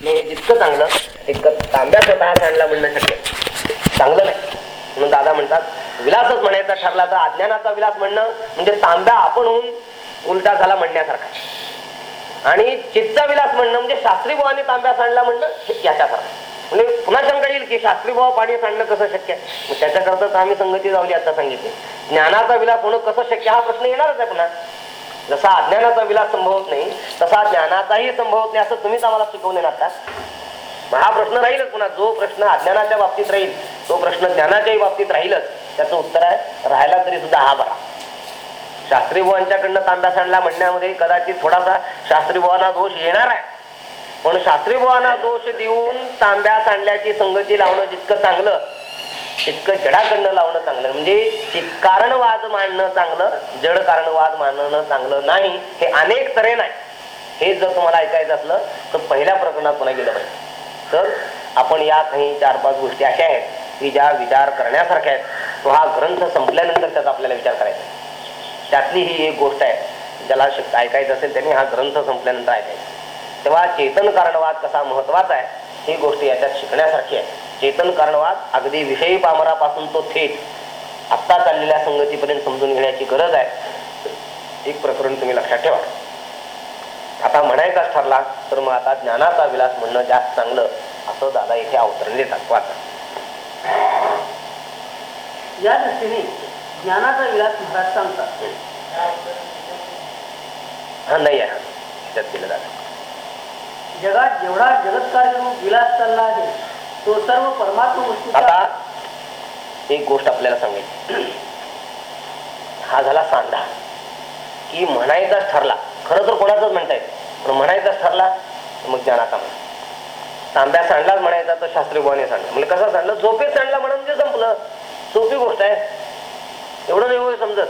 नाही हे जितकं चांगलं. तितकं तांब्या स्वतः सांडला म्हणणं शक्य चांगलं नाही. म्हणून दादा म्हणतात विलासच म्हणायचा ठरला तर अज्ञानाचा विलास म्हणणं म्हणजे तांब्या आपण होऊन उलटा झाला म्हणण्यासारखा. आणि चित्ता विलास म्हणणं म्हणजे शास्त्री भावाने तांब्या सांडला म्हणणं याच्यासारखं. म्हणजे पुन्हा शंका येईल की शास्त्री भाव पाणी सांडणं कसं शक्य आहे? त्याच्याकरता आम्ही संगती जाऊली आता सांगितली. ज्ञानाचा विलास होणं कसं शक्य हा प्रश्न येणारच आहे पुन्हा. जसा अज्ञानाचा विलास संभवत नाही तसा ज्ञानाचाही संभवत नाही असं तुम्हीच आम्हाला शिकवले ना हा प्रश्न राहीलच पुन्हा. जो प्रश्न अज्ञानाच्या बाबतीत राहील तो प्रश्न ज्ञानाच्याही बाबतीत राहीलच त्याचं उत्तर आहे राहिला तरी सुद्धा हा बरा. शास्त्री बुवांच्याकडनं तांब्या सांडला म्हणण्यामध्ये कदाचित थोडासा शास्त्री बुवांना दोष येणार आहे. पण शास्त्री बुवांना दोष देऊन तांब्या सांडल्याची संगती लावणं जितकं चांगलं तितकं जडाकडनं लावणं चांगलं. म्हणजे कारणवाद मांडणं चांगलं जड कारणवाद मांडणं चांगलं नाही हे अनेक तऱ्हेने आहे. हे जर तुम्हाला ऐकायचं असलं तर पहिल्या प्रकरणात पुन्हा गेलं पाहिजे तर आपण या काही चार पाच गोष्टी अशा आहेत की ज्या विचार करण्यासारख्या आहेत. तो हा ग्रंथ संपल्यानंतर त्याचा आपल्याला विचार करायचा आहे. त्यातली ही एक गोष्ट आहे. ज्याला शक- ऐकायचं असेल त्यांनी हा ग्रंथ संपल्यानंतर ऐकायचा तेव्हा चेतन कारणवाद कसा महत्त्वाचा आहे ही गोष्ट याच्यात शिकण्यासारखी आहे. चेतन कारणवाद अगदी विषयी पामरापासून तो थेट आत्ता चाललेल्या संगतीपर्यंत समजून घेण्याची गरज आहे. एक प्रकरण तुम्ही लक्षात ठेवा. आता म्हणायचाच ठरला तर मग आता ज्ञानाचा विलास म्हणणं जास्त चांगलं असं दादा इथे अवतरण देतात वाचा या दृष्टीने ज्ञानाचा विलास महाराज सांगतात. हा नाही आहे. त्यात दिलं दादा. जगात जेवढा जगत्कार्य रूप विलास चालला आहे तो सर्व परमात्मा आता एक गोष्ट आपल्याला सांगायची. हा झाला सांधा. की म्हणायचाच ठरला खरं तर कोणाचाच म्हणता येईल पण म्हणायचाच ठरला मग ज्ञानाचा म्हणा. तांब्या सांडलाच म्हणायचा तर शास्त्री बुवाने सांडला. म्हणजे कसं सांडलं? झोपेत सांडला म्हणून म्हणजे संपलं. सोपी गोष्ट आहे. एवढं नाही होय समजत.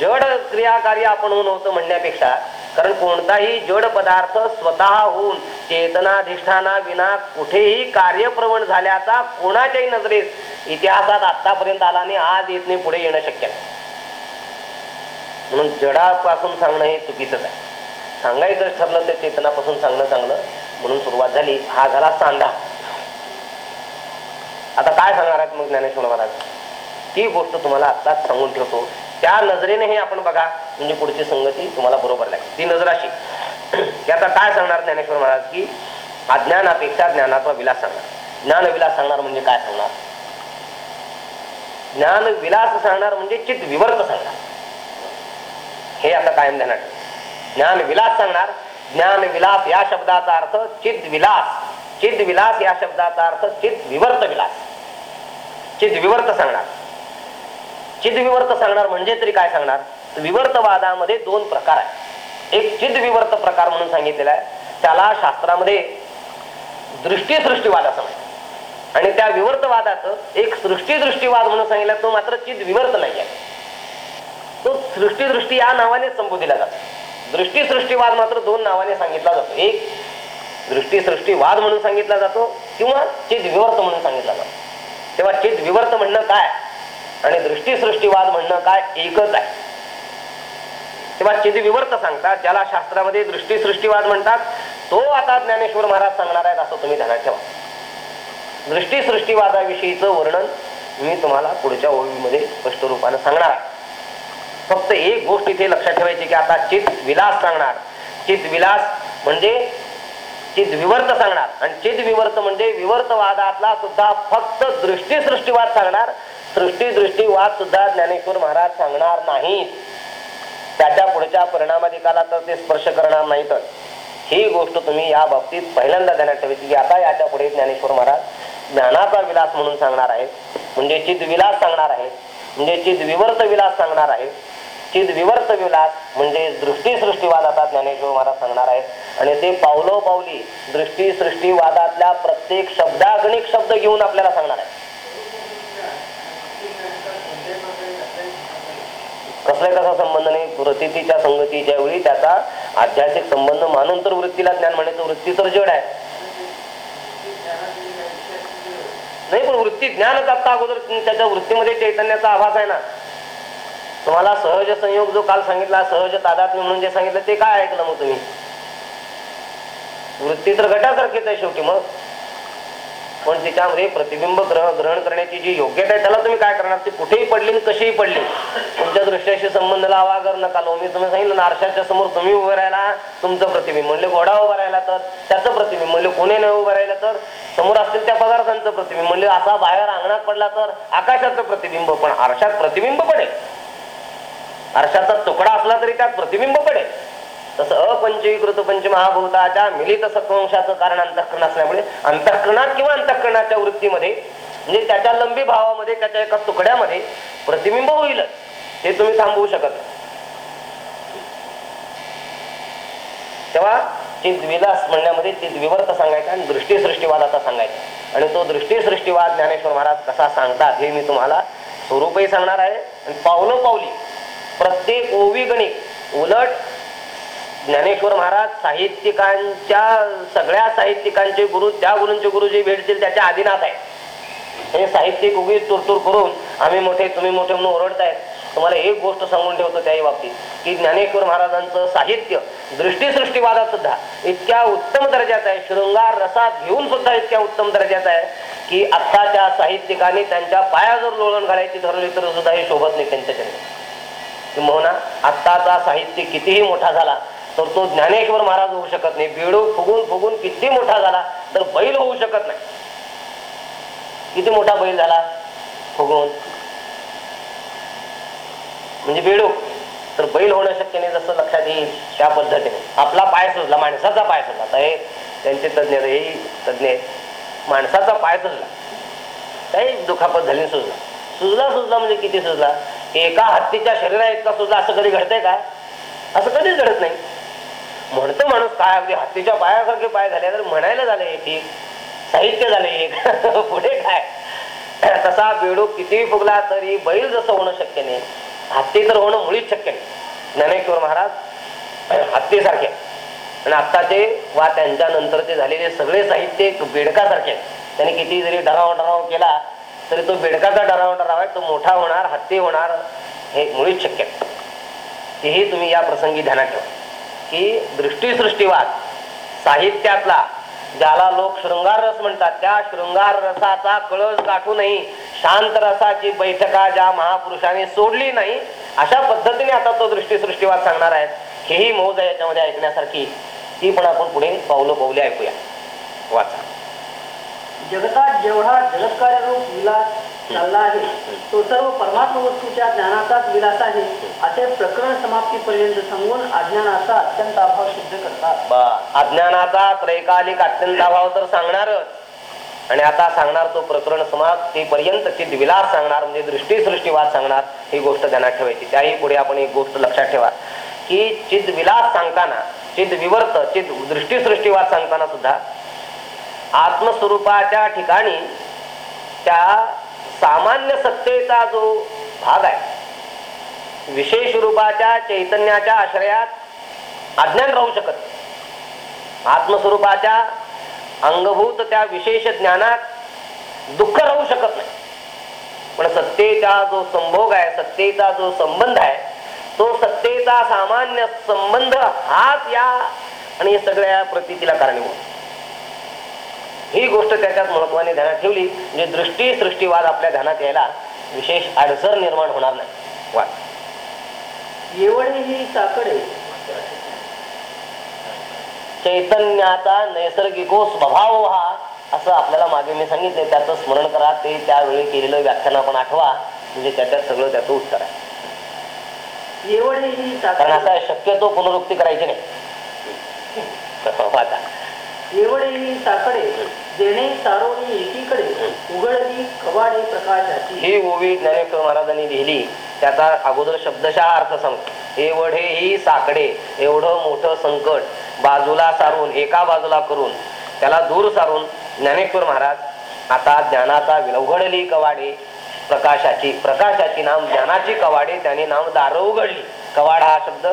जड क्रियाकार्य आपण होऊन होतं म्हणण्यापेक्षा कारण कोणताही जड पदार्थ स्वतः होऊन चेतनाधिष्ठाना विना कुठेही कार्यप्रवण झाल्याचा कोणाच्याही नजरेत इतिहासात आतापर्यंत आला आणि आज येत नाही पुढे येणं शक्य नाही. म्हणून जडापासून सांगणं हे चुकीचंच आहे. सांगायचं ठरलं तर चेतनापासून सांगणं चांगलं. म्हणून सुरुवात झाली. हा झाला सांधा आता काय सांगणार आहेत मग ज्ञानेश्वर महाराज? ती गोष्ट तुम्हाला आत्ताच सांगून ठेवतो. त्या नजरेने हे आपण बघा. म्हणजे पुढची संगती तुम्हाला बरोबर लागेल. ती नजर अशी. की आता काय सांगणार ज्ञानेश्वर महाराज की अज्ञानापेक्षा ज्ञानाचा विलास सांगणार. ज्ञान विलास सांगणार म्हणजे काय सांगणार? ज्ञान विलास सांगणार म्हणजे चित विवर्त सांगणार. हे आता कायम ध्यानात ज्ञान विलास सांगणार ज्ञान विलास या शब्दाचा अर्थ चित विलास. चित विलास या शब्दाचा अर्थ चित विवर्त विलास. चित विवर्त सांगणार. चित विवर्त सांगणार म्हणजे तरी काय सांगणार? विवर्तवादामध्ये दोन प्रकार आहेत. एक चित विवर्त प्रकार म्हणून सांगितलेला आहे त्याला शास्त्रामध्ये दृष्टी सृष्टीवाद असं म्हणतात. आणि त्या विवर्तवादाचं एक सृष्टी दृष्टीवाद म्हणून सांगितलं तो मात्र चिद विवर्त नाही आहे. तो सृष्टी दृष्टी या नावाने संबोधिला जातो. दृष्टी सृष्टीवाद मात्र दोन नावाने सांगितला जातो. एक दृष्टी सृष्टीवाद म्हणून सांगितला जातो किंवा चिद विवर्त म्हणून सांगितला जातो. तेव्हा चिद विवर्त म्हणणं काय? आणि दृष्टीसृष्टीवाद म्हणणं काय? एकच आहे. तेव्हा चित विवर्त सांगतात ज्याला शास्त्रामध्ये दृष्टीसृष्टीवाद म्हणतात तो आता ज्ञानेश्वर महाराज सांगणार आहेत असं तुम्ही ध्यानात ठेवा. दृष्टीसृष्टीवादाविषयीचं वर्णन मी तुम्हाला पुढच्या ओळीमध्ये स्पष्ट रूपाने सांगणार आहे. फक्त एक गोष्ट इथे लक्षात ठेवायची की आता चित विलास सांगणार. चित विलास म्हणजे चित विवर्त सांगणार. आणि चित विवर्त म्हणजे विवर्तवादातला सुद्धा फक्त दृष्टी सृष्टीवाद सांगणार सृष्टी दृष्टीवाद सुद्धा ज्ञानेश्वर महाराज सांगणार नाहीत. त्याच्या पुढच्या परिणामाधिकाला तर ते स्पर्श करणार नाहीतच ही गोष्ट तुम्ही या बाबतीत पहिल्यांदा ध्यानात ठेवायची. की आता याच्यापुढे ज्ञानेश्वर महाराज ज्ञानाचा विलास म्हणून सांगणार आहे म्हणजे चित म्हणजे विलास सांगणार आहे म्हणजे चित विवर्त विलास सांगणार आहे चित विवर्त विलास म्हणजे दृष्टी सृष्टीवाद आता ज्ञानेश्वर महाराज सांगणार आहे आणि ते पावलो पावली दृष्टी सृष्टीवादातल्या प्रत्येक शब्दागणिक शब्द घेऊन आपल्याला सांगणार आहे कसले कसा संबंध नाही प्रतीच्या संगतीच्या वेळी त्याचा आध्यात्मिक संबंध मानून तर वृत्तीला ज्ञान म्हणायचं वृत्ती तर जड आहे. नाही पण वृत्ती ज्ञानच आता अगोदर त्याच्या वृत्तीमध्ये चैतन्याचा आभास आहे ना. तुम्हाला सहज संयोग जो काल सांगितला सहज तादात्म्य म्हणून जे सांगितलं ते काय ऐकलं मग तुम्ही? वृत्ती तर घटासारखीच आहे शेवटी मग. पण तिच्यामध्ये प्रतिबिंब ग्रह ग्रहण करण्याची जी योग्यता आहे त्याला तुम्ही काय करणार? ती कुठेही पडली आणि कशीही पडली. तुमच्या दृष्ट्याशी संबंध लावा कर नका लो मी तुम्ही सांगितलं ना आरशाच्या समोर तुम्ही उभं राहिला तुमचं प्रतिबिंब. म्हणले घोडा उभा राहिला तर त्याचं प्रतिबिंब. म्हणले कोणी नाही उभं राहिलं तर समोर असतील त्या पदार्थांचं प्रतिबिंब. म्हणले असा बाहेर अंगणात पडला तर आकाशाचं प्रतिबिंब. पण आरशात प्रतिबिंब पडेल. आरशाचा तुकडा असला तरी त्यात प्रतिबिंब पडेल. तसं अपंचीकृत पंचमहाभूताच्या मिलित सत्वंशाचं कारण अंतःकरण असल्यामुळे अंतःकरणात किंवा अंतःकरणाच्या वृत्तीमध्ये म्हणजे त्याच्या लंबी भावामध्ये त्याच्या एका तुकड्यामध्ये प्रतिबिंब होईलच. ते तुम्ही थांबवू शकत तेव्हा चिद्विलास म्हणण्यामध्ये चिद्विवर्त सांगायचा आणि दृष्टी सृष्टीवादाचा सांगायचा. आणि तो दृष्टी सृष्टीवाद ज्ञानेश्वर महाराज कसा सांगतात हे मी तुम्हाला स्वरूपही सांगणार आहे. आणि पावलं पावली प्रत्येक ओवी गणित उलट ज्ञानेश्वर महाराज साहित्यिकांच्या सगळ्या साहित्यिकांचे गुरु त्या गुरूंचे गुरु जे भेटतील त्याच्या आधीनाथ आहे हे साहित्यिक उगीच तुरतूर करून आम्ही मोठे तुम्ही मोठे म्हणून ओरडताय तुम्हाला एक गोष्ट सांगून ठेवतो त्याही बाबतीत की ज्ञानेश्वर महाराजांचं साहित्य दृष्टीसृष्टीवादात सुद्धा इतक्या उत्तम दर्जाचं आहे. शृंगार रसात घेऊन सुद्धा इतक्या उत्तम दर्जाचं आहे की आत्ताच्या साहित्यिकांनी त्यांच्या पाया जर लोळण घालायची ठरवली तर सुद्धा हे शोभत नाही त्यांच्या चरणी किंबहुना आत्ताचा साहित्य कितीही मोठा झाला तर तो ज्ञानेश्वर महाराज होऊ शकत नाही. बेडू फुगून फुगून किती मोठा झाला तर बैल होऊ शकत नाही. किती मोठा बैल झाला फुगून? म्हणजे बेडू तर बैल होणं शक्य नाही जसं लक्षात येईल त्या पद्धतीने. आपला पाय सुजला माणसाचा पाय सुजला. आता हे त्यांचे तज्ज्ञ हे तज्ज्ञ माणसाचा पाय सुजला. काही दुखापत झाली सुजला. सुजला सुजला म्हणजे किती सुजला? एका हत्तीच्या शरीरा इतका सुजला असं कधी घडतंय का? असं कधीच घडत नाही. म्हणतो माणूस काय अगदी हत्तीच्या पायासारखे पाय झाले तर म्हणायला झाले हे ठीक. साहित्य झाले एक. पुढे काय? तसा बेडूक कितीही फुगला तरी बैल जसं होणं शक्य नाही. हत्ती तर होणं मुळीच शक्य नाही. ज्ञानेश्वर महाराज हत्तीसारखे आणि आत्ताचे वा त्यांच्या नंतरचे झालेले सगळे साहित्य एक बेडकासारखे आहेत. त्यांनी किती जरी डराव डराव केला तरी तो बेडकाचा डराव डराव आहे. तो मोठा होणार हत्ती होणार हे मुळीच शक्य तेही तुम्ही या प्रसंगी ध्यानात ठेवा. की दृष्टीसृष्टीवाद. साहित्यातला ज्याला लोक शृंगार रस म्हणतात त्या शृंगार रसाचा कळस गाठूनही शांत रसाची बैठका ज्या महापुरुषांनी सोडली नाही अशा पद्धतीने आता तो दृष्टीसृष्टीवाद सांगणार आहे हेही मौज आहे याच्यामध्ये ऐकण्यासारखी ती पण आपण पुढे पावलं पावले ऐकूया. वाचा. जगतात जेवढा जगतकार्य रूप विलास चालला आहे तो सर्व परमात्म वस्तूच्या ज्ञानाचाच विलास आहे. असे प्रकरण समाप्तीपर्यंत सांगून अज्ञानाचा अत्यंत अभाव सिद्ध करतात. अज्ञानाचा त्रैकालिक अत्यंत अभाव तर सांगणारच. आणि आता सांगणार तो प्रकरण समाप्तीपर्यंत चित विलास सांगणार म्हणजे दृष्टी सृष्टीवाद सांगणार ही गोष्ट ध्यानात ठेवायची. त्याही पुढे आपण एक गोष्ट लक्षात ठेवा की चित विलास सांगताना चित विवर्त चित दृष्टी सृष्टीवाद सांगताना सुद्धा आत्मस्वरूपाच्या ठिकाणी त्या सामान्य सत्तेचा जो भाग आहे विशेष रूपाच्या चैतन्याच्या आश्रयात अज्ञान राहू शकत नाही. आत्मस्वरूपाच्या अंगभूत त्या विशेष ज्ञानात दुःख राहू शकत नाही पण सत्तेचा जो संभोग आहे सत्तेचा जो संबंध आहे तो सत्तेचा सामान्य संबंध हाच या आणि सगळ्या प्रतीला कारणीभूत ही गोष्ट त्याच्यात महत्वाने ध्यानात ठेवली म्हणजे दृष्टी सृष्टीवाद आपल्या ध्यानात यायला विशेष अडचण निर्माण होणार नाही. वा. एवढे ही साकडे चैतन्याचा नैसर्गिको स्वभाव हा असं आपल्याला मागे मी सांगितले त्याचं स्मरण करा ते त्यावेळी केलेलं व्याख्यान आपण आठवा म्हणजे त्याच्यात सगळं त्याचं उत्तर आहे. एवढे ही कारण आहे, शक्यतो पुनरुक्ती करायची नाही. वाचा. ही साकडे देणे सारोणी एकीकडे उघडली कवाडे प्रकाशाची. हे ओवी ज्ञानेश्वर महाराजांनी लिहिली. त्याचा अगोदर शब्दशः अर्थ सांगतो एवढे ही साकडे एवढं मोठं संकट बाजूला सारून एका बाजूला करून त्याला दूर सारून ज्ञानेश्वर महाराज आता ज्ञानाचा विलवघडली कवाडे प्रकाशाची प्रकाशाची नाम ज्ञानाची कवाडे त्याने नाम दार उघडली. कवाड हा शब्द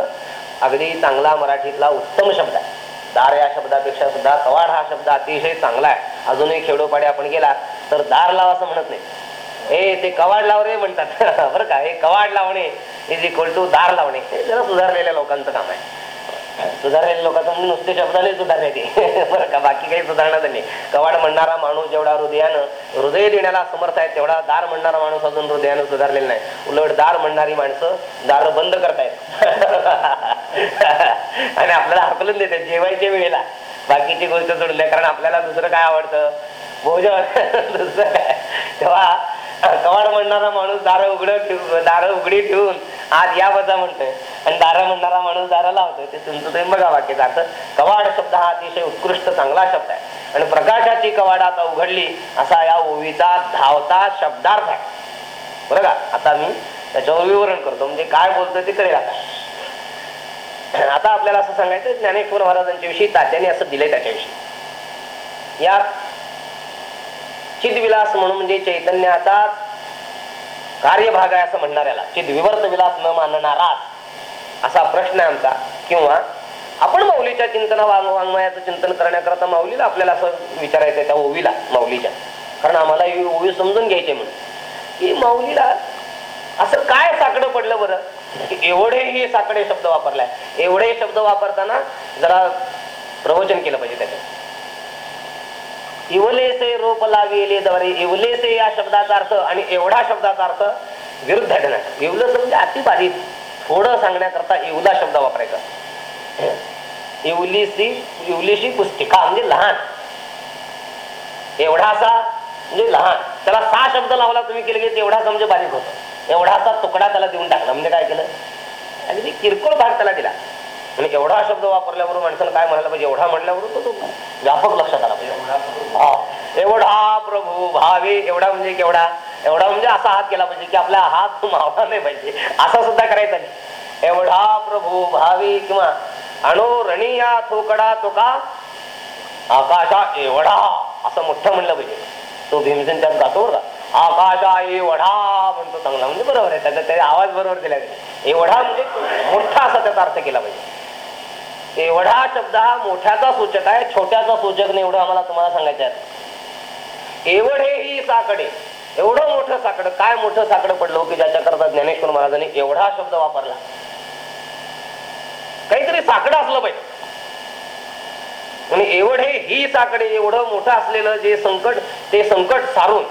अगदी चांगला मराठीतला उत्तम शब्द आहे. दार या शब्दापेक्षा सुद्धा कवाड हा शब्द अतिशय चांगला आहे. अजूनही खेडोपाडी आपण गेला तर दार लाव असं म्हणत नाही. ए ते कवाड लाव रे म्हणतात. बरं का? हे कवाड लावणे इज इक्वल टू दार लावणे. हे जरा सुधारलेल्या लोकांचं काम आहे. सुधारलेल्या लोकांचं म्हणजे नुसते शब्दाने सुधारले ते. बरं का बाकी काही सुधारणा नाही. कवाड म्हणणारा माणूस जेवढा हृदयानं हृदय देण्याला समर्थ आहे तेवढा दार म्हणणारा माणूस अजून हृदयानं सुधारलेला नाही. उलट दार म्हणणारी माणसं दार बंद करतायत. आणि आपल्याला हकलून देतात जेवायच्या वेळेला. बाकीची गोष्ट सोडल्या कारण आपल्याला दुसरं काय आवडतं? भोजन. दुसरं काय? तेव्हा कवाड म्हणणारा माणूस दारं उघड ठेवून उघडी ठेवून आज या बसा म्हणतोय. आणि दारं म्हणणारा माणूस दार लावतोय ते तुमचं तुम्ही बघा वाक्याचा अर्थ कवाड शब्द हा अतिशय उत्कृष्ट चांगला शब्द आहे. आणि प्रकाशाची कवाड आता उघडली असा या ओवीचा धावता शब्दार्थ आहे. बरं का? आता मी त्याच्यावर विवरण करतो. म्हणजे काय बोलतोय ते कळेल आता. आता आपल्याला असं सांगायचं ज्ञानेश्वर महाराजांच्या विषयी तात्याने असं दिलंय त्याच्याविषयी. या चिदविलास म्हणून म्हणजे चैतन्याचा कार्यभाग आहे असं म्हणणाऱ्याला. चिदविवर्त विलास न मानणारा. असा प्रश्न आहे आमचा. किंवा आपण माऊलीच्या चिंतना वाङ् वाङ्मयाचं चिंतन करण्याकरता माऊलीला आपल्याला असं विचारायचं आहे त्या ओवीला माऊलीच्या. कारण आम्हाला ही ओवी समजून घ्यायची म्हणून. की माऊलीला असं काय साकडं पडलं बरं? की एवढे हे साकडे शब्द वापरलाय. एवढे शब्द वापरताना जरा प्रवचन केलं पाहिजे त्याच्यात. इवलेसे रोप लाविले द्वारे इवलेसे या शब्दाचा अर्थ आणि एवढा शब्दाचा अर्थ विरुद्ध आहे ना इवलस म्हणजे अति बारीक थोडं सांगण्याकरता इवला शब्द वापरायचा. इवलीसी इवलीशी पुस्तिका म्हणजे लहान. एवढासा म्हणजे लहान. त्याला सा शब्द लावला तुम्ही केले की तेवढासा म्हणजे बारीक होतो. एवढासा तुकडा त्याला देऊन टाकला. म्हणजे काय केलं? अगदी किरकोळ भाग त्याला दिला. आणि एवढा शब्द वापरल्यावरून माणसानं काय म्हणायला पाहिजे? एवढा म्हटल्यावर तो तो व्यापक लक्षात आला पाहिजे. हा. एवढा प्रभू भावे एवढा म्हणजे केवढा? एवढा म्हणजे असा हात केला पाहिजे की आपला हात मावला नाही पाहिजे. असा सुद्धा करायचा नाही. एवढा प्रभू भावे किंवा अणो रणिया थोकडा तुका आकाशा एवढा. असं मोठं म्हणलं पाहिजे. तो भीमसेन त्यात गातो बरं का? आकाशा एवढा म्हणतो चांगला. म्हणजे बरोबर आहे. त्याचा त्याचा आवाज बरोबर दिला एवढा म्हणजे मोठा असा त्याचा अर्थ केला पाहिजे. एवढा शब्द हा मोठ्याचा सूचक आहे छोट्याचा सूचक नाही एवढं आम्हाला तुम्हाला सांगायचं आहे. एवढे ही साकडे एवढं मोठं साकडं काय मोठं साकडं पडलं हो की ज्याच्याकरता ज्ञानेश्वर महाराजांनी एवढा शब्द वापरला? काहीतरी साकडं असलं पाहिजे. आणि एवढे ही साकडे एवढं मोठं असलेलं जे संकट ते संकट सारून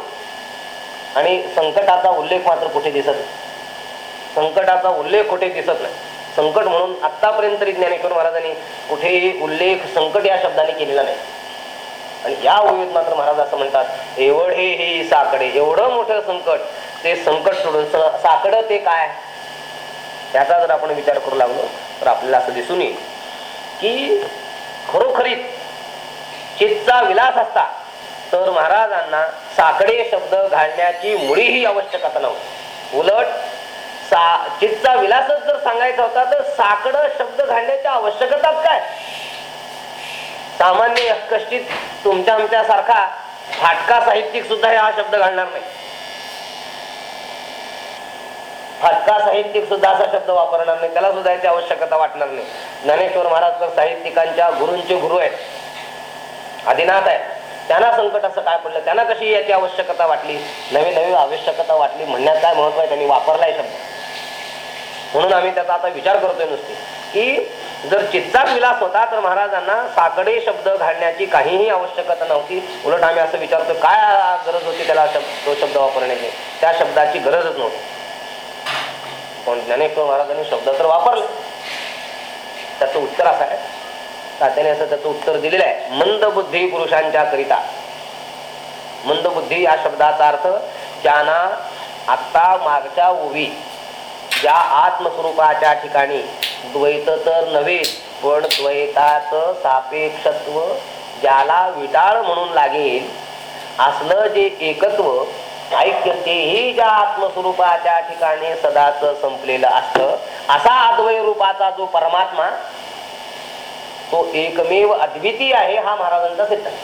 आणि संकटाचा उल्लेख मात्र कुठे दिसत नाही. संकटाचा उल्लेख कुठे दिसत नाही. संकट म्हणून आतापर्यंत तरी ज्ञानेश्वर महाराजांनी कुठेही उल्लेख संकट या शब्दाने केलेला नाही. आणि या ओळीत मात्र महाराज असं म्हणतात एवढे हे साकडे एवढं मोठं संकट ते संकट सोडून स- साकडं ते काय? त्याचा जर आपण विचार करू लागलो तर आपल्याला असं दिसून येईल की खरोखरीच चित्तचा विलास असता तर महाराजांना साकडे शब्द घालण्याची मुळीही आवश्यकता नव्हती. उलट सा चित्तचा विलासच जर सांगायचा होता तर साकड शब्द घालण्याची आवश्यकताच काय? सामान्य कष्टीत तुमच्या आमच्या सारखा फाटका साहित्यिक सुद्धा हा शब्द घालणार नाही. फाटका साहित्यिक सुद्धा असा शब्द वापरणार नाही त्याला सुद्धा याची आवश्यकता वाटणार नाही. ज्ञानेश्वर महाराज तर साहित्यिकांच्या गुरूंचे गुरु आहेत. आदिनाथ आहेत. त्यांना संकट असं काय पडलं? त्यांना कशी याची आवश्यकता वाटली? नवी नवी आवश्यकता वाटली? म्हणण्यात काय महत्त्व आहे? त्यांनी वापरलाय शब्द. म्हणून आम्ही त्याचा आता विचार करतोय नुसते. की जर चित्ता विलास होता तर महाराजांना साकडे शब्द घालण्याची काहीही आवश्यकता नव्हती. उलट आम्ही असं विचारतो काय गरज होती त्याला शब्द तो शब्द वापरण्याची? त्या शब्दाची गरजच नव्हती. पण ज्ञानेश्वर महाराजांनी शब्द तर वापरले. त्याचं उत्तर असं आहे. तात्याने असं त्याचं उत्तर दिलेलं आहे. मंदबुद्धी पुरुषांच्या करिता. मंदबुद्धी या शब्दाचा अर्थ ज्यांना आत्ता मागच्या ओवी ज्या आत्मस्वरूपाच्या ठिकाणी द्वैत तर नव्हे पण द्वैताचं सापेक्षत्व ज्याला विटाळ म्हणून लागेल असलं जे एकत्व ऐक्य तेही ज्या आत्मस्वरूपाच्या ठिकाणी सदाच संपलेलं असतं असा अद्वय रूपाचा जो परमात्मा तो एकमेव अद्वितीय आहे हा महाराजांचा सिद्धांत.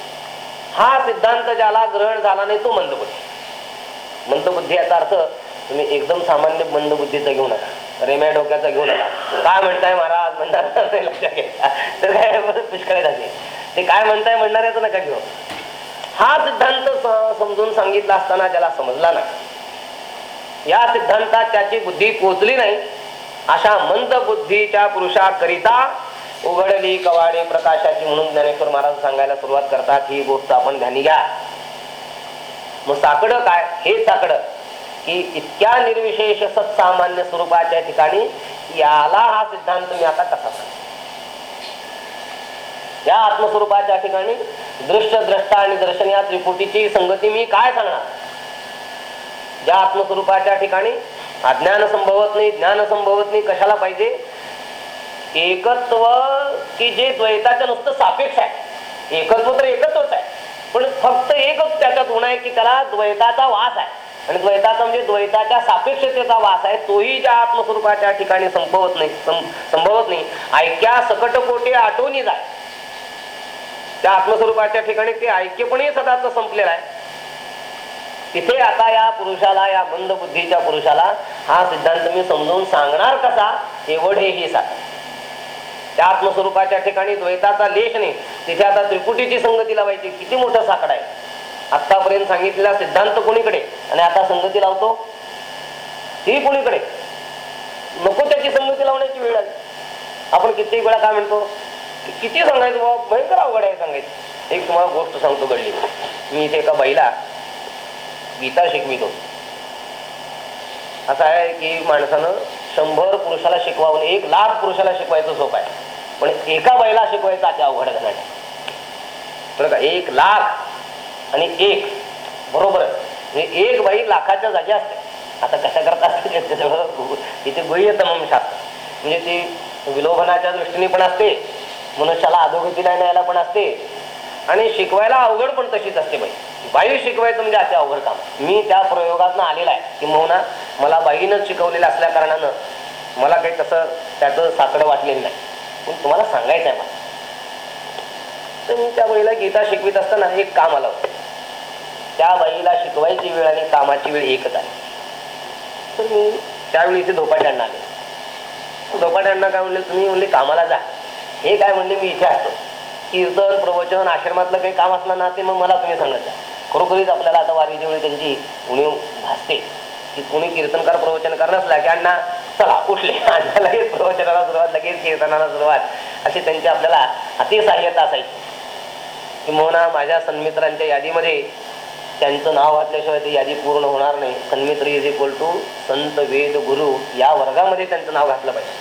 हा सिद्धांत ज्याला ग्रहण झाला नाही तो मंदबुद्धी. मंदबुद्धी याचा अर्थ तुम्ही एकदम सामान्य मंदबुद्धीचा घेऊ नका रेम्या डोक्याचा घेऊ नका काय म्हणताय महाराज? म्हणणार तर काय पुष्कळ झाले ते काय म्हणताय म्हणणार याचा नका घेऊ. हा सिद्धांत समजून सांगितला असताना त्याला समजला नाही. या सिद्धांतात त्याची बुद्धी पोचली नाही. अशा मंद बुद्धीच्या पुरुषाकरिता उघडली कवाडे प्रकाशाची म्हणून ज्ञानेश्वर महाराज सांगायला सुरुवात करतात ही गोष्ट आपण ध्यानी घ्या. मग साकडं काय? हे साकडं. की इतक्या निर्विशेष सत्सामान्य स्वरूपाच्या ठिकाणी याला हा सिद्धांत मी आता कसा या आत्मस्वरूपाच्या ठिकाणी दृष्ट द्रष्टा आणि दर्शन या त्रिपुटीची संगती मी काय सांगणार? ज्या आत्मस्वरूपाच्या ठिकाणी अज्ञान संभवत नाही ज्ञान संभवत नाही कशाला पाहिजे? एकत्व की जे द्वैताच्या नुसतं सापेक्ष आहे. एकत्व तर एकत्वच आहे. पण फक्त एकच त्याच्यात गुण आहे की त्याला द्वैताचा वास आहे. आणि द्वैताचा म्हणजे द्वैताच्या सापेक्षतेचा वास आहे तोही ज्या आत्मस्वरूपाच्या ठिकाणी संभवत नाही सं- संभवत नाही. ऐक्या सकट कोटे आठवणी जाय. त्या आत्मस्वरूपाच्या ठिकाणी ते ऐक्यपणे सदाच संपलेलं आहे. तिथे आता या पुरुषाला या बंद बुद्धीच्या पुरुषाला हा सिद्धांत मी समजून सांगणार कसा? एवढे ही साधन त्या आत्मस्वरूपाच्या ठिकाणी द्वैताचा लेख नाही. तिथे आता त्रिपुटीची संगती लावायची किती मोठं साकड आहे. आतापर्यंत सांगितलेला सिद्धांत कोणीकडे? आणि आता संगती लावतो. ती कोणीकडे? नको त्याची संगती लावण्याची वेळ आली. आपण कित्येक वेळा काय म्हणतो किती सांगायचं बाबा? भयंकर अवघड आहे सांगायचं. एक तुम्हाला गोष्ट सांगतो घडली मी इथे एका बाईला गीता शिकवितो. असं आहे की माणसानं शंभर पुरुषाला शिकवावं एक लाख पुरुषाला शिकवायचं सोपं आहे. पण एका बाईला शिकवायचं अति अवघड आहे. बरं का? एक लाख आणि एक बरोबर. म्हणजे एक बाई लाखाच्या जागी असते. आता कशा करता असते इथे सगळं तिथे गुह्य तमाम शास्त्र म्हणजे ती विलोभनाच्या दृष्टीने पण असते मनुष्याला अधोगतीला न्यायला पण असते. आणि शिकवायला अवघड पण तशीच असते बाई. बाई शिकवायचं म्हणजे अति अवघड काम. मी त्या प्रयोगातनं आलेला आहे. किंवा मला बाईनंच शिकवलेलं असल्या कारणानं मला काही तसं त्याचं साकडं वाटलेलं नाही. पण तुम्हाला सांगायचं आहे मला. तर मी त्या बाईला गीता शिकवित असताना एक काम आलं. होतं त्या बाईला शिकवायची वेळ आणि कामाची वेळ एकच आहे. तर मी त्यावेळी इथे धोपाट्यांना आले धोपाट्यांना काय म्हणले तुम्ही? म्हणले कामाला जा. हे काय म्हणले? मी इथे असतो. कीर्तन प्रवचन आश्रमातलं काही काम असलं ना ते मग मला तुम्ही सांगत जा. खरोखरीच आपल्याला आता वारीच्या वेळी त्यांची उणीव भासते. की कोणी कीर्तनकार प्रवचनकार नसला की अण्णा चला उठले. अण्णा लगेच प्रवचनाला सुरुवात लगेच कीर्तनाला सुरुवात. अशी त्यांची आपल्याला अतिसहाय्यता असायची. किंवा माझ्या सन्मित्रांच्या यादीमध्ये त्यांचं नाव घातल्याशिवाय ती यादी पूर्ण होणार नाही. सन्मित्र इज इक्वल टू संत वेद गुरु या वर्गामध्ये त्यांचं नाव घातलं पाहिजे.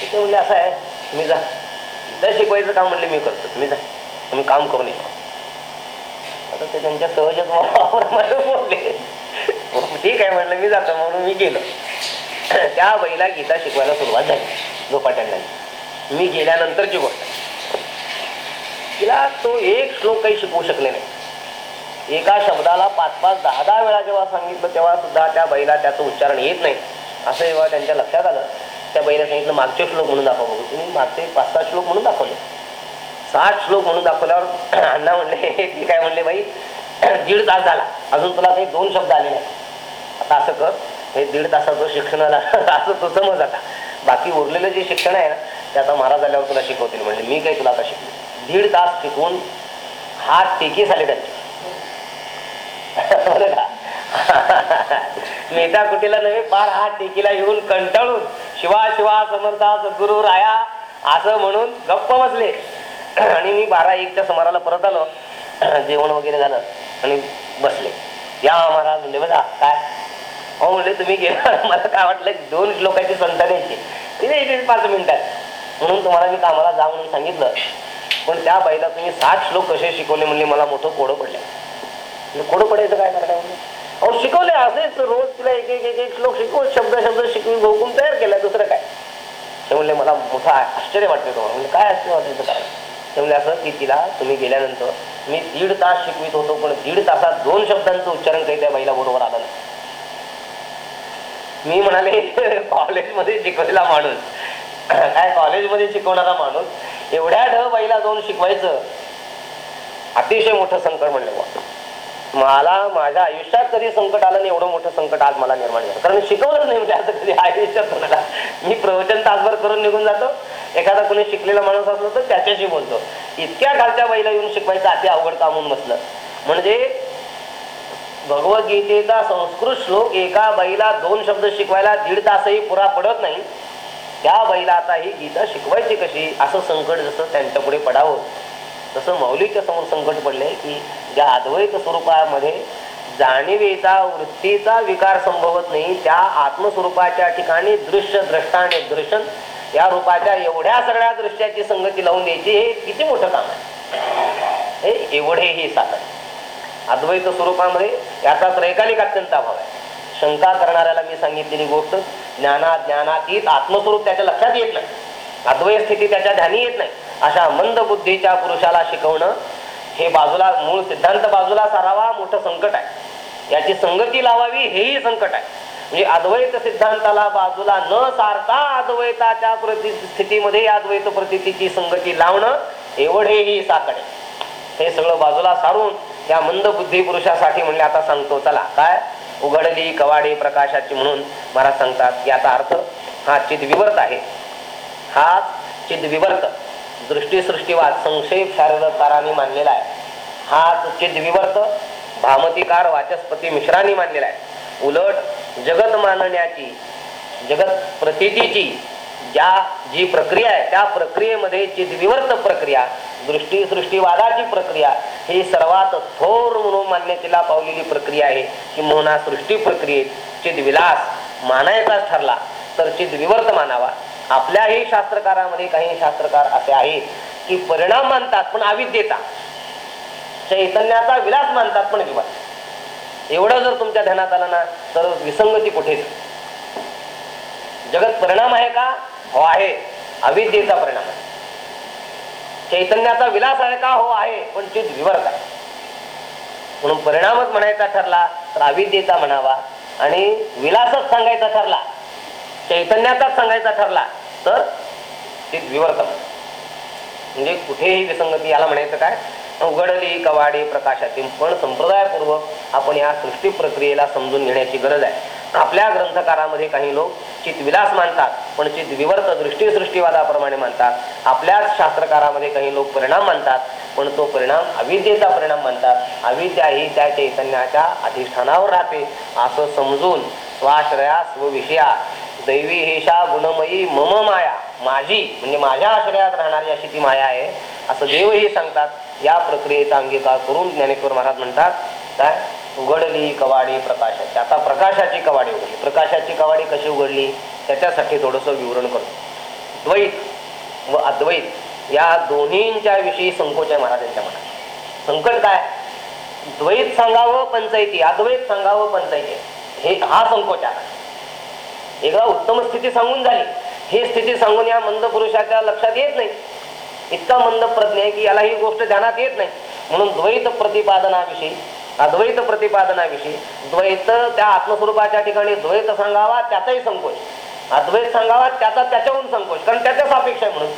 तिथे म्हणले असं आहे. तुम्ही जा. इथं शिकवायचं काम म्हणले मी करतो. तुम्ही जा. तुम्ही काम करून येतो आता ते त्यांच्या सहजच बोलले. ठीक आहे म्हटलं मी जातो म्हणून मी गेलो. त्या बाईला गीता शिकवायला सुरुवात झाली. झोपाट्यांना मी गेल्यानंतरची गोष्ट. तिला तो एक श्लोक काही शिकवू शकले नाही. एका शब्दाला पाच पाच दहा दहा वेळा जेव्हा सांगितलं तेव्हा सुद्धा त्या बैला त्याचं उच्चारण येत नाही. असं जेव्हा त्यांच्या लक्षात आलं त्या बैला सांगितलं मागचे श्लोक म्हणून दाखवा. बघू तुम्ही मागचे पाच सात श्लोक म्हणून दाखवले. सात श्लोक म्हणून दाखवल्यावर अण्णा म्हणले ती काय म्हणले बाई दीड तास झाला. अजून तुला काही दोन शब्द आले नाही आता असं कर हे दीड तासाचं शिक्षणाला असं तू समज आता. बाकी उरलेलं जे शिक्षण आहे ना ते आता महाराज आल्यावर तुला शिकवतील. म्हणजे मी काही तुला आता शिकले दीड तास शिकवून हात टेकीस आले त्यांचे. बरं नेता कुटीला नव्हे पार हात टेकीला येऊन कंटाळून शिवा शिवा समर्था सद्गुरु राया असं म्हणून गप्प बसले. आणि मी बारा एकच्या समाराला परत आलो. जेवण वगैरे झालं आणि बसले. या महाराज म्हणजे बघा काय? हो म्हणले तुम्ही गेला मला काय वाटलं दोन लोकांची संता द्यायची तिने इथे पाच मिनिटात म्हणून तुम्हाला मी कामाला जा म्हणून सांगितलं. पण त्या बाईला तुम्ही साठ श्लोक कसे शिकवले म्हणले मला मोठं कोडं पडलं. खोडं पडायचं काय करता अहो शिकवले असेच रोज तिला एक एक एक एक श्लोक शिकवून शब्द शब्द शिकवी भोकून तयार केला दुसरं काय? ते म्हणले मला मोठं आश्चर्य वाटतं तुम्हाला. म्हणजे काय आश्चर्य वाटायचं काय ते म्हणले असं की तिला तुम्ही गेल्यानंतर मी दीड तास शिकवित होतो पण दीड तासात दोन शब्दांचं उच्चारण काही त्या बाईला बरोबर आलं नाही. मी म्हणाले कॉलेजमध्ये शिकवलेला माणूस. काय कॉलेजमध्ये शिकवणारा माणूस? एवढ्या ढ बाईला जाऊन शिकवायचं. अतिशय मोठं संकट म्हणलं मला माझ्या आयुष्यात कधी संकट आलं नाही एवढं मोठं संकट आज मला निर्माण झालं. कारण शिकवलंच नाही म्हणजे असं कधी आयुष्यात कोणाला. मी प्रवचन तासभर करून निघून जातो. एखादा कोणी शिकलेला माणूस असलो तर त्याच्याशी बोलतो. इतक्या खालच्या बाईला येऊन शिकवायचं अति अवघड काम होऊन बसलं. म्हणजे भगवद्गीतेचा संस्कृत श्लोक एका बाईला दोन शब्द शिकवायला दीड तासही पुरा पडत नाही. त्या बैलाचा ही गीता शिकवायची कशी? असं संकट जसं त्यांच्या पुढे पडावं. तसं मौलीच्या समोर संकट पडले की ज्या अद्वैत स्वरूपामध्ये जाणीवेचा वृत्तीचा विकार संभवत नाही त्या आत्मस्वरूपाच्या ठिकाणी दृश्य द्रष्टा आणि दर्शन या रूपाच्या एवढ्या सगळ्या दृश्याची संगती लावून द्यायची हे किती मोठं काम आहे. हे एवढेही साधन. अद्वैत स्वरूपामध्ये याचा त्रैकालिक अत्यंत अभाव आहे. शंका करणाऱ्याला मी सांगितलेली गोष्ट ज्ञाना ज्ञानातीत आत्मस्वरूप त्याच्या लक्षात येत नाही. अद्वैत स्थिती त्याच्या ध्यानी येत नाही. अशा मंद बुद्धीच्या पुरुषाला शिकवणं हे बाजूला मूळ सिद्धांत बाजूला सारावा मोठं संकट आहे. याची संगती लावावी हेही संकट आहे. म्हणजे अद्वैत सिद्धांताला बाजूला न सारता अद्वैताच्या प्रति स्थितीमध्ये अद्वैत प्रतितीची संगती लावणं एवढेही साकड आहे. हे सगळं बाजूला सारून त्या मंद बुद्धी पुरुषासाठी म्हणले आता सांगतो. चला काय? उघडली कवाडी प्रकाशाची म्हणून महाराज सांगतात. याचा अर्थ हा चिदविवर्त आहे. हाच चिद्विवर्त दृष्टी सृष्टीवाद संक्षेप शारदकारांनी मानलेला आहे. हाच चिद्विवर्त भामतीकार वाचस्पती मिश्रांनी मानलेला आहे. उलट जगत मानण्याची जगत प्रतीतीची ज्या जी प्रक्रिया आहे त्या प्रक्रियेमध्ये चिद्विवर्त प्रक्रिया दृष्टी सृष्टीवादाची प्रक्रिया ही सर्वात थोर म्हणून मान्यतेला पावलेली प्रक्रिया आहे. की मोहना सृष्टी प्रक्रियेत चिद्विलास मानायचाच ठरला तर चिद्विवर्त मानावा. आपल्याही शास्त्रकारामध्ये काही शास्त्रकार असे आहेत की परिणाम मानतात पण अविद्येचा. चैतन्याचा विलास मानतात पण किंवा एवढं जर तुमच्या ध्यानात आलं ना तर विसंगती कुठेच जगत परिणाम आहे का? हो आहे. अविद्येचा परिणाम आहे. चैतन्याचा विलास आहे का? हो आहे. पण चित विवर्त आहे. म्हणून परिणामच म्हणायचा ठरला तर अविद्येचा म्हणावा आणि विलासच सांगायचा ठरला. चैतन्याचाच सांगायचा ठरला तर चित द्विवर्तन म्हणजे कुठेही विसंगती याला म्हणायचं काय? उघडली कवाडी प्रकाशातील पण संप्रदायपूर्वक आपण या सृष्टी प्रक्रियेला समजून घेण्याची गरज आहे. आपल्या ग्रंथकारामध्ये काही लोक चितविलास मानतात पण चितविवर्त दृष्टीसृष्टीवादाप्रमाणे दृष्टी सृष्टीवादाप्रमाणे मानतात. आपल्याच शास्त्रकारामध्ये काही लोक परिणाम मानतात पण तो परिणाम अविद्येचा परिणाम मानतात. अविद्या ही त्या चैतन्याच्या अधिष्ठानावर राहते असं समजून स्वाश्रया स्वविषया दैवी हेशा गुणमयी मम माया. माझी म्हणजे माझ्या आश्रयात राहणारी अशी ती माया आहे. असं देवही सांगतात. या प्रक्रियेचा अंगीकार करून ज्ञानेश्वर महाराज म्हणतात काय? उघडली कवाडी प्रकाशाची. आता प्रकाशाची कवाडी उघडली. प्रकाशाची कवाडी कशी उघडली? त्याच्यासाठी थोडंसं विवरण करतो द्वैत व अद्वैत या दोन्हींच्या विषयी संकोच आहे महाराजांच्या मनात. संकट काय? द्वैत सांगावं पंचायती. अद्वैत सांगावं पंचायती. हे हा संकोच आहे. एकदा उत्तम स्थिती सांगून झाली. ही स्थिती सांगून या मंद पुरुषाच्या लक्षात येत नाही. इतका मंद प्रज्ञ आहे की याला ही गोष्ट ध्यानात येत नाही. म्हणून द्वैत प्रतिपादनाविषयी अद्वैत प्रतिपादनाविषयी द्वैत त्या आत्मस्वरूपाच्या ठिकाणी द्वैत सांगावा त्याचाही संकोच. अद्वैत सांगावा त्याचा त्याच्याहून संकोच. कारण त्याच्या सापेक्ष आहे म्हणून.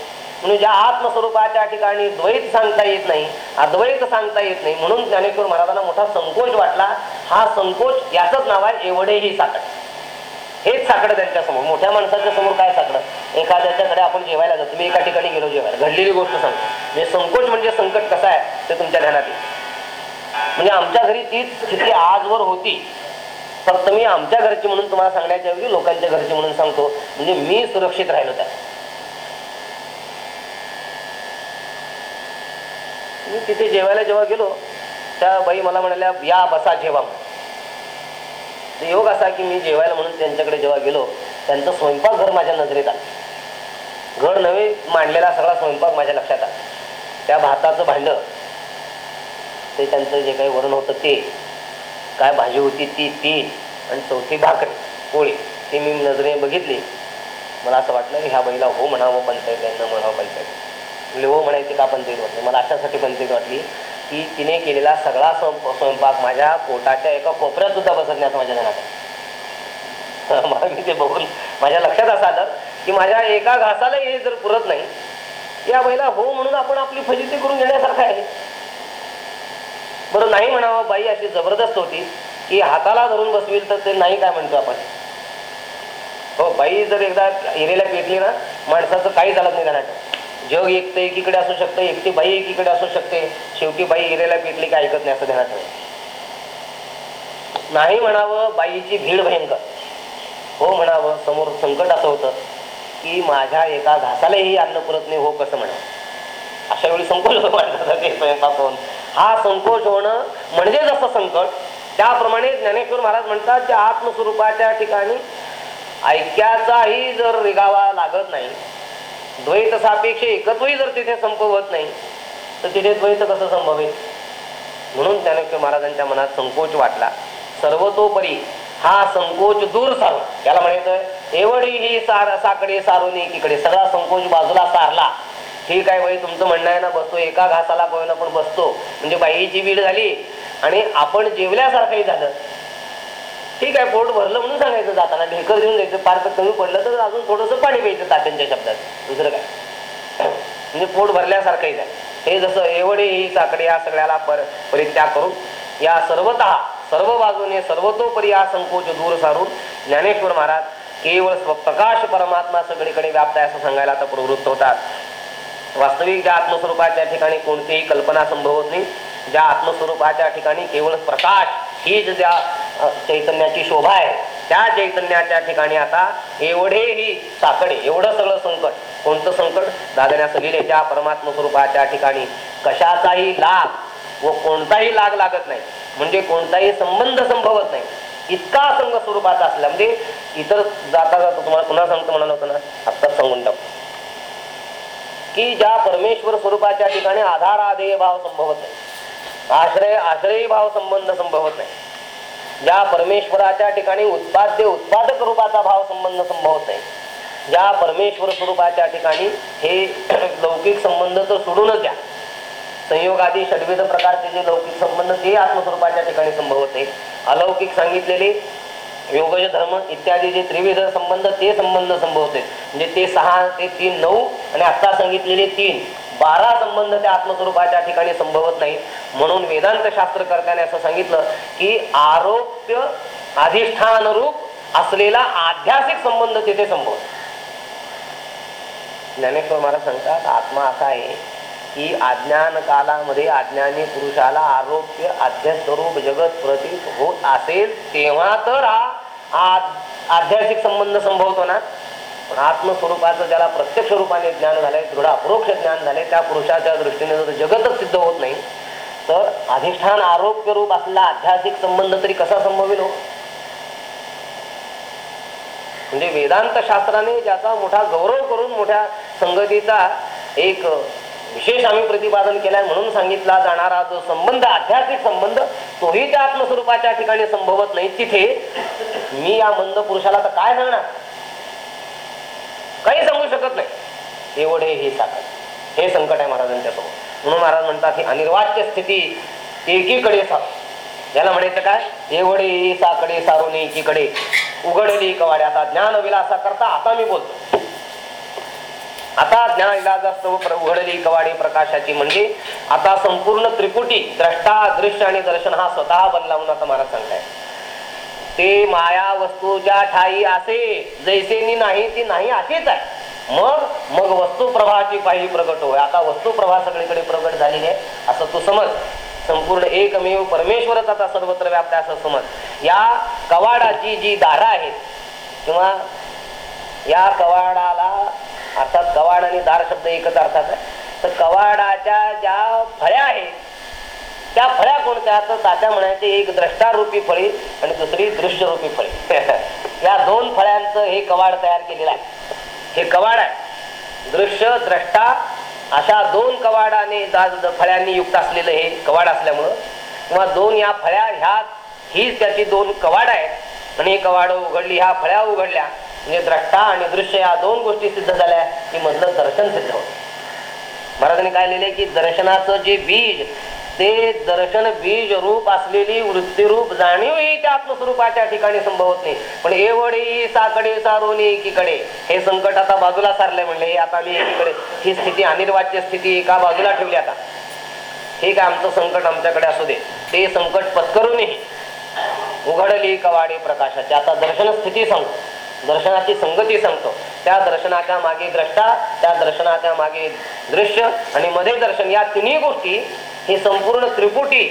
म्हणून ज्या आत्मस्वरूपाच्या ठिकाणी द्वैत सांगता येत नाही अद्वैत सांगता येत नाही म्हणून ज्ञानेश्वर महाराजांना मोठा संकोच वाटला. हा संकोच याचंच नाव आहे एवढेही साकट हेच साकडं त्यांच्यासमोर. मोठ्या माणसाच्या समोर काय साकडं? एखाद्याच्याकडे आपण जेवायला जातो. मी एका ठिकाणी गेलो जेवायला. घडलेली गोष्ट सांगतो. म्हणजे संकोच म्हणजे संकट कसं आहे ते तुमच्या ध्यानात येईल. म्हणजे आमच्या घरी तीच स्थिती आजवर होती. फक्त मी आमच्या घरची म्हणून तुम्हाला सांगण्याच्या ऐवजी लोकांच्या घरची म्हणून सांगतो. म्हणजे मी सुरक्षित राहिलो त्या. मी तिथे जेवायला जेव्हा गेलो त्या बाई मला म्हणाल्या या बसा जेवा म्हणून. योग असा की मी जेवायला म्हणून त्यांच्याकडे जेव्हा गेलो त्यांचं स्वयंपाकघर माझ्या नजरेत आलं. घर नव्हे मांडलेला सगळा स्वयंपाक माझ्या लक्षात आला. त्या भाताचं भांड ते त्यांचं जे काही वरण होतं ते काय भाजी होती ती ती आणि चौथी भाकरी पोळी ती मी नजरेने बघितली. मला असं वाटलं ह्या बाईला हो म्हणावं पंचायत यांना म्हणावं पंचायत. म्हणजे हो म्हणायचे का पंचायत वाटली? मला अशासाठी पंचायत वाटली की तिने केलेला सगळा स्वयंपाक माझ्या पोटाच्या एका कोपऱ्यात सुद्धा बसण्याचं माझ्या ध्यानात आहे. मला मी ते बघून माझ्या लक्षात असं आलं की माझ्या एका घासाला हे जर पुरत नाही या बाईला हो म्हणून आपण आपली फजिती करून घेण्यासारखं आहे. बरं नाही म्हणावं बाई अशी जबरदस्त होती की हाताला धरून बसवील तर ते नाही काय म्हणतो आपण? हो बाई जर एकदा हिरेला पेटली ना माणसाचं काही चालत नाही ध्यानात जग एकटं एकीकडे असू शकतं एकटी बाई एकीकडे असू शकते. शेवटी बाई हिरेला पेटली काय ऐकत नाही असं ध्यानात ठेवा. नाही म्हणावं बाईची भीड भयंकर. हो म्हणावं समोर संकट असं होतं की माझ्या एका घासालाही अन्न पुरत नाही हो कसं म्हणावं? अशा वेळी संकोच वाटतं ते स्वयंपाक हा संकोच होणं म्हणजे जसं संकट. त्याप्रमाणे ज्ञानेश्वर महाराज म्हणतात त्या आत्मस्वरूपाच्या ठिकाणी ऐक्याचाही जर रिगावा लागत नाही द्वैत सापेक्ष एकत्वही जर तिथे संपवत नाही तर तिथे द्वैत कसं संभवेल? म्हणून ज्ञानेश्वर महाराजांच्या मनात संकोच वाटला. सर्वतोपरी हा संकोच दूर सारून त्याला म्हणायचं एवढी ही सार साकडे सारून एकीकडे सगळा संकोच बाजूला सारला. ठीक आहे बाई तुमचं म्हणणं आहे ना बसतो एका घासाला कोण पण बसतो. म्हणजे बाईची बीड झाली आणि आपण जेवल्यासारखंही झालं. ठीक आहे पोट भरलं म्हणून सांगायचं जाताना. ढेकर देऊन द्यायचं. पार्क कमी पडलं तर अजून थोडंसं पाणी प्यायचं तात्यांच्या शब्दात. दुसरं काय? म्हणजे पोट भरल्यासारखंही आहे हे जसं एवढे ही साकडे या सगळ्याला पर परित्याग करून या सर्वत सर्व बाजूने सर्वतोपरी हा संकोच दूर सारून ज्ञानेश्वर महाराज केवळ प्रकाश परमात्मा सगळीकडे व्याप्त आहे असं सांगायला आता प्रवृत्त होतात. वास्तविक ज्या आत्मस्वरूपाच्या ठिकाणी कोणतीही कल्पना संभवत नाही ज्या आत्मस्वरूपाच्या ठिकाणी केवळ प्रकाश हीच ज्या चैतन्याची शोभा आहे. त्या चैतन्याच्या ठिकाणी आता एवढेही साकडे एवढं सगळं संकट कोणतं संकट? दादण्या सगळे ज्या परमात्म स्वरूपाच्या ठिकाणी कशाचाही लाभ व कोणताही लाग लागत नाही म्हणजे कोणताही संबंध संभवत नाही इतका संघ स्वरूपाचा असला म्हणजे इतर जाता जाता तुम्हाला पुन्हा सांगतो म्हणाल होतं ना आत्ताच सांगून टाकतो की ज्या परमेश्वर स्वरूपाच्या ठिकाणी आधार आधेय भाव संभवत नाही आश्रय आश्रयी भाव संबंध संभवत नाही ज्या परमेश्वराच्या ठिकाणी उत्पाद्य उत्पादक रूपाचा भाव संबंध संभवत आहे ज्या परमेश्वर स्वरूपाच्या ठिकाणी हे लौकिक संबंध तर सोडूनच द्या. संयोगादी षडविध प्रकारचे जे लौकिक संबंध ते आत्मस्वरूपाच्या ठिकाणी संभवत आहे. अलौकिक सांगितलेले योगज धर्म इत्यादी जे त्रिविध संबंध ते संबंध संभवते म्हणजे ते सहा ते तीन नऊ आणि आता सांगितलेले तीन. बारा संबंध त्या आत्मस्वरूपाच्या ठिकाणी संभवत नाही म्हणून वेदांत शास्त्रकर्त्याने असं सांगितलं की आरोप्य अधिष्ठानरूप असलेला आध्यासिक संबंध तिथे संभवत ज्ञानेश्वर महाराज सांगतात आत्मा असा आहे की अज्ञान कालामध्ये अज्ञानी पुरुषाला आरोग्य आध्यास्वरूप जगत प्रतीत होत असेल तेव्हा तर हा आध्यात्मिक संबंध संभवतो ना. आत्मस्वरूपाचं ज्याला प्रत्यक्ष रूपाने ज्ञान झालंय दृढ अप्रोक्ष ज्ञान झाले त्या पुरुषाच्या दृष्टीने जर जगतच सिद्ध होत नाही तर अधिष्ठान आरोग्य रूप असलेला आध्यात्मिक संबंध तरी कसा संभवेल हो? म्हणजे वेदांत शास्त्राने ज्याचा मोठा गौरव करून मोठ्या संगतीचा एक विशेष आम्ही प्रतिपादन केलाय म्हणून सांगितला जाणारा जो संबंध आध्यात्मिक संबंध तोही त्या आत्मस्वरूपाच्या ठिकाणी संभवत नाही. तिथे मी या मंद पुरुषाला तर काय सांगणार काही सांगू शकत नाही. एवढे हे ताकद हे संकट आहे महाराजांच्या समोर. म्हणून महाराज म्हणतात ही अनिर्वाच्य स्थिती एकीकडे सा याला म्हणायचं काय? एवढे ही साकडे सारून एकीकडे उघडली कवाडे. आता ज्ञान विलासा करता आता मी बोलतो. आता ज्ञान विलासास्तव प्र- उघडली कवाडे प्रकाशाची म्हणजे आता संपूर्ण त्रिकुटी द्रष्टा दृश्य आणि दर्शन हा स्वतः बनला म्हणून आता महाराज सांगताय ते माया वस्तूच्या ठाई असे जैसेनी नाही ती नाही असेच आहे. मग मग वस्तू प्रभाची पाहिली प्रगट होय. आता वस्तू सगळीकडे प्रगट झालेली आहे. असं तू समज. संपूर्ण एकमेव परमेश्वरच आता सर्वत्र व्याप्त असं समज. या कवाडाची जी दारं आहेत किंवा या कवाडाला अर्थात कवाड आणि दार शब्द एकच अर्थात आहे. तर कवाडाच्या ज्या फळ्या आहेत त्या फळ्या कोणत्या? तर तात्या म्हणायचे एक द्रष्टारूपी फळी आणि दुसरी दृश्यरूपी फळी. या दोन फळ्यांचं हे कवाड तयार केलेलं आहे. हे कवाड आहे. दृश्य द्रष्टा अशा दोन कवाडाने दा- फळ्यांनी युक्त असलेलं हे कवाड असल्यामुळं किंवा दोन या फळ्या ह्या हीच त्याची दोन कवाड आहेत. आणि हे कवाड उघडली ह्या फळ्या उघडल्या. म्हणजे द्रष्टा आणि दृश्य या दोन गोष्टी सिद्ध झाल्या की मधलं दर्शन सिद्ध होतं. महाराजांनी काय लिहिले की दर्शनाचं जे बीज ते दर्शन बीज रूप असलेली वृत्तीरूप जाणीव ही त्या आत्मस्वरूपाच्या ठिकाणी संभवत नाही. पण एवढी साकडे सारून एकीकडे हे संकट आता बाजूला सारलंय म्हणले हे आता मी एकीकडे ही स्थिती अनिर्वाच्य स्थिती एका बाजूला ठेवली आता. ठीक आहे आमचं संकट आमच्याकडे असू दे. ते संकट पत्करूनही उघडली कवाडी प्रकाशाची. आता दर्शन स्थिती सांगतो दर्शनाची संगती सांगतो. त्या दर्शनाच्या मागे द्रष्टा त्या दर्शनाच्या मागे दृश्य आणि मध्ये दर्शन या तिन्ही गोष्टी ही संपूर्ण त्रिपुटी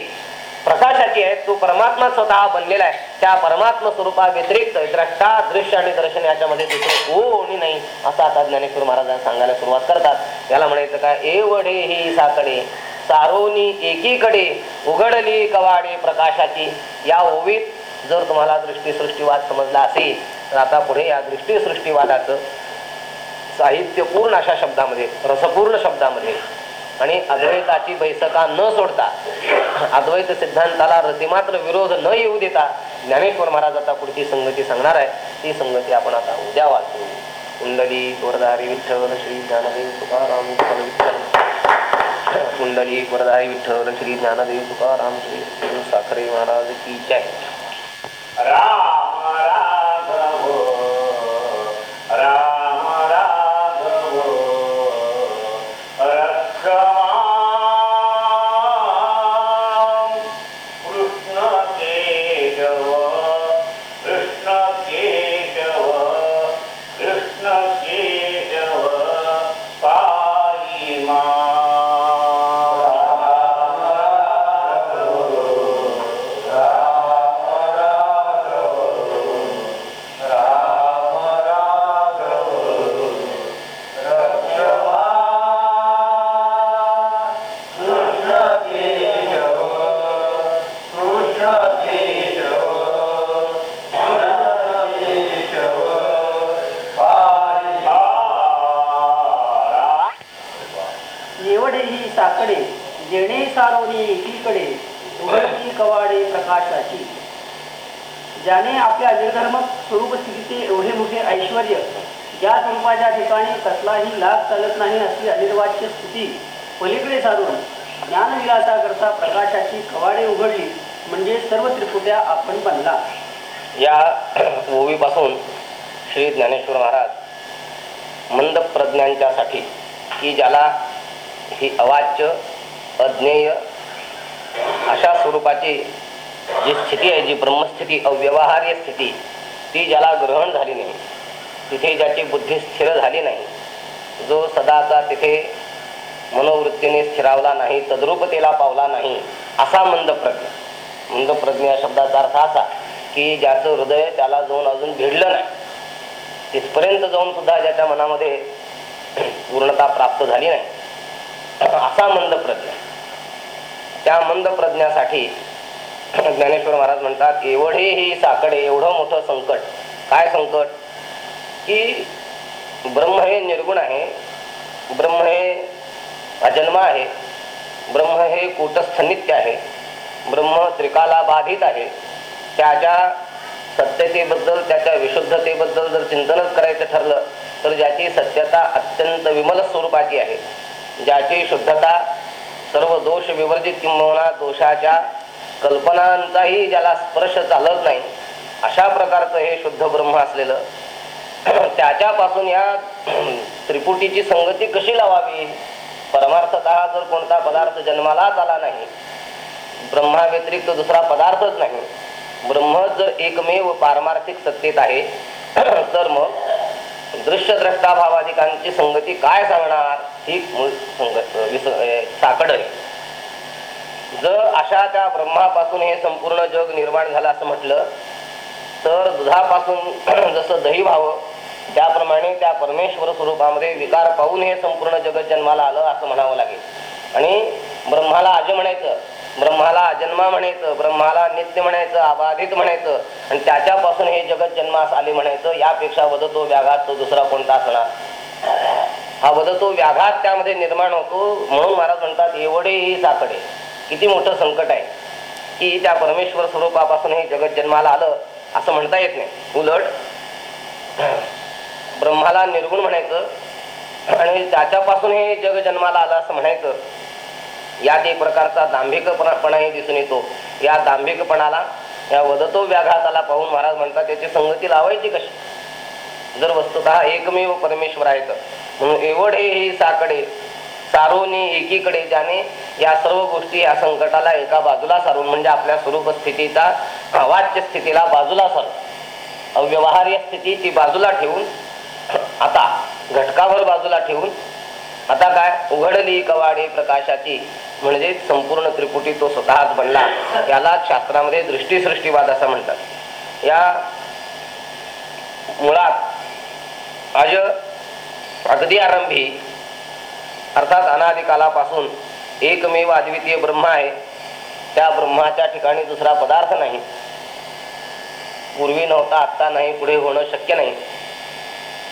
प्रकाशाची आहे तो परमात्मा स्वतः बनलेला आहे. त्या परमात्मा स्वरूपा व्यतिरिक्त द्रष्टा दृश्य आणि दर्शन याच्यामध्ये दुसरं कोणी नाही असं आता ज्ञानेश्वर महाराजांना सांगायला सुरुवात करतात. याला म्हणायचं काय? एवढे ही साकडे सारोनी एकीकडे उघडली कवाडे प्रकाशाची. या ओवीत जर तुम्हाला दृष्टीसृष्टीवाद समजला असेल तर आता पुढे या दृष्टीसृष्टीवादाचं साहित्यपूर्ण अशा शब्दामध्ये रसपूर्ण शब्दामध्ये आणि अद्वैताची बैसका न सोडता अद्वैत सिद्धांताला रतिमात्र विरोध न येऊ देता ज्ञानेश्वर महाराज आता पुढची संगती सांगणार आहे. ती संगती आपण आता उद्या वाचू. कुंडली वरदारी विठ्ठल श्री ज्ञानदेव तुकाराम विठ्ठल विठ्ठल. कुंडली वरदारी विठ्ठल श्री ज्ञानदेव तुकाराम श्री साखरे महाराज की जय. राम राघव राम. हो. की ज्याला ही अवाच्य अज्ञेय अशा स्वरूपाची जी स्थिती आहे जी ब्रह्मस्थिती अव्यवहार्य स्थिती ती ज्याला ग्रहण झाली नाही तिथे ज्याची बुद्धी स्थिर झाली नाही जो सदाचा तिथे मनोवृत्तीने स्थिरावला नाही तद्रुपतेला पावला नाही असा मंद प्रज्ञ. मंद प्रज्ञ या शब्दाचा अर्थ असा की ज्याचं हृदय त्याला जाऊन अजून भिडलं नाही. तिथपर्यंत जाऊन सुद्धा ज्याच्या मनामध्ये पूर्णता प्राप्त झाली नाही. असा मंद प्रज्ञा. त्या मंद प्रज्ञासाठी ज्ञानेश्वर महाराज म्हणतात एवढे ही साकडे एवढं मोठं संकट. काय संकट? की ब्रह्म हे निर्गुण आहे. ब्रह्म हे अजन्म आहे. ब्रह्म हे कूटस्थ नित्य आहे. ब्रह्म त्रिकाला बाधित आहे त्याच्या सत्यतेबद्दल त्याच्या विशुद्धतेबद्दल जर चिंतनच करायचं ठरलं तर ज्याची सत्यता अत्यंत विमल स्वरूपाची आहे. ज्याची शुद्धता सर्व दोष विवर्जित किंवा दोषाच्या कल्पनांचाही ज्याला स्पर्श चालत नाही अशा प्रकारचं हे शुद्ध ब्रह्म असलेलं त्याच्यापासून या त्रिपुटीची संगती कशी लावावी? परमार्थतः जर कोणता पदार्थ जन्मालाच आला नाही ब्रह्मा व्यतिरिक्त दुसरा पदार्थच नाही ब्रह्म जर एकमेव पारमार्थिक सत्तेत आहे. तर मग दृश्य द्रष्टाभावाधिकांची संगती काय सांगणार? ही मूळ विस साकड आहे. जर अशा त्या ब्रह्मापासून हे संपूर्ण जग निर्माण झालं असं म्हटलं तर दुधापासून जसं दही व्हावं त्याप्रमाणे त्या परमेश्वर स्वरूपामध्ये विकार पाहून हे संपूर्ण जगत जन्माला आलं असं म्हणावं लागेल. आणि ब्रह्माला आज म्हणायचं ब्रह्माला अजन्मा म्हणायचं ब्रह्माला नित्य म्हणायचं अबाधित म्हणायचं आणि त्याच्यापासून हे जगत जन्मास आले म्हणायचं यापेक्षा वदतो व्याघात तो दुसरा कोणता असणार? हा वदतो व्याघात त्यामध्ये निर्माण होतो म्हणून महाराज म्हणतात एवढेही साकडे. किती मोठं संकट आहे की त्या परमेश्वर स्वरूपापासून हे जगत जन्माला आलं असं म्हणता येत नाही. उलट ब्रह्माला निर्गुण म्हणायचं आणि त्याच्यापासून हे जग जन्माला आलं असं म्हणायचं. यात एक प्रकारचा दांभिकपणाही दिसून येतो. या दांभिकपणाला या वदतो व्याघाताला पाहून महाराज म्हणतात त्याची संगती लावायची कशी? जर वस्तुत एकमेव परमेश्वर आहे तर म्हणून एवढे हे साकडे सारोनी एकीकडे ज्याने या सर्व गोष्टी या संकटाला एका बाजूला सारून म्हणजे आपल्या स्वरूप स्थितीचा अवाच्य स्थितीला बाजूला सारून अव्यवहार्य स्थिती ती बाजूला ठेवून आता घटकावर बाजूला ठेवून आता काय? उघडली कवाडी प्रकाशाची. म्हणजे संपूर्ण त्रिपुटी तो स्वतःच बनला. याला शास्त्रामध्ये दृष्टीसृष्टीवाद असं म्हणतात. या मुळात अज अगदी आरंभी अर्थात अनादिकालापासून एकमेव अद्वितीय ब्रह्म आहे. त्या ब्रह्माच्या ठिकाणी दुसरा पदार्थ नाही. पूर्वी नव्हता आत्ता नाही पुढे होणं शक्य नाही.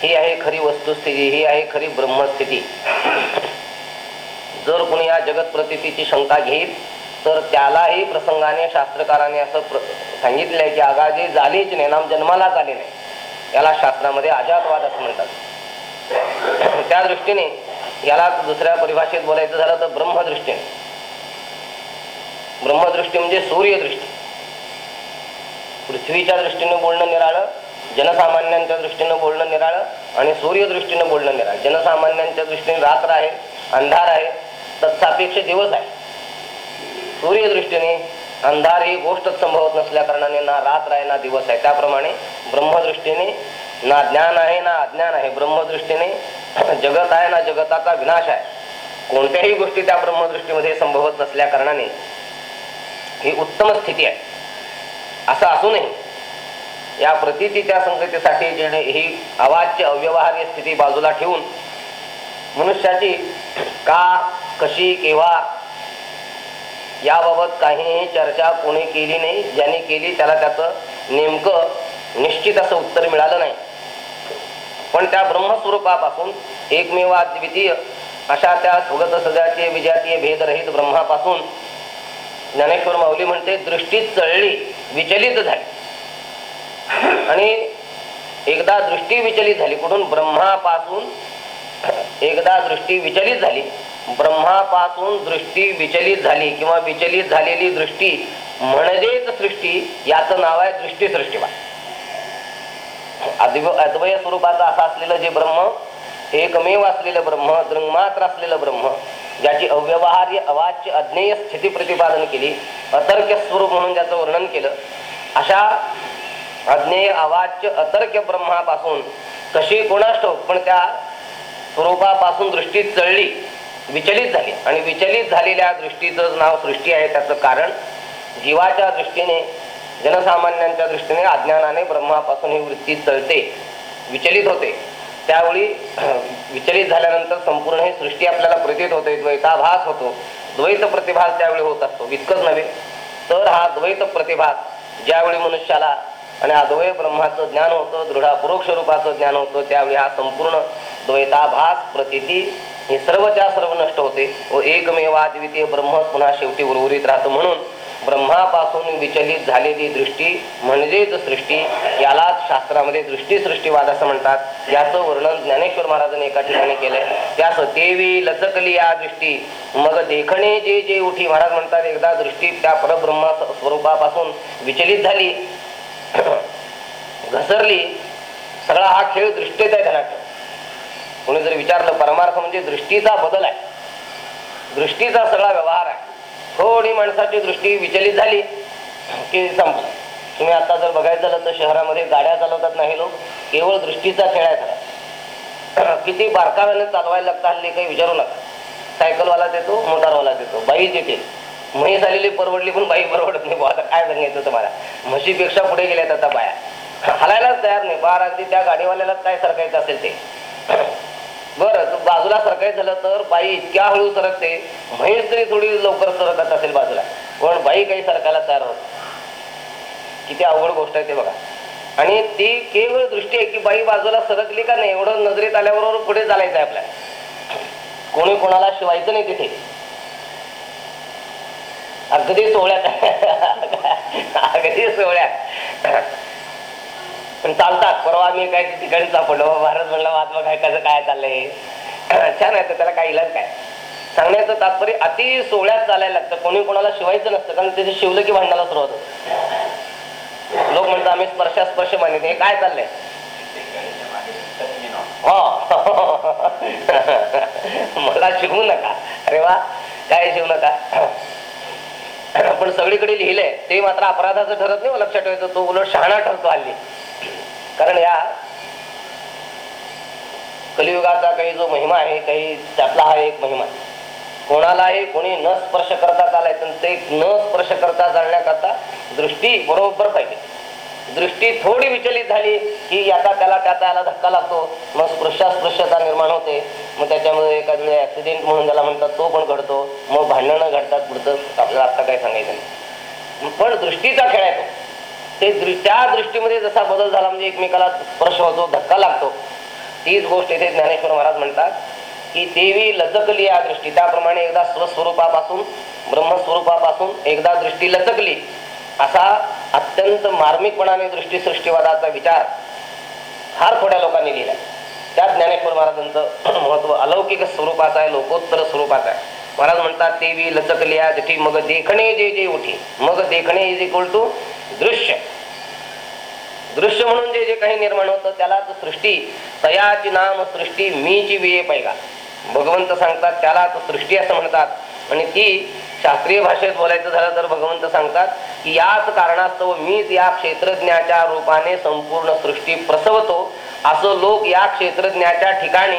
ही आहे खरी वस्तुस्थिती ही आहे खरी ब्रह्मस्थिती. जर कोणी या जगत प्रतितीची शंका घेईल तर त्यालाही प्रसंगाने शास्त्रकाराने असं सांगितलंय की आगाजी झालीच नाही नाम जन्माला झाले नाही. याला शास्त्रामध्ये अजातवाद असं म्हणतात. त्या दृष्टीने याला दुसऱ्या परिभाषेत बोलायचं झालं तर ब्रह्मदृष्टीने ब्रह्मदृष्टी म्हणजे सूर्यदृष्टी. पृथ्वीच्या दृष्टीने बोलणं निराळं जनसामान्यांच्या दृष्टीनं बोलणं निराळं आणि सूर्यदृष्टीनं बोलणं निराळं. जनसामान्यांच्या दृष्टीने रात्र आहे अंधार आहे तत्सापेक्ष दिवस आहे. सूर्यदृष्टीने अंधार ही गोष्टच संभवत नसल्या कारणाने ना रात्र आहे ना दिवस आहे. त्याप्रमाणे ब्रह्मदृष्टीने ना ज्ञान आहे ना अज्ञान आहे. ब्रह्मदृष्टीने जगत आहे ना जगताचा विनाश आहे. कोणत्याही गोष्टी त्या ब्रह्मदृष्टीमध्ये संभवत नसल्या कारणाने ही उत्तम स्थिती आहे. असं असूनही या प्रतीच्या संगतीसाठी जेणे ही अवाच्य अव्यवहार्य स्थिती बाजूला ठेवून मनुष्याची का कशी केव्हा याबाबत काहीही चर्चा कोणी केली नाही ज्याने केली त्याला त्याचं नेमकं निश्चित असं उत्तर मिळालं नाही. पण त्या ब्रह्मस्वरूपापासून एकमेव अद्वितीय अशा त्या स्वगत सजातीय विजातीय भेदरहित ब्रह्मापासून ज्ञानेश्वर माऊली म्हणते दृष्टी चळली विचलित झाली. आणि एकदा दृष्टी विचलित झाली कुठून? ब्रह्मापासून. एकदा दृष्टी विचलित झाली. ब्रह्मापासून दृष्टी विचलित झाली किंवा विचलित झालेली दृष्टी म्हणजेच सृष्टी याचं नाव आहे दृष्टी सृष्टीवा अद्वय स्वरूपाचं असं असलेलं जे ब्रह्म एकमेव असलेलं ब्रह्म दृंगमात्र असलेलं ब्रह्म ज्याची अव्यवहार्य अवाच्य अज्ञेय स्थिती प्रतिपादन केली अतर्क्य स्वरूप म्हणून ज्याचं वर्णन केलं. अशा अज्ञेय अवाच्य अतर्क्य ब्रह्मापासून. कशी कोणास पण त्या स्वरूपापासून दृष्टी चळली विचलित झाली. आणि विचलित झालेल्या दृष्टीचं नाव सृष्टी आहे त्याचं कारण जीवाच्या दृष्टीने जनसामान्यांच्या दृष्टीने अज्ञानाने ब्रह्मापासून ही वृत्ती चळते विचलित होते. त्यावेळी विचलित झाल्यानंतर संपूर्ण ही सृष्टी आपल्याला प्रतीत होते द्वैताभास होतो. द्वैत प्रतिभास त्यावेळी होत असतो इतकंच नव्हे तर हा द्वैत प्रतिभास ज्यावेळी मनुष्याला आणि अद्वय ब्रह्माचं ज्ञान होतं दृढापूर्वक स्वरूपाचं ज्ञान होतं त्यावेळी हा संपूर्ण द्वैताभास प्रतिती हे सर्वच्या सर्व नष्ट होते. व एकमेवा द्वितीय ब्रह्म पुन्हा शेवटी उर्वरित राहतं म्हणून ब्रह्मापासून विचलित झालेली दृष्टी म्हणजेच सृष्टी यालाच शास्त्रामध्ये दृष्टी सृष्टीवाद असं म्हणतात. याचं वर्णन ज्ञानेश्वर महाराजांनी एका ठिकाणी केलंय. त्यास देवी लचकली या दृष्टी. मग देखणे जे जे उठी महाराज म्हणतात एकदा दृष्टी त्या परब्रह्मा स्वरूपापासून विचलित झाली घसरली सगळा हा खेळ दृष्टीत आहे त्यांना कोणी जर विचारलं परमार्थ म्हणजे दृष्टीचा बदल आहे. दृष्टीचा सगळा व्यवहार आहे. थोडी माणसाची दृष्टी विचलित झाली की संपलं. तुम्ही आता जर बघायचं झालं तर शहरामध्ये गाड्या चालवतात नाही लोक केवळ दृष्टीचा खेळ आहे सगळा. किती बारकाव्याने चालवायला लागतं हल्ली काही विचारू नका. सायकलवाला देतो मोटारवाला देतो बाई देते म्हैस झालेली परवडली पण बाई परवडत नाही बुवा, आता काय सांगायचं तुम्हाला म्हशीपेक्षा पुढे गेल्यात आता बाया. हलायलाच तयार नाही. बार अगदी त्या गाडीवाल्याला काय सरकायचं असेल ते? बरं तू बाजूला सरकायचं झालं तर बाई इतक्या हळू सरकते. म्हैस तरी थोडी लवकर सरकत असेल बाजूला. पण बाई काही सरकायला तयार होत किती अवघड गोष्ट आहे ते बघा. आणि ती केवळ दृष्टी आहे की बाई बाजूला सरकली का नाही एवढं नजरेत आल्याबरोबर पुढे चालायचं आहे आपल्या कोणी कोणाला शिवायचं नाही तिथे. अगदी सोहळ्यात. अगदी सोहळ्यात. पण चालतात. परवा मी काय ठिकाणी सापडलो. भारत म्हणलं महात्मा काय कसं काय चाललंय? छान आहे तर त्याला काय इलाज काय? सांगण्याचं तात्पर्य अति सोहळ्यात चालायला लागतं. कोणी कोणाला शिवायचं नसतं. कारण त्याचे शिवलं की भांडणाला सुरुवात होते. लोक म्हणतात आम्ही स्पर्शास्पर्श मानित हे काय चाललंय? हो. मला शिवू नका. अरे वा. काय शिवू नका? पण सगळीकडे लिहिलंय ते मात्र अपराधाचं ठरत नाही हो, लक्षात ठेवायचं तो उलट शहाणा ठरतो हल्ली. कारण या कलियुगाचा काही जो महिमा आहे काही त्यातला हा एक महिमा. आहे. कोणालाही कोणी न स्पर्श करता चालायचं ते न स्पर्श करता चालण्याकरता दृष्टी बरोबर पाहिजे. दृष्टी थोडी विचलित झाली की याचा त्याला त्याचा याला धक्का लागतो मग स्पृश्यास्पृश्यता निर्माण होते. मग त्याच्यामध्ये एखाद्या वेळी ऍक्सिडेंट म्हणून त्याला म्हणतात तो पण घडतो. मग भांडणं घडतात पुढचं. आपल्याला आता काय सांगायचं नाही. पण दृष्टीचा खेळ आहे तो. ते दृ त्या दृष्टीमध्ये जसा बदल झाला म्हणजे एकमेकाला स्पर्श होतो धक्का लागतो. तीच गोष्ट इथे ज्ञानेश्वर महाराज म्हणतात की देवी लचकली या दृष्टी. त्याप्रमाणे एकदा स्वस्वरूपापासून ब्रह्मस्वरूपापासून एकदा दृष्टी लचकली. असा अत्यंत मार्मिकपणाने दृष्टी सृष्टीवादाचा विचार फार थोड्या लोकांनी लिहिला त्यात ज्ञानेश्वर महाराजांचं महत्त्व अलौकिक स्वरूपाचं आहे लोकोत्तर स्वरूपाचं आहे. महाराज म्हणतात देवी लचकलिया जठी मग देखणे जे जे उठी. मग देखणे इज इक्वल टू दृश्य. दृश्य म्हणून जे जे काही निर्माण होतं त्यालाच सृष्टी तयाची नाम सृष्टी मीची विये पैगा. भगवंत सांगतात त्यालाच सृष्टी असं म्हणतात. आणि ती शास्त्रीय भाषेत बोलायचं झालं तर भगवंत सांगतात की याच कारणास्तव मीच या क्षेत्रज्ञाच्या रूपाने संपूर्ण सृष्टी प्रसवतो असं लोक या क्षेत्रज्ञाच्या ठिकाणी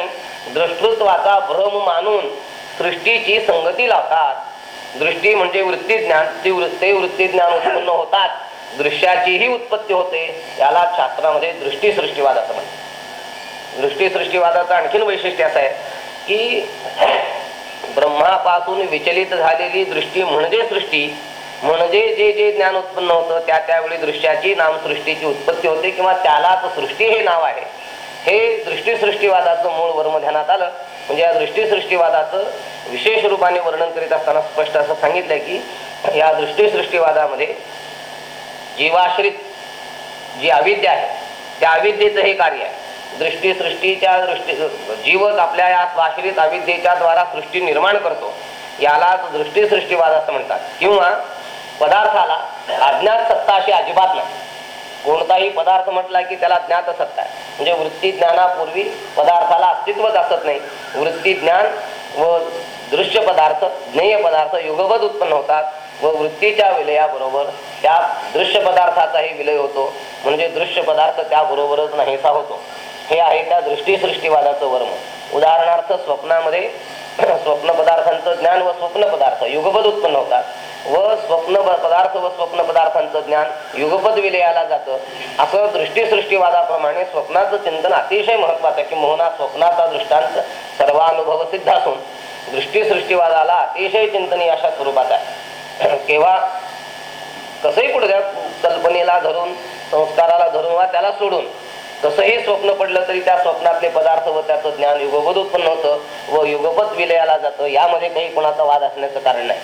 दृष्टृत्वाचा भ्रम मानून सृष्टीची संगती लावतात. दृष्टी म्हणजे वृत्ती ज्ञान ते वृत्ती ज्ञान उत्पन्न होतात. दृश्याचीही उत्पत्ती होते. याला शास्त्रामध्ये दृष्टी सृष्टीवाद असं म्हणतात. दृष्टी सृष्टीवादाचं आणखीन वैशिष्ट्य असं आहे की ब्रह्मापासून विचलित झालेली दृष्टी म्हणजे सृष्टी. म्हणजे जे जे ज्ञान उत्पन्न होतं त्या त्यावेळी दृश्याची नामसृष्टीची उत्पत्ती होते किंवा त्यालाच सृष्टी हे नाव आहे. हे दृष्टीसृष्टीवादाचं मूळ वर्म ध्यानात आलं. म्हणजे या दृष्टीसृष्टीवादाचं विशेष रूपाने वर्णन करीत असताना स्पष्ट असं सांगितलंय की या दृष्टीसृष्टीवादामध्ये जीवाश्रित जी अविद्या आहे त्या अविद्येचं हे कार्य आहे. दृष्टीसृष्टीच्या दृष्टी जीवच आपल्या या स्वाश्रित अविद्येच्या द्वारा सृष्टी निर्माण करतो. यालाच दृष्टीसृष्टीवाद असं म्हणतात. किंवा पदार्थाला अज्ञात सत्ता अशी अजिबात नाही. कोणताही पदार्थ म्हटला की त्याला ज्ञात सत्ता आहे. म्हणजे वृत्ती ज्ञानापूर्वी पदार्थाला अस्तित्वच असत नाही. वृत्ती ज्ञान व दृश्य पदार्थ ज्ञेय पदार्थ युगवत उत्पन्न होतात व वृत्तीच्या विलयाबरोबर त्या दृश्य पदार्थाचाही विलय होतो. म्हणजे दृश्य पदार्थ त्याबरोबरच नाहीसा होतो. हे आहे त्या दृष्टीसृष्टीवादाचं वर्म. उदाहरणार्थ स्वप्नामध्ये स्वप्न पदार्थांचं ज्ञान व स्वप्न पदार्थ युगपद उत्पन्न होतात. व स्वप्न पदार्थ व स्वप्न पदार्थांचं ज्ञान युगपद विलयाला जातं. असं दृष्टीसृष्टीवादाप्रमाणे स्वप्नाचं चिंतन अतिशय महत्वाचं आहे की मोहना स्वप्नाचा दृष्टांत सर्वानुभव सिद्ध असून दृष्टीसृष्टीवादाला अतिशय चिंतनीय अशा स्वरूपात आहे. केव्हा कसंही कुठल्या कल्पनेला धरून संस्काराला धरून वा त्याला सोडून कसंही स्वप्न पडलं तरी त्या स्वप्नातले पदार्थ व त्याचं ज्ञान युगपद उत्पन्न होतं व युगपत विलयाला जातं. यामध्ये काही कोणाचा वाद असण्याचं कारण नाही.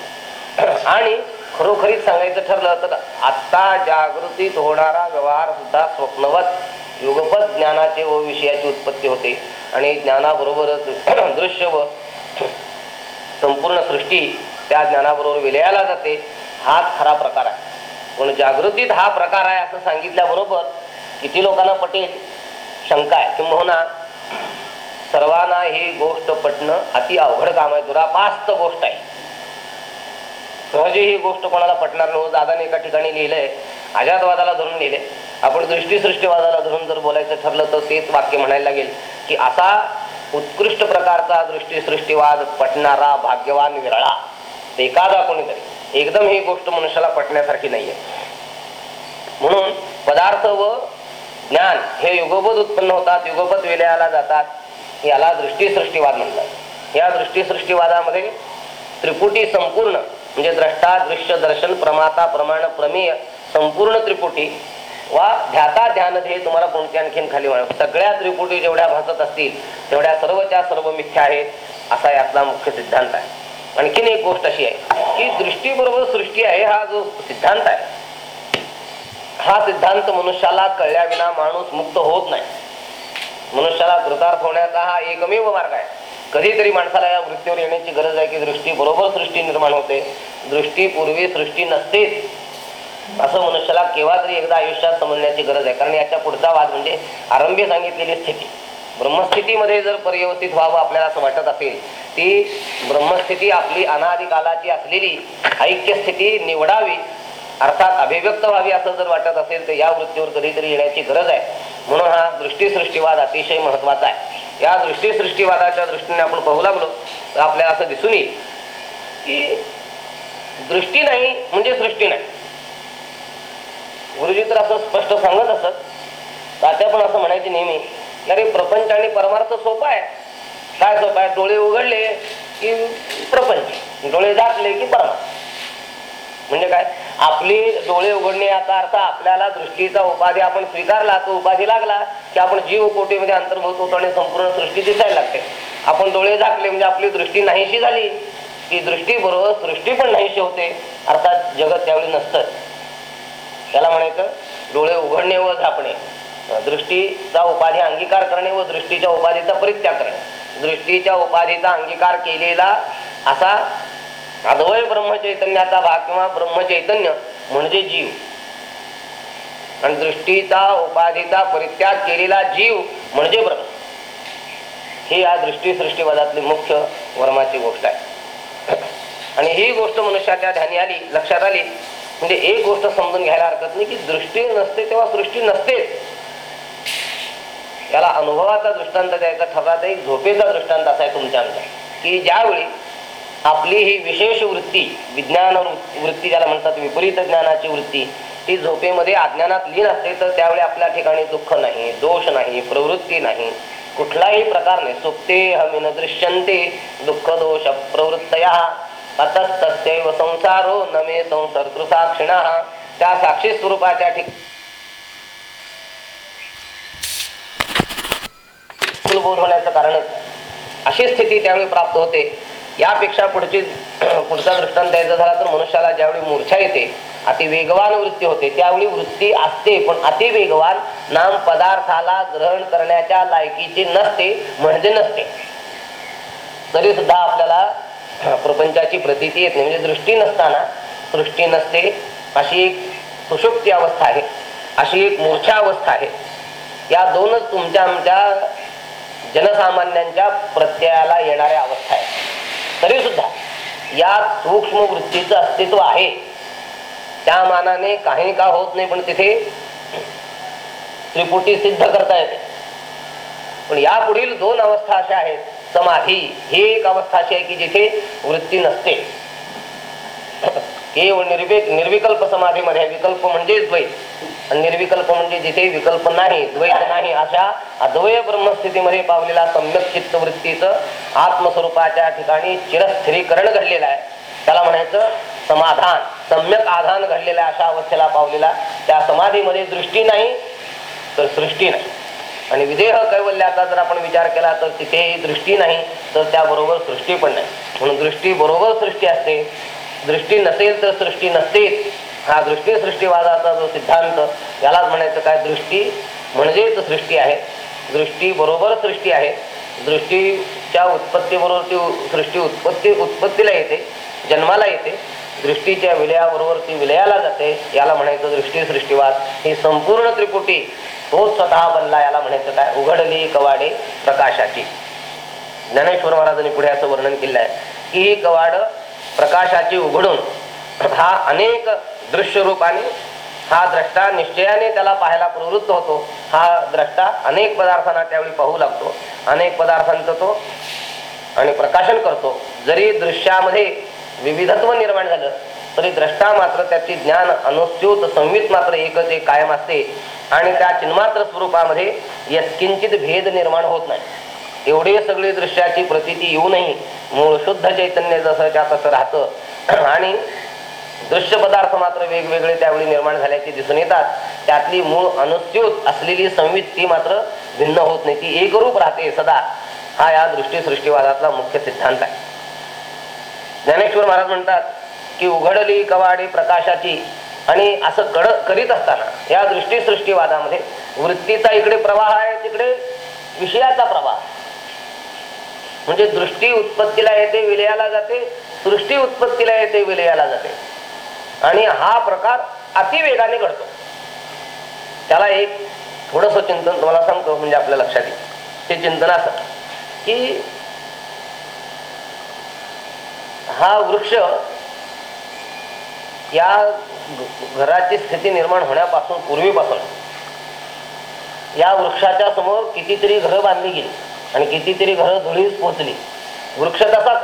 आणि खरोखरीच सांगायचं ठरलं तर आत्ता जागृतीत होणारा व्यवहार सुद्धा स्वप्नवत युगपत ज्ञानाचे व विषयाची उत्पत्ती होते. आणि ज्ञानाबरोबरच दृश्य व संपूर्ण सृष्टी त्या ज्ञानाबरोबर विलयाला जाते. हाच खरा प्रकार आहे. पण जागृतीत हा प्रकार आहे असं सांगितल्याबरोबर किती लोकांना पटेल? शंका आहे. किंबहुना सर्वांना ही गोष्ट पटणं अति अवघड काम आहे. दुरापास्त गोष्ट आहे. सहजी ही गोष्ट कोणाला पटणार नव्हतं हो, दादाने एका ठिकाणी लिहिलंय. अजातवादाला धरून लिहिले आपण दृष्टीसृष्टीवादाला धरून जर बोलायचं ठरलं तर तेच वाक्य म्हणायला लागेल की असा उत्कृष्ट प्रकारचा दृष्टीसृष्टीवाद पटणारा भाग्यवान विरळा. एखादा कोणीतरी. एकदम ही गोष्ट मनुष्याला पटण्यासारखी नाहीये. म्हणून पदार्थ व ज्ञान हे युगपत उत्पन्न होतात युगपत विलयाला जातात. याला दृष्टीसृष्टीवाद म्हणतात. या दृष्टीसृष्टीवादामध्ये त्रिपुटी संपूर्ण म्हणजे द्रष्टा दृश्य दर्शन प्रमाता प्रमाण प्रमेय संपूर्ण त्रिपुटी वा ध्याता ध्यान ध्येय तुम्हाला कोणते आणखीन खाली म्हणा सगळ्या त्रिपुटी जेवढ्या भासत असतील तेवढ्या सर्वच्या सर्व मिथ्या आहेत असा यातला मुख्य सिद्धांत आहे. आणखीन एक गोष्ट अशी आहे की दृष्टीबरोबर सृष्टी आहे हा जो सिद्धांत आहे हा सिद्धांत मनुष्याला कळल्याविना माणूस मुक्त होत नाही. मनुष्याला कृतार्थ होण्याचा हा एकमेव मार्ग आहे. कधीतरी माणसाला या वृत्तीवर येण्याची गरज आहे की दृष्टी बरोबर सृष्टी निर्माण होते. दृष्टी पूर्वी सृष्टी नसतेच असं मनुष्याला केव्हा तरी एकदा आयुष्यात समजण्याची गरज आहे. कारण याच्या पुढचा वाद म्हणजे आरंभी सांगितलेली स्थिती. ब्रह्मस्थितीमध्ये जर पर्यवस्थित व्हावं आपल्याला असं वाटत असेल ती ब्रह्मस्थिती आपली अनादी कालाची असलेली ऐक्य स्थिती निवडावी. अर्थात अभिव्यक्त व्हावी असं जर वाटत असेल तर या वृत्तीवर कधीतरी येण्याची गरज आहे. म्हणून हा दृष्टीसृष्टीवाद अतिशय महत्त्वाचा आहे. या दृष्टीसृष्टीवादाच्या दृष्टीने आपण पाहू लागलो तर आपल्याला असं दिसून येईल की दृष्टी नाही म्हणजे सृष्टी नाही. गुरुजी तर असं स्पष्ट सांगत असत. तात्या पण असं म्हणायचे नेहमी अरे प्रपंच आणि परमार्थ सोपा आहे. काय सोपा आहे? डोळे उघडले की प्रपंच डोळे झाकले की परमार्थ. म्हणजे काय? आपली डोळे उघडणे याचा अर्थ आपल्याला दृष्टीचा उपाधी आपण स्वीकारला तो उपाधी लागला की आपण जीव कोटीमध्ये अंतर्भूत होतो आणि संपूर्ण सृष्टी दिसायला लागते. आपण डोळे झाकले म्हणजे आपली दृष्टी नाहीशी झाली. की दृष्टी बरोबर सृष्टी पण नाहीशी होते. अर्थात जगत त्यावेळी नसतं. त्याला म्हणायचं डोळे उघडणे व झापणे दृष्टीचा उपाधी अंगीकार करणे व दृष्टीच्या उपाधीचा परित्याग करणे. दृष्टीच्या उपाधीचा अंगीकार केलेला असा अद्वय ब्रह्मचैतन्याचा भाग किंवा ब्रह्मचैतन्य म्हणजे जीव. आणि दृष्टीचा उपाधीचा परित्याग केलेला जीव म्हणजे ब्रह्म. ही या दृष्टी सृष्टीवादातली मुख्य वर्माची गोष्ट आहे. आणि ही गोष्ट मनुष्याच्या ध्यानी आली लक्षात आली. म्हणजे एक गोष्ट समजून घ्यायला हरकत नाही की दृष्टी नसते तेव्हा सृष्टी नसतेच. याला अनुभवाचा दृष्टांत द्यायचा ठरला तर एक झोपेचा दृष्टांत असा आहे तुमच्या आमचा की ज्यावेळी आपली ही विशेष वृत्ती विज्ञान वृत्ती ज्याला म्हणतात विपरीत ज्ञानाची वृत्ती ती झोपेमध्ये अज्ञानात लीन असते तर त्यावेळी आपल्या ठिकाणी दुःख नाही दोष नाही प्रवृत्ती नाही. कुठलाही प्रकार नाही. सुप्ते हमिन दृश्यंते दुःख दोष प्रवृत्तया अतस्तैव संसारो नमे संसर्तृसाक्षिणा त्या साक्षी स्वरूपाच्या ठिकाणी बोध होण्याचं कारण अशी स्थिती त्यावेळी प्राप्त होते. यापेक्षा पुढची पुढचा दृष्टांत द्यायचा झाला तर मनुष्याला ज्यावेळी मूर्छा येते अति वेगवान वृत्ती होते त्यावेळी वृत्ती असते पण अति वेगवान नाम पदार्थाला ग्रहण करण्याच्या लायकीची नसते म्हणजे नसते. तरी सुद्धा आपल्याला प्रपंचाची प्रतीती येत नाही म्हणजे दृष्टी नसताना सृष्टी नसते अशी एक सुषुप्ती अवस्था आहे अशी एक मूर्छा अवस्था आहे. या दोनच तुमच्या आमच्या जनसामान्यांच्या प्रत्ययाला येणाऱ्या अवस्था आहेत. तरी सुद्धा या सूक्ष्म वृत्तीचं अस्तित्व आहे. त्या मानाने काही का होत नाही पण तिथे त्रिपुटी सिद्ध करता येते. पण या पुढील दोन अवस्था अशा आहेत समाधी ही एक अवस्था अशी आहे की जिथे वृत्ती नसते. केवळ निर्विक निर्विकल्प समाधीमध्ये विकल्प म्हणजे द्वैत. आणि निर्विकल्प म्हणजे जिथे विकल्प नाही द्वैत नाही अशा अद्वय ब्रह्मस्थितीमध्ये पावलेला सम्यक चित्तवृत्तीचं आत्मस्वरूपाच्या ठिकाणी चिरस्थिरीकरण घडलेलं आहे. त्याला म्हणायचं समाधान. सम्यक आधान घडलेल्या अशा अवस्थेला पावलेला. त्या समाधीमध्ये दृष्टी नाही तर सृष्टी नाही. आणि विदेह कैवल्याचा जर आपण विचार केला तर तिथेही दृष्टी नाही तर त्याबरोबर सृष्टी पण नाही. म्हणून दृष्टी बरोबर सृष्टी असते. दृष्टी नसेल तर सृष्टी नसतेच. हा दृष्टी सृष्टीवादाचा जो सिद्धांत यालाच म्हणायचं काय? दृष्टी म्हणजेच सृष्टी आहे. दृष्टी बरोबर सृष्टी आहे. दृष्टीच्या उत्पत्तीबरोबर ती सृष्टी उत्पत्ती उत्पत्तीला येते जन्माला येते. दृष्टीच्या विलयाबरोबर ती विलयाला जाते. याला म्हणायचं दृष्टी सृष्टीवाद. ही संपूर्ण त्रिपुटी तो स्वतः बनला याला म्हणायचं काय? उघडली कवाडे प्रकाशाची. ज्ञानेश्वर महाराजांनी पुढे असं वर्णन केलं आहे की ही कवाड प्रकाशाची उघडून हा अनेक दृश्य रूपाने हा द्रष्टा निश्चयाने त्याला पाहायला प्रवृत्त होतो. हा द्रष्टा अनेक पदार्थांना त्यावेळी पाहू लागतो. अनेक पदार्थांचं तो आणि प्रकाशन करतो. जरी दृश्यामध्ये विविधत्व निर्माण झालं तरी द्रष्टा मात्र त्याची ज्ञान अनुस्यूत संवित मात्र एकच एक कायम असते. आणि त्या चिन्मात्र स्वरूपामध्ये यत्किंचित भेद निर्माण होत नाही. एवढे सगळे दृश्याची प्रतीती येऊनही मूळ शुद्ध चैतन्य जसं त्या तसं राहतं. आणि दृश्य पदार्थ मात्र वेगवेगळे त्यावेळी निर्माण झाल्याचे दिसून येतात. त्यातली मूळ अनुस्यूत असलेली संवित ती मात्र भिन्न होत नाही. ती एकरूप राहते सदा. हा या दृष्टी सृष्टीवादातला मुख्य सिद्धांत आहे. ज्ञानेश्वर महाराज म्हणतात की उघडली कवाडी प्रकाशाची आणि असं कड करीत असताना या दृष्टी सृष्टीवादामध्ये वृत्तीचा इकडे प्रवाह आहे तिकडे विषयाचा प्रवाह. म्हणजे दृष्टी उत्पत्तीला येते विलयाला जाते. सृष्टी उत्पत्तीला येते विलयाला जाते. आणि हा प्रकार अतिवेगाने घडतो. त्याला एक थोडस चिंतन तुम्हाला सांगतो म्हणजे आपल्या लक्षात येईल. ते चिंतन असं की हा वृक्ष या घराची स्थिती निर्माण होण्यापासून पूर्वीपासून या वृक्षाच्या समोर कितीतरी घरं बांधली गेली. आणि कितीतरी घरं धुळीस पोचली. वृक्ष तसाच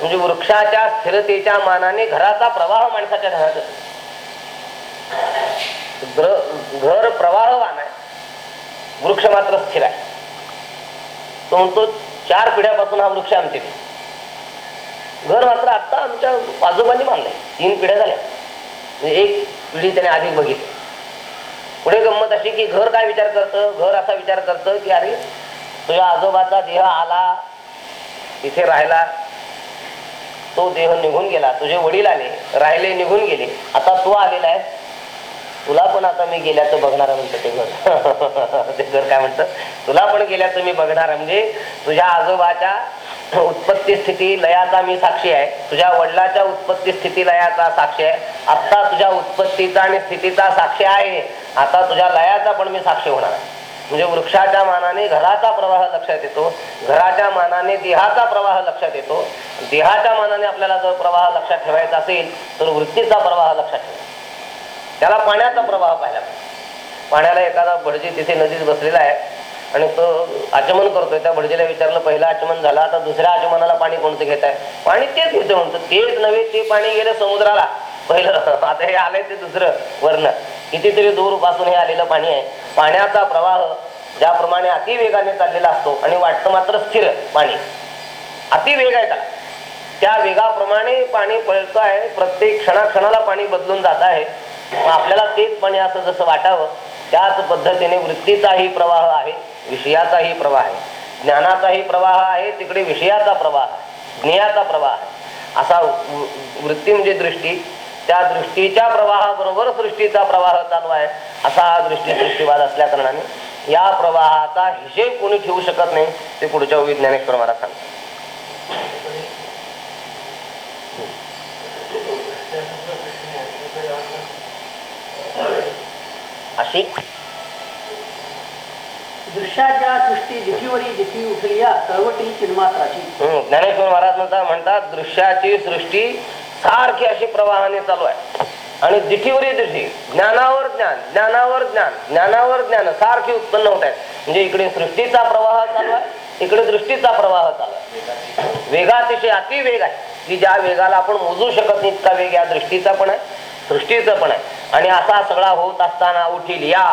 म्हणजे वृक्षाच्या स्थिरतेच्या मानाने घराचा प्रवाह माणसाच्या घरात असतो. घर प्रवाहवान आहे. वृक्ष मात्र स्थिर आहे. तो म्हणतो चार पिढ्यापासून हा वृक्ष आमचे घर मात्र आता आमच्या आजोबांनी मानलंय तीन पिढ्या झाल्या. म्हणजे एक पिढी त्याने आधी बघितली. पुढे गंमत अशी की घर काय विचार करतं? घर असा विचार करतं की अरे तुझ्या आजोबाचा देह आला इथे राहिला. तो देह निघून गेला. तुझे वडील आले राहिले निघून गेले. आता तू आलेला आहे तुला पण आता मी गेल्याचं बघणार आहे ते घर. ते घर काय म्हणतं? तुला पण गेल्याचं मी बघणार आहे. म्हणजे तुझ्या आजोबाच्या उत्पत्ती स्थिती लयाचा मी साक्षी आहे. तुझ्या वडिलाच्या उत्पत्ती स्थिती लयाचा साक्षी आहे. आता तुझ्या उत्पत्तीचा आणि स्थितीचा साक्षी आहे. आता तुझ्या लयाचा पण मी साक्षी होणार आहे. म्हणजे वृक्षाच्या मानाने घराचा प्रवाह लक्षात येतो घराच्या मानाने देहाचा प्रवाह लक्षात येतो. देहाच्या मानाने आपल्याला जर प्रवाह लक्षात ठेवायचा असेल तर वृत्तीचा प्रवाह लक्षात ठेवा. त्याला पाण्याचा प्रवाह पाहिला पाण्याला एखादा भटजी तिथे नदीत बसलेला आहे आणि तो आचमन करतोय. त्या भटजीला विचारलं पहिलं आचमन झालं आता दुसऱ्या आचमनाला पाणी कोणतं घेत आहे पाणी तेच घेतो म्हणतो. तेच नव्हे ते पाणी गेलं समुद्राला. पहिलं आता हे आलंय ते दुसरं वर्ण कितीतरी दूरपासून हे आलेलं पाणी आहे. पाण्याचा प्रवाह ज्याप्रमाणे अतिवेगाने चाललेला असतो आणि वाटतं मात्र स्थिर पाणी. अतिवेग आहे त्याला. त्या वेगाप्रमाणे पाणी पळतं आहे. प्रत्येक क्षणाक्षणाला पाणी बदलून जात आहे. आपल्याला तेच पाणी असं जसं वाटावं त्याच पद्धतीने वृत्तीचाही प्रवाह आहे विषयाचाही प्रवाह आहे. ज्ञानाचाही प्रवाह आहे तिकडे विषयाचा प्रवाह ज्ञेयाचा प्रवाह असा वृत्ती म्हणजे दृष्टी त्या दृष्टीच्या प्रवाहाबरोबर सृष्टीचा प्रवाह चालू आहे. असा हा दृष्टी सृष्टीवाद असल्या कारणाने या प्रवाहाचा हिशेब कोणी ठेवू शकत नाही ते पुढच्या वैज्ञानिक प्रमाणात सांगतात. अशी दृश्याच्या सृष्टी दिठीवरी दिठी उठलिया चळवटी चिन्मात्राची. ज्ञानेश्वर महाराज म्हणतात म्हणतात दृश्याची सृष्टी सारखी अशी प्रवाहाने चालू आहे. आणि दिठीवरी दिठी ज्ञानावर ज्ञान ज्ञानावर ज्ञान ज्ञानावर ज्ञान सारखी उत्पन्न होत आहेत. म्हणजे इकडे सृष्टीचा प्रवाह चालू आहे इकडे दृष्टीचा प्रवाह चालू आहे. वेगातिशय अति वेग आहे की ज्या वेगाला आपण मोजू शकत नाही इतका वेग या दृष्टीचा पण आहे सृष्टीचा पण आहे. आणि असा सगळा होत असताना उठील या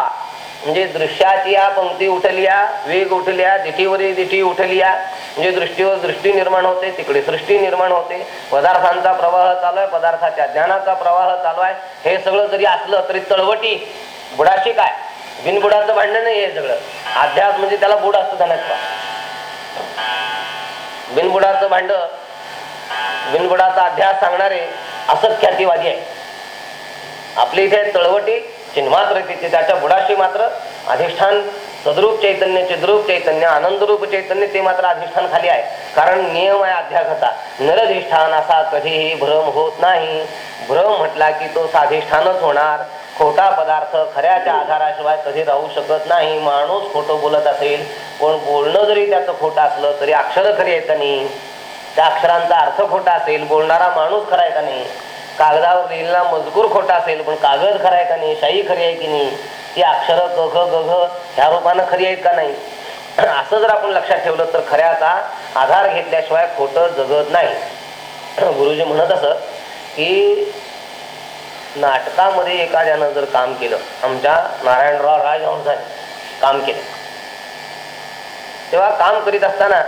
म्हणजे दृश्याची या पंक्ती उठलिया वेग उठल्या दिठीवरी दिठी उठलिया. म्हणजे दृष्टीवर दृष्टी निर्माण होते तिकडे सृष्टी निर्माण होते. पदार्थांचा प्रवाह चालू आहे पदार्थाच्या ज्ञानाचा प्रवाह चालू आहे. हे सगळं जरी असलं तरी तळवटी बुडाशी काय? बिनबुडाचं भांडण नाही हे सगळं. अध्यास म्हणजे त्याला बुड असतं का बिनबुडाचं भांड बिनबुडाचा अध्यास सांगणारे असंच ख्यातीवादी आहे आपल्या इथे तळवटी चिन्मात्र तिथे त्याच्या बुडाशी मात्र अधिष्ठान सद्रूप चैतन्य चिद्रूप चैतन्य आनंदरूप चैतन्य ते मात्र अधिष्ठान खाली आहे. कारण नियम आहे अध्यासाचा निरधिष्ठान असा कधीही भ्रम होत नाही. भ्रम म्हटला की तो साधिष्ठानच होणार. खोटा पदार्थ खऱ्याच्या आधाराशिवाय कधी राहू शकत नाही. माणूस खोटं बोलत असेल कोण बोलणं जरी त्याचं खोटं असलं तरी अक्षर खरी आहेत नाही? त्या अक्षरांचा अर्थ खोटा असेल बोलणारा माणूस खरा आहे नाही? कागदावर लिहिलेला मजकूर खोटा असेल पण कागद खरा आहे का नाही शाई खरी आहे की नाही ती अक्षर क ख ग घ ह्या रूपानं खरी आहेत का नाही? असं जर आपण लक्षात ठेवलं तर खऱ्याचा आधार घेतल्याशिवाय खोटं जगत नाही. गुरुजी म्हणत असत की नाटकामध्ये एखाद्यानं जर काम केलं आमच्या नारायणराव राजहंसाने काम केलं. तेव्हा काम करीत असताना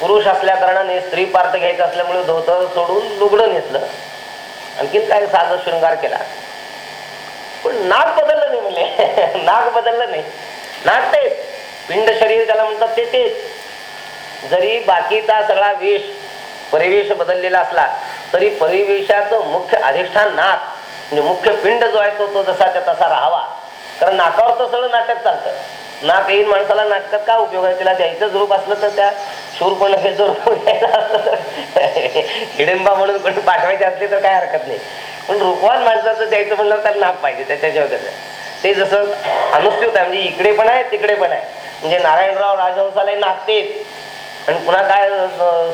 पुरुष असल्या कारणाने स्त्री पार्थ घ्यायचं असल्यामुळे धोतर सोडून लुगडं नेसलं. आणखीन काय साधं शृंगार केला. पण नाक बदललं नाही म्हणले. नाक बदललं नाही. नाक तेच पिंड शरीर त्याला म्हणतात ते तेच. जरी बाकीचा सगळा वेश परिवेश बदललेला असला तरी परिवेशाचं मुख्य अधिष्ठान नाक. म्हणजे मुख्य पिंड जो आहे तो तो जसाच्या तसा राहावा. कारण नाकावर तर सगळं नाटक चालतं. नाक येईल माणसाला नाटकात का उपयोग आहे? तिला द्यायचंच रूप असलं तर त्या शूरपण हे जो हिडंबा म्हणून कोणी पाठवायचे असले तर काय हरकत नाही. पण रुपवान माणसाचं द्यायचं म्हणलं तर नाक पाहिजे त्याच्याशिवाय कसं ते जसं अनुस्यूत आहे म्हणजे इकडे पण आहे तिकडे पण आहे. म्हणजे नारायणराव राजहंसाला नाकतेच आणि पुन्हा काय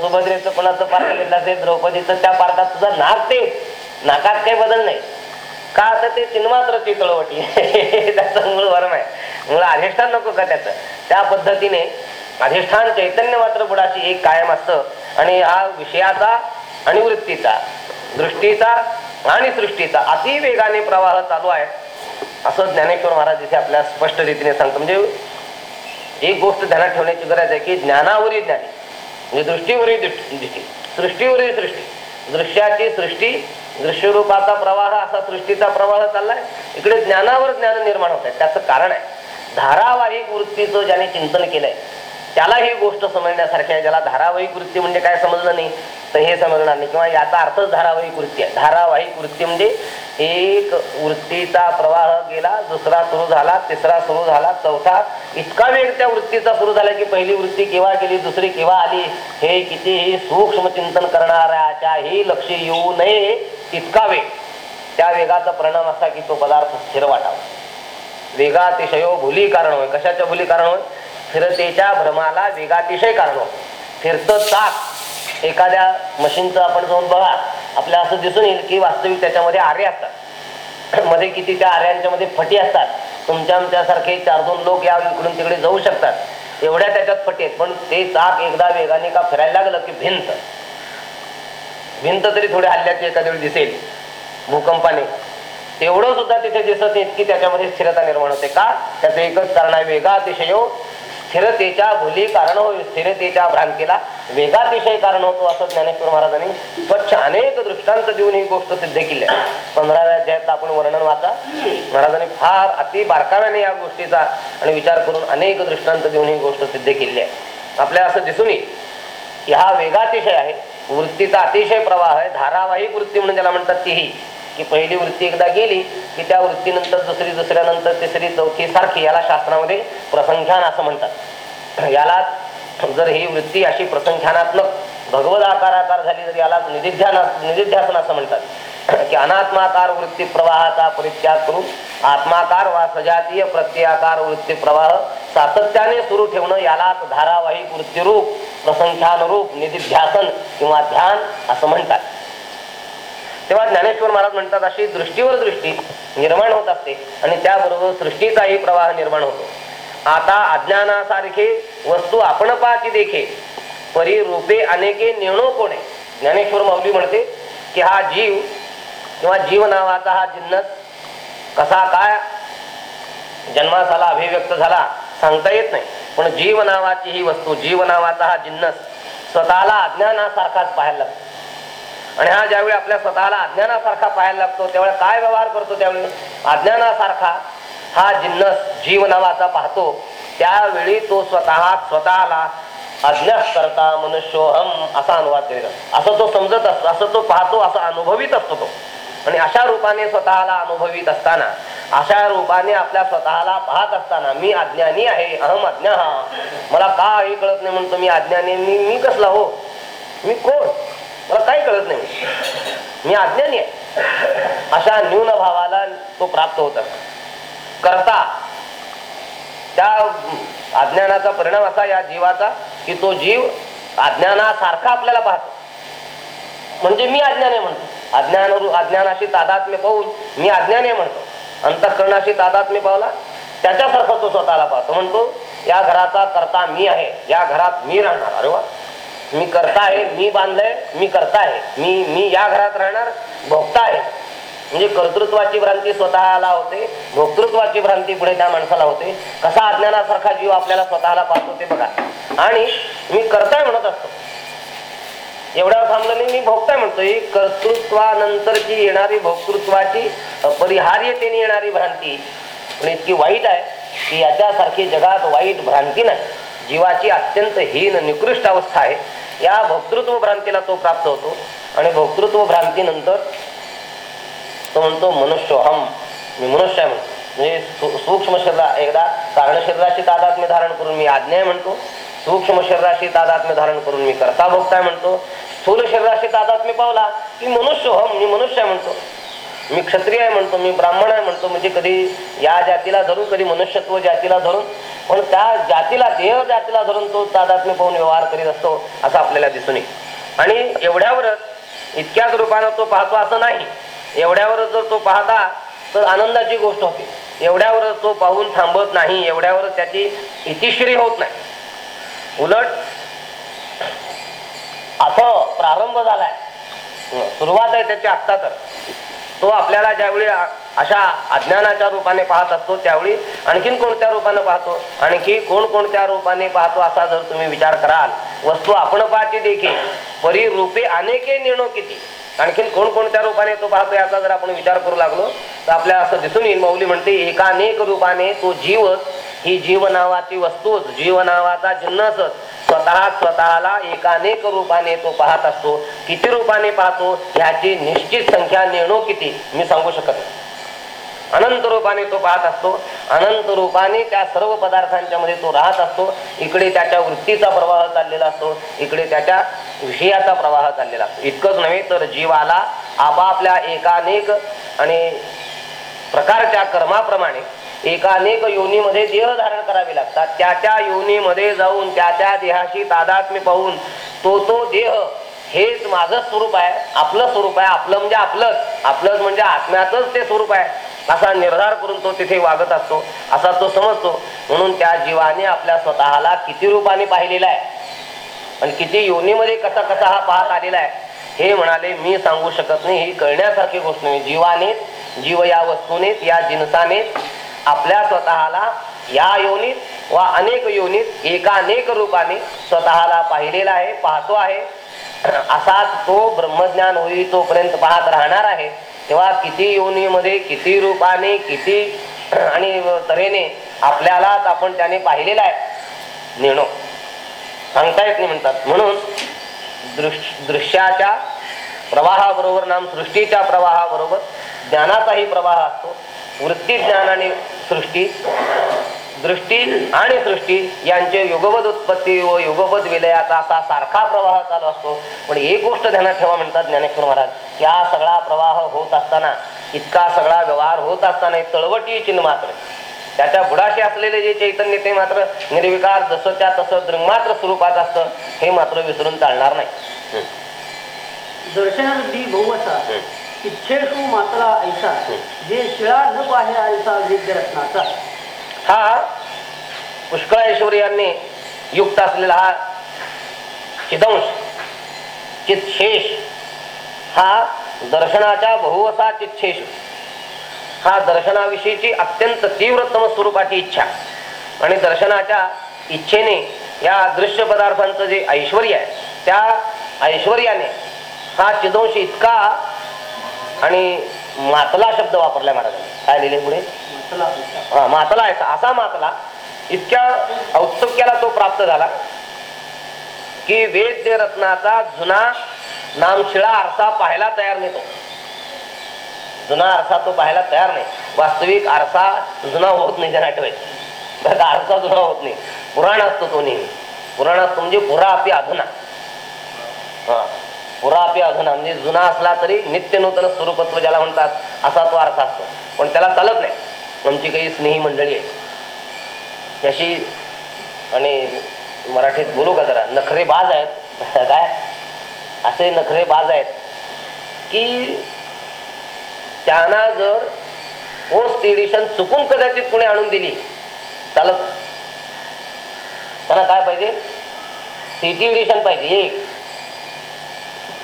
सुभद्रेचं कुणाचं पार्ट घेतलं असेल द्रौपदीचं त्या पार्टात सुद्धा नागते नाकात काही बदल नाही. का आता ते चिन्मात्र तळवटी. त्याचं मूळ वर्म आहे. मूळ अधिष्ठान नको का त्याचं? त्या पद्धतीने अधिष्ठान चैतन्य मात्र बुडाशी एक कायम असतं. आणि हा विषयाचा आणि वृत्तीचा दृष्टीचा आणि सृष्टीचा अति वेगाने प्रवाह चालू आहे. असं ज्ञानेश्वर महाराज इथे आपल्या स्पष्ट रीतीने सांगतो. म्हणजे एक गोष्ट ध्यानात ठेवण्याची गरज आहे की ज्ञानावरील ज्ञानी म्हणजे दृष्टीवरील दृष्टी दृष्टी सृष्टीवरील सृष्टी दृश्याची सृष्टी दृश्यरूपाचा प्रवाह असा सृष्टीचा प्रवाह चाललाय. इकडे ज्ञानावर ज्ञान निर्माण होत आहे त्याचं कारण आहे. धारावाहिक वृत्तीचं ज्याने चिंतन केलंय त्याला ही गोष्ट समजण्यासारखी आहे. ज्याला धारावाहिक वृत्ती म्हणजे काय समजलं नाही तर हे समजणार नाही. किंवा याचा अर्थच धारावाहिक वृत्ती आहे. धारावाहिक वृत्ती म्हणजे एक वृत्तीचा प्रवाह गेला दुसरा सुरू झाला तिसरा सुरू झाला चौथा. इतका वेग त्या वृत्तीचा सुरू झाला की पहिली वृत्ती केव्हा गेली दुसरी केव्हा आली? हे कितीही सूक्ष्म चिंतन करणाऱ्याच्याही लक्ष येऊ नये तितका वेग त्या वेगाचा परिणाम असा की तो पदार्थ स्थिर वाटावा. वेगातिशयो भुली कारण होय. कशाच्या भुली कारण होय? स्थिरतेच्या भ्रमाला वेगातिशय कारण फिरतं ताक एखाद्या मशीनचं आपण जाऊन बघा आपल्याला असं दिसून येईल की वास्तविक त्याच्यामध्ये आरे असतात. मध्ये किती त्या आर्यांच्या मध्ये फटी असतात. तुमच्या आमच्यासारखे चार दोन लोक या इकडून तिकडे जाऊ शकतात. एवढ्या त्याच्यात फटी आहेत. पण ते चाक एकदा वेगाने का फिरायला लागलं की भिंत. भिंत तरी थोडी हल्ल्याची एखाद्या वेळी दिसेल. भूकंपाने. तेवढं सुद्धा तिथे दिसत येत की त्याच्यामध्ये स्थिरता निर्माण होते. का? त्याचं एकच कारण आहे वेगातिशय स्थिरतेच्या भुली कारण होय स्थिरतेच्या भ्रांतीला वेगातिशय कारण होतो असं ज्ञानेश्वर महाराजांनी स्वच्छ अनेक दृष्टांत देऊन ही गोष्ट सिद्ध केली आहे. पंधराव्या अध्यायात आपण वर्णन वाचा. महाराजांनी फार अति बारकाव्याने या गोष्टीचा आणि विचार करून अनेक दृष्टांत देऊन ही गोष्ट सिद्ध केली आहे. आपल्याला असं दिसून येईल की हा वेगातिशय आहे वृत्तीचा अतिशय प्रवाह आहे धारावाहिक वृत्ती म्हणून ज्याला म्हणतात तीही. की पहिली वृत्ती एकदा गेली की त्या वृत्तीनंतर दुसरी दुसऱ्यानंतर तिसरी चौथी सारखी याला शास्त्रामध्ये प्रसंख्यान असं म्हणतात. याला जर ही वृत्ती अशी प्रसंख्यानात्मक भगवत आकार झाली तर याला निधिध्यान निधिध्यासन असं म्हणतात. की अनात्माकार वृत्ती प्रवाहाचा परित्याग करून आत्माकार वा सजातीय प्रत्ययाकार वृत्ती प्रवाह सातत्याने सुरू ठेवणं यालाच धारावाहिक वृत्तीरूप प्रसंख्यान रूप निधिध्यासन किंवा ध्यान असं म्हणतात. तेव्हा ज्ञानेश्वर महाराज म्हणतात अशी दृष्टीवर दृष्टी निर्माण होत असते आणि त्याबरोबर सृष्टीचाही प्रवाह निर्माण होतो. आता अज्ञानासारखे वस्तू आपण पाहती देखे परी रूपे अनेके नेणो कोणे. ज्ञानेश्वर माऊली म्हणते की हा जीव किंवा जीव नावाचा हा जिन्नस कसा काय जन्मास आला अभिव्यक्त झाला सांगता येत नाही. पण जीव नावाची ही वस्तू जीव नावाचा हा जिन्नस स्वतःला अज्ञानासारखाच पाहायला लागतो. आणि हा ज्यावेळी आपल्या स्वतःला अज्ञानासारखा पाहायला लागतो त्यावेळेला काय व्यवहार करतो त्यावेळी? अज्ञानासारखा हा जिन्नस जीव नावाचा पाहतो. त्यावेळी तो स्वतः स्वतःला अज्ञात करता मनुष्योहम असा अनुवाद केलेला. असं तो समजत असतो असं तो पाहतो असं अनुभवित असतो तो. आणि अशा रूपाने स्वतःला अनुभवित असताना अशा रूपाने आपल्या स्वतःला पाहत असताना मी अज्ञानी आहे अहम अज्ञा मला काही कळत नाही म्हणतो मी अज्ञानी मी मी कसला हो? मी कोण? मला काही कळत नाही. मी अज्ञानी आहे. अशा न्यून भावाला तो प्राप्त होत. करता त्या अज्ञानाचा परिणाम असा या जीवाचा की तो जीव अज्ञानासारखा आपल्याला पाहतो. म्हणजे मी अज्ञान आहे म्हणतो. अज्ञान अज्ञानाशी तादात्म्य पाहून मी अज्ञान आहे म्हणतो. अंतःकरणाशी तादात्म्य पावला त्याच्यासारखा तो स्वतःला पाहतो. म्हणतो या घराचा करता मी आहे. या घरात मी राहणार. अरे वा. मी करता आहे मी बांधलंय मी करता आहे मी मी या घरात राहणार भोगता आहे म्हणजे कर्तृत्वाची भ्रांती स्वतःला होते भोक्तृत्वाची भ्रांती पुढे त्या माणसाला होते. कसा अज्ञानासारखा जीव आपल्याला स्वतःला पाहतो ते बघा. आणि मी करताय म्हणत असतो. एवढ्यावर थांबलं नाही मी भोगताय म्हणतो ही कर्तृत्वानंतरची येणारी भोक्तृत्वाची अपरिहार्यतेने येणारी भ्रांती. पण इतकी वाईट आहे की याच्यासारखी जगात वाईट भ्रांती नाही. जीवाची अत्यंत हीन निकृष्ट अवस्था आहे. या भोक्तृत्व भ्रांतीला तो प्राप्त होतो. आणि भोक्तृत्व भ्रांतीनंतर तो म्हणतो मनुष्य हम मी मनुष्य आहे म्हणतो. म्हणजे सूक्ष्म शरीरा एकदा कारण शरीराशी तादात्म्य धारण करून मी आज्ञा म्हणतो. सूक्ष्म शरीराशी तादात्म्य धारण करून मी करता भोगताय म्हणतो. स्थूल शरीराशी तादात्म्य पावला. की मनुष्य हम मी मनुष्य म्हणतो. मी क्षत्रिय आहे म्हणतो मी ब्राह्मण आहे म्हणतो म्हणजे कधी या जातीला धरून कधी मनुष्यत्व जातीला धरून पण त्या जातीला देह जातीला धरून तो तादात्म्य पाहून व्यवहार करीत असतो असं आपल्याला दिसून येईल. आणि एवढ्यावरच इतक्याच रूपानं तो पाहतो असं नाही. एवढ्यावरच जर तो पाहता तर आनंदाची गोष्ट होती. एवढ्यावरच तो पाहून थांबत नाही एवढ्यावरच त्याची इतिश्री होत नाही. उलट असं प्रारंभ झालाय. सुरुवात आहे त्याची आत्ता तर. तो आपल्याला ज्यावेळी अशा अज्ञानाच्या रूपाने पाहत असतो त्यावेळी आणखीन कोणत्या रूपाने पाहतो? आणखी कोणकोणत्या रूपाने पाहतो असा जर तुम्ही विचार कराल वस्तू आपण पाहते देखील परी रूपे अनेके निर्णय किती? आणखीन कोणकोणत्या रूपाने तो पाहतो याचा जर आपण विचार करू लागलो तर आपल्याला असं दिसून येईल. मौली म्हणते एकानेक रूपाने तो जीवच ही जीव नावाची वस्तूच जीव नावाचा जिन्नसच स्वतः स्वतःला एकानेक रूपाने तो पाहत असतो. किती रूपाने पाहतो? ह्याची निश्चित संख्या नेणो किती? मी सांगू शकत नाही. अनंत रूपाने तो पाहत असतो. अनंत रूपाने त्या सर्व पदार्थांच्या मध्ये तो राहत असतो. इकडे त्याच्या वृत्तीचा प्रवाह चाललेला असतो. इकडे त्याच्या विषयाचा प्रवाह चाललेला असतो. इतकंच नव्हे तर जीवाला आपापल्या एकानेक आणि प्रकारच्या कर्माप्रमाणे एकानेक योनीमध्ये देह धारण करावे लागतात. त्या त्या योनीमध्ये जाऊन त्या त्या देहाशी तादात्म्य पाहून तो तो देह हेच माझं स्वरूप आहे. आपलं स्वरूप आहे. आपलं म्हणजे आपलंच. आपलंच म्हणजे आत्म्याचंच ते स्वरूप आहे. असा निर्धार करून तो तिथे वागत असतो. असा तो समजतो. म्हणून त्या जीवाने आपल्या स्वतःला किती रूपाने पाहिलेला आहे. आणि किती योनीमध्ये कसा कसा हा पाहत आलेला आहे. हे म्हणाले मी सांगू शकत नाही. ही कळण्यासारखी गोष्ट नाही. जीवानेच जीव या वस्तूनेच या जिनसानेच आपल्या स्वतःला या योनीत वा अनेक योनीत एका अनेक रूपाने स्वतःला पाहिलेला आहे पाहतो आहे. असाच तो ब्रह्मज्ञान होई तोपर्यंत पाहत राहणार आहे. तेव्हा किती योनीमध्ये किती रूपाने किती आणि तऱ्हेने आपल्यालाच आपण त्याने पाहिलेला आहे. नेणो. सांगता येत नाही म्हणतात. म्हणून दृश दृश्याच्या प्रवाहाबरोबर नाम सृष्टीच्या प्रवाहाबरोबर ज्ञानाचाही प्रवाह असतो. वृत्ती ज्ञान आणि सृष्टी दृष्टी आणि सृष्टी यांचे युगपद उत्पत्ती व युगपद विलयाचा असा सारखा प्रवाह चालू असतो. पण एक गोष्ट ध्यानात ठेवा म्हणतात ज्ञानेश्वर महाराज की हा सगळा प्रवाह होत असताना इतका सगळा व्यवहार होत असताना तळवटी चिन्ह मात्र. त्याच्या बुडाशी असलेले जे चैतन्य ते मात्र निर्विकार जसंच्या तसं दृंगमात्र स्वरूपात असतं हे मात्र विसरून चालणार नाही. दर्शनावृद्धी बहुवसा इच्छेषु मातला ऐसा जे शिळा न पाहे ऐसा वेद्य रत्नाचा हा पुष्कळेश्वर यांनी युक्त असलेला हा चिदंश चितशेष हा दर्शनाच्या बहुवसा चितशेष हा दर्शनाविषयीची अत्यंत तीव्रतम स्वरूपाची इच्छा आणि दर्शनाच्या इच्छेने या दृश्य पदार्थांचं जे ऐश्वर आहे त्या ऐश्वर्याने हा चिदंश इतका आणि मातला शब्द वापरलाय महाराजांनी. काय लिहिले पुढे? हा, मातला आहे असा मातला. इतक्या औत्सुक्याला तो प्राप्त झाला. की वेद्य रत्नाचा जुना नामशिळा आरसा पाहायला तयार नाही तो. जुना आरसा तो पाहायला तयार नाही. वास्तविक आरसा जुना होत नाही त्यांना आठवायचं आरसा जुना होत नाही. पुराण असतो तो नेहमी. पुराण असतो म्हणजे पुरा अपि अधुना. हा पुरा अपि अधुना. म्हणजे जुना असला तरी नित्य नूतन स्वरूपत्व ज्याला म्हणतात असा तो आरसा असतो. पण त्याला चालत नाही. आमची काही स्नेही मंडळी आहे त्याशी आणि मराठीत बोलू का जरा? नखरे बाज आहेत. काय? असे नखरे बाज आहेत की त्यांना जर पोस्ट एडिशन चुकून कदाचित पुणे आणून दिली चालत. त्यांना काय पाहिजे? सिटी एडिशन पाहिजे एक.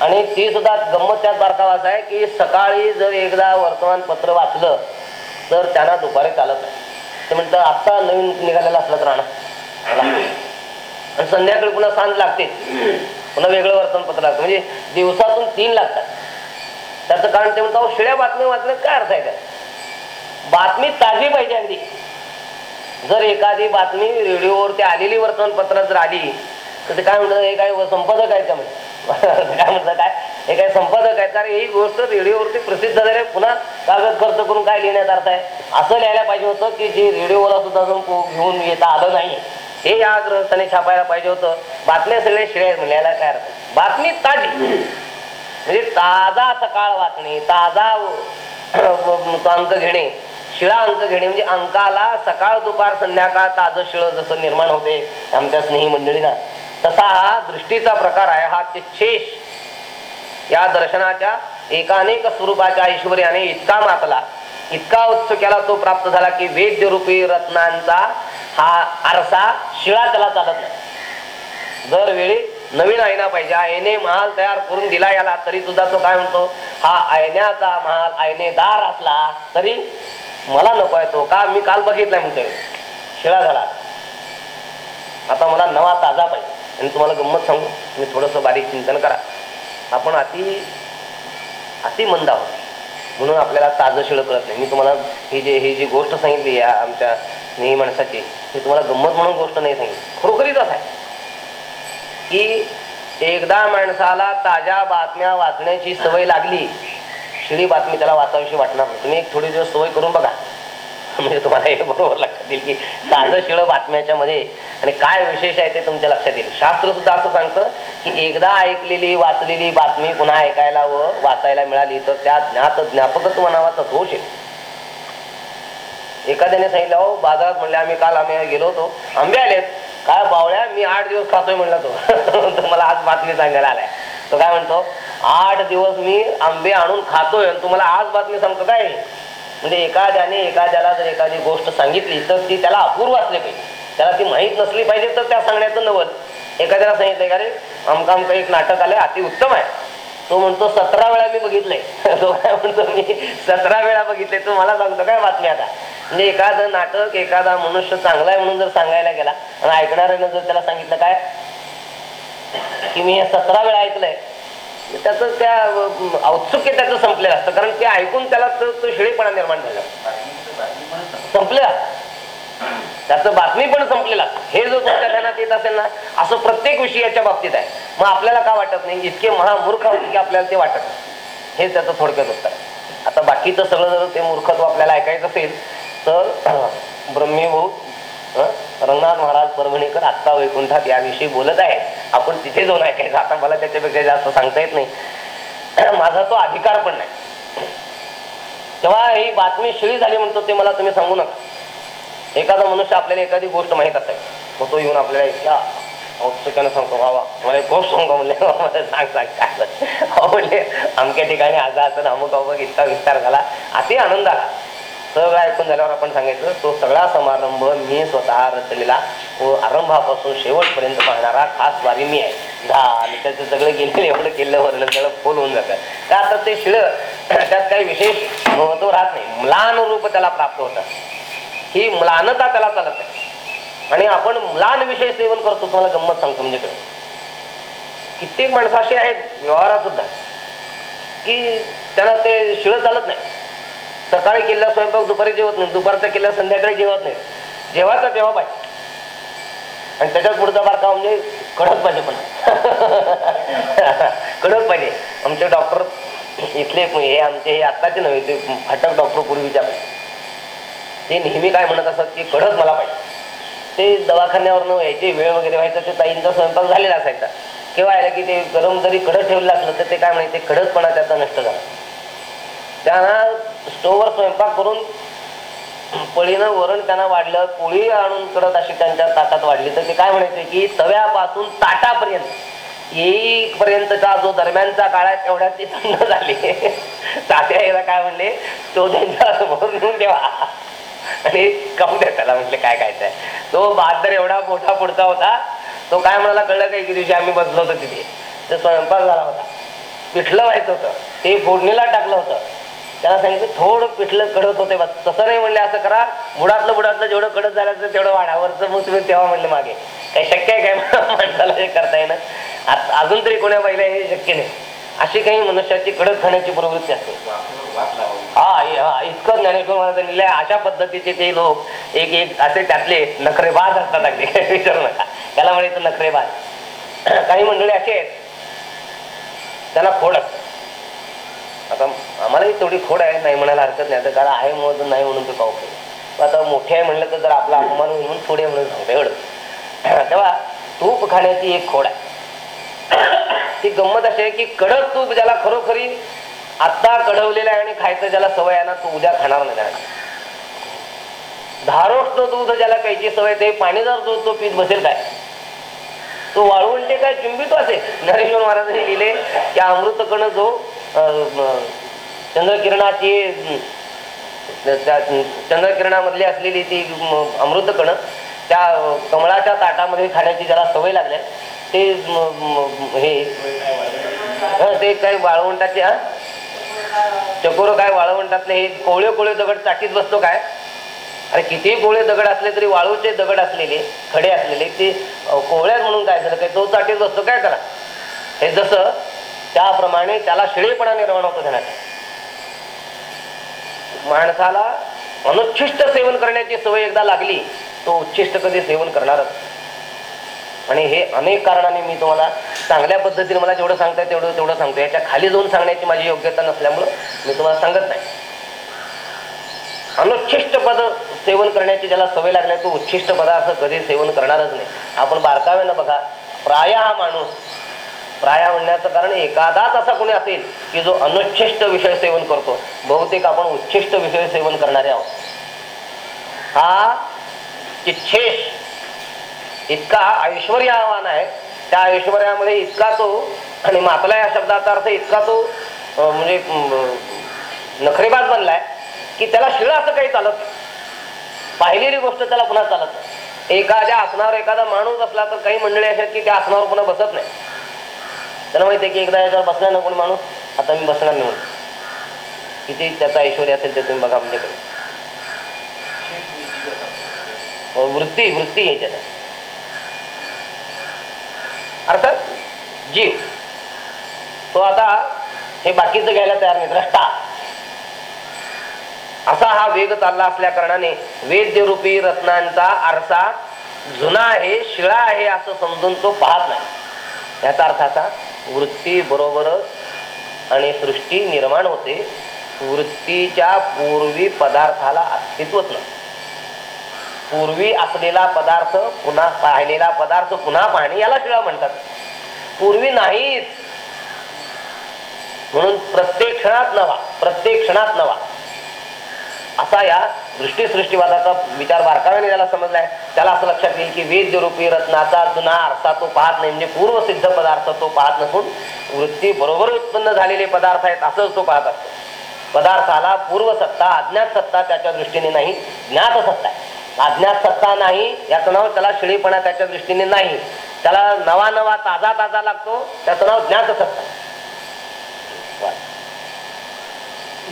आणि ती सुद्धा गंमत त्यात बारकावाचा आहे की सकाळी जर एकदा वर्तमानपत्र वाचलं तर त्यांना दुपारी चालत नाही. ते म्हणतं आत्ता नवीन निघालेलं असलं तर आणा. आणि संध्याकाळी पुन्हा सांज लागते. पुन्हा वेगळं वर्तमानपत्र लागतं. म्हणजे दिवसातून तीन लागतात. त्याचं कारण ते म्हणतो "अहो, शिळ्या बातम्या वाचण्यात काय अर्थ आहे का बातमी ताजी पाहिजे अगदी. जर एखादी बातमी रेडिओवरती आलेली वर्तमानपत्रात जर आली तर ते काय म्हणतात हे काय संपादक आहेत का म्हणजे काय म्हणतात काय? हे काय संपादक आहेत? कारण ही गोष्ट रेडिओवरती प्रसिद्ध झाली पुन्हा कागद खर्च करून काय लिहिण्यात अर्थ आहे? असं लिहायला पाहिजे होतं की जे रेडिओला सुद्धा अजून को- घेऊन येता आलं नाही. हे या ग्रंथाने छापायला पाहिजे होतं. बातम्या सगळे श्रेय आहेत लिहायला काय अर्थ? बातमी ताजी. म्हणजे ताजा सकाळ वाचणे ताजा अंक घेणे शिळा अंक घेणे म्हणजे अंकाला सकाळ दुपार संध्याकाळ ताजं शिळ जसं निर्माण होते आमच्या स्नेही मंडळीना तसा हा दृष्टीचा प्रकार आहे हा चिच्छेष या दर्शनाच्या एकानेक स्वरूपाच्या ऐश्वर्याने इतका मातला इतका उत्सुक्याला तो प्राप्त झाला की वेद्य रूपी रत्नांचा हा आरसा शिळा त्याला चालत नाही. दरवेळी नवीन आयना पाहिजे आयने महाल तयार करून दिला याला तरी सुद्धा तो काय म्हणतो हा आयन्याचा महाल आयनेदार असला तरी मला नको आहे तो. का? मी काल बघितलाय म्हणतोय. शिळा झाला. आता मला नवा ताजा पाहिजे. आणि तुम्हाला गंमत सांगू तुम्ही थोडस बारीक चिंतन करा. आपण अति अति मंद आहोत. म्हणून आपल्याला ताजं शिळ कळत नाही. मी तुम्हाला ही जे ही जी गोष्ट सांगितली या आमच्या नेहमी माणसाची ही तुम्हाला गंमत म्हणून गोष्ट नाही सांगितली. खरोखरीच असं आहे. की एकदा माणसाला ताज्या बातम्या वाचण्याची सवय लागली शिडी बातमी त्याला वाचावीशी वाटणार नाही. तुम्ही एक थोडी दिवस सोय करून बघा. म्हणजे तुम्हाला हे बरोबर लक्षात येईल की साधं शिळ बातम्याच्या मध्ये आणि काय विशेष आहे ते तुमच्या लक्षात येईल. शास्त्र सुद्धा असं सांगतं की एकदा ऐकलेली वाचलेली बातमी पुन्हा ऐकायला व वाचायला मिळाली तर त्या ज्ञात ज्ञापकत्व नावाचा दोष आहे. एखाद्याने सांगितलं अहो बाजारात म्हणले आम्ही काल आम्ही गेलो होतो. आंबे आलेत. काय बावळ्या मी आठ दिवस खातोय म्हणला तो. तो मला आज बातमी सांगायला आलाय. तो काय म्हणतो आठ दिवस मी आंबे आणून खातोय आणि तुम्हाला आज बातमी सांगतो काय म्हणजे एखाद्याने एखाद्याला जर एखादी गोष्ट सांगितली तर ती त्याला अपूर्व असली पाहिजे. त्याला ती माहीत नसली पाहिजे तर त्या सांगण्याचं नवल. एखाद्याला सांगितलं का रे आमका आमका एक नाटक आलंय अति उत्तम आहे. तो म्हणतो सतरा वेळा मी बघितलंय. तो काय म्हणतो मी सतरा वेळा बघितलंय तो मला सांगतो. काय बातमी आता? म्हणजे एखादं नाटक एखादा मनुष्य चांगला आहे म्हणून जर सांगायला गेला आणि ऐकणाऱ्यानं जर त्याला सांगितलं काय? की मी हे सतरा वेळा ऐकलंय त्याच त्या औत्सुक्य त्याचं संपलेलं असतं. कारण ते ऐकून त्याला तो शिळेपणा निर्माण झाला. संपलेला त्याचं बातमी पण संपलेला. हे जो तुमच्या ध्यानात येत असेल ना असं प्रत्येक विषयाच्या बाबतीत आहे. मग आपल्याला का वाटत नाही? इतके महामूर्ख होते की आपल्याला ते वाटत नाही. हे त्याचं थोडक्यात उत्तर. आता बाकीचं सगळं जर ते मूर्खत्व आपल्याला ऐकायचं असेल तर ब्रह्मीभाऊ रंगनाथ महाराज परभणीकर आत्ता वैकुंठात याविषयी बोलत आहे आपण तिथे जाऊन ऐकायचं. आता मला त्याच्यापेक्षा जास्त सांगता येत नाही. माझा तो अधिकार पण नाही. तेव्हा ही बातमी शिळी झाली म्हणतो ते मला तुम्ही सांगू नका. एखादा मनुष्य आपल्याला एखादी गोष्ट माहीत असेल मग तो येऊन आपल्याला इतक्या औत्सुक्यानं सांगतो बाबा मला एक गोष्ट मला सांग सांग काय अमक्या ठिकाणी आज असं अमुक अमुक इतका विस्तार झाला अति आनंद आला सगळं ऐकून झाल्यावर आपण सांगितलं तो सगळा समारंभ मी स्वतः रचलेला व आरंभापासून शेवटपर्यंत पाहणारा खास वारी मी आहे झालं त्याचं सगळं गेलेलं एवढं केलं वरलं सगळं फुल होऊन जातं का आता ते शिळ त्यात काही विशेष महत्त्व राहत नाही मुलानुरूप रूप त्याला प्राप्त होतं ही मुलानता त्याला चालत आहे. आणि आपण म्लान विषय सेवन करतो तुम्हाला गंमत सांगतो म्हणजे काय? कित्येक माणसं अशी आहेत व्यवहारात सुद्धा की त्यांना ते शिळ चालत नाही. सकाळी केलेला स्वयंपाक दुपारी जेवत नाही दुपारचा केलेला संध्याकाळी जेवत नाही. जेवायचा तेव्हा पाहिजे. आणि त्याच्यात पुढचा बारका म्हणजे कडक पाहिजे पण. कडक पाहिजे. आमचे डॉक्टर इथले हे आमचे हे आत्ताचे नव्हे ते फाटक डॉक्टर पूर्वीच्या. ते नेहमी काय म्हणत असतात की कडक मला पाहिजे. ते दवाखान्यावरनं यायचे वेळ वगैरे व्हायचा ते ताईंचा स्वयंपाक झालेला असायचा. केव्हा आलं की ते गरम जरी कडक ठेवलं असलं तर ते काय म्हणायचे कडकपणा त्याचा नष्ट झाला. त्यांना स्टोवर स्वयंपाक करून पळीनं वरण त्यांना वाढलं पोळी आणून करत अशी त्यांच्या ताटात वाढली. तर ते काय म्हणायचे की तव्यापासून ताटापर्यंत येईपर्यंतचा जो दरम्यानचा काळ आहे तेवढ्या ते थंड झाली. तात्या एकदा काय म्हणले तो त्यांच्यासमोर ठेवा. आणि काहून द्या त्याला म्हटलं काय खायचंय तो बहादर एवढा मोठा पुढचा होता. तो काय म्हणाला कळलं काही की दिवशी आम्ही बसलो होतो तिथे? तर स्वयंपाक झाला होता. पिठलं व्हायचं होतं. ते फोडणीला टाकलं होतं. त्याला सांगितलं थोडं पिठलं कडत होते बस तसं नाही म्हणले असं करा. बुडातलं बुडातलं जेवढं कडत झालं तेवढं वाढावरचं मग तुम्ही तेव्हा म्हणले मागे. काही शक्य आहे काय? माणसाला हे करता येणं अजून तरी कोण्या पाहिलं हे शक्य नाही. अशी काही मनुष्याची कडक खाण्याची प्रवृत्ती असते. हा इतकं ज्ञानेश्वर महाराजांनी लिहिलंय. अशा पद्धतीचे ते लोक एक एक असे त्यातले नखरेबाज असतात अगदी. विचारू नका. त्याला म्हणायचं नखरेबाज. काही मंडळी असे आहेत. त्याला खोड असत. आता आम्हालाही तेवढी खोड आहे नाही म्हणायला हरकत नाही. तर कारण आहे म्हणून नाही म्हणून ते पाहू आता मोठे आहे म्हणलं तर जर आपला अपमान होईल म्हणून थोडे म्हणून सांगतो एवढं. तेव्हा तूप खाण्याची एक खोड आहे. ती गंमत अशी आहे की कडक तूप ज्याला खरोखरी आत्ता कढवलेलं आहे आणि खायचं ज्याला सवय आहे ना तो उद्या खाणार नाही. धारोष्ण दूध ज्याला प्यायची सवय ते पाणीदार दूध तो पीत बसेल काय? तो वाळवंटे काय चुंबितो असे ज्ञानेश्वर महाराजांनी लिहिले की अमृत कण जो चंद्रकिरणाची चंद्रकिरणामधली असलेली ती अमृत कण त्या कमळाच्या ताटामध्ये खाण्याची ज्याला सवय लागली ते हे. ते काय वाळवंटाचे हा? चकोर काय वाळवंटातले हे कोवळे कोवळे दगड चाटीत बसतो काय? अरे कितीही कोवळे दगड असले तरी वाळूचे दगड असलेले खडे असलेले ते अ, कोवळ्यात म्हणून काय झालं काय? तो चाटीत बसतो काय करा हे जसं त्याप्रमाणे त्याला शिळेपणा निर्माण होतो ध्यानात माणसाला अनुच्छिष्ट सेवन करण्याची सवय एकदा लागली तो उच्छिष्ट कधी सेवन करणारच. आणि हे अनेक कारणाने मी तुम्हाला चांगल्या पद्धतीने मला जेवढं सांगताय तेवढं तेवढं सांगतो याच्या खाली जाऊन सांगण्याची माझी योग्यता नसल्यामुळं मी तुम्हाला सांगत नाही. अनुच्छिष्ट पद सेवन करण्याची ज्याला सवय लागली तो उच्छिष्ट पदार्थ कधी सेवन करणारच नाही. आपण बारकाव्यानं बघा प्राय हा माणूस प्राय म्हणण्याचं कारण एखादाच असा कोणी असेल की जो अनुच्छिष्ट विषय सेवन करतो. बहुतेक आपण उच्छिष्ट विषय सेवन करणारे आहोत. हा चिच्छेष इतका ऐश्वर्यावान आहे. त्या ऐश्वर्यामध्ये इतका तो आणि मातला या शब्दाचा अर्थ इतका तो म्हणजे नखरेबाज बनलाय की त्याला शिळ असं काही चालत पाहिलेली गोष्ट त्याला पुन्हा चालत एखाद्या आसनावर एखादा माणूस असला तर काही मंडळी अशा की त्या आसनावर पुन्हा बसत नाही. त्याला माहिती आहे की एकदा याच्यावर बसणार ना कोणी माणूस आता मी बसणार नाही म्हणून. किती त्याचा ऐश्वर्य असेल ते तुम्ही बघा म्हणजे वृत्ती वृत्ती याच्यात अर्थात जीव तो आता हे बाकीचं घ्यायला तयार नाही द्रष्टा असा हा वेग चालला असल्या कारणाने वेद्यरूपी रत्नांचा आरसा जुना आहे शिळा आहे असं समजून तो पाहत नाही. याचा अर्थ असा वृत्ती बरोबरच आणि सृष्टी निर्माण होते. वृत्तीच्या पूर्वी पदार्थाला अस्तित्वच नाही पूर्वी असलेला पदार्थ पुन्हा पाहिलेला पदार्थ पुन्हा पाहणे याला शिळा म्हणतात. पूर्वी नाहीच. म्हणून प्रत्येक क्षणात नवा प्रत्येक क्षणात नवा. असा या दृष्टीसृष्टीवादाचा विचार बारकाव्याने ज्याला समजलाय. त्याला असं लक्षात येईल की वेद्य रूपी रत्नाचा जुना आरसा तो पाहत नाही. म्हणजे पूर्वसिद्ध पदार्थ तो पाहत नसून वृत्ती बरोबर उत्पन्न झालेले पदार्थ आहेत असंच तो पाहत असतो. पदार्थाला पूर्वसत्ता अज्ञात सत्ता त्याच्या दृष्टीने नाही ज्ञात सत्ता आहे. अज्ञात सत्ता नाही याचं नाव त्याला शिळीपणा त्याच्या दृष्टीने नाही त्याला नवा नवा ताजा ताजा लागतो त्याचं नाव ज्ञात सत्ता.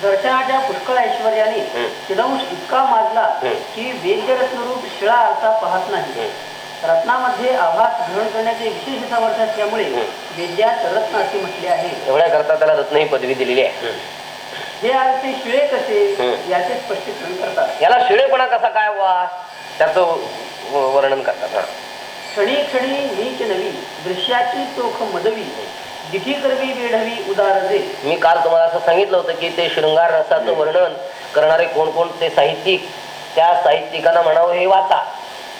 दर्शनाच्या पुष्कळ ऐश्वर्याने. चिदंश इतका माजला. की वेद्यरत्नरूप शिळा अर्था पाहत नाही रत्नामध्ये आभास ग्रहण करण्याचे विशेष सामर्थ्य असल्यामुळे. वेद्यात रत्न असे म्हटले आहे एवढ्या करता त्याला रत्न ही पदवी दिलेली आहे हे शिळे कसे. याचे स्पष्टीकरण करतात. याला शिळेपणा कसा काय वा? त्याचं वर्णन करतात. क्षणी क्षणी नीच नवी दृश्याची चोख मदवी दिठी करवी वेढवी उदार दे मी काल तुम्हाला असं सांगितलं होतं की ते शृंगार रसाचं वर्णन करणारे कोण कोण ते साहित्यिक त्या साहित्यिकांना म्हणावं हे वाचा.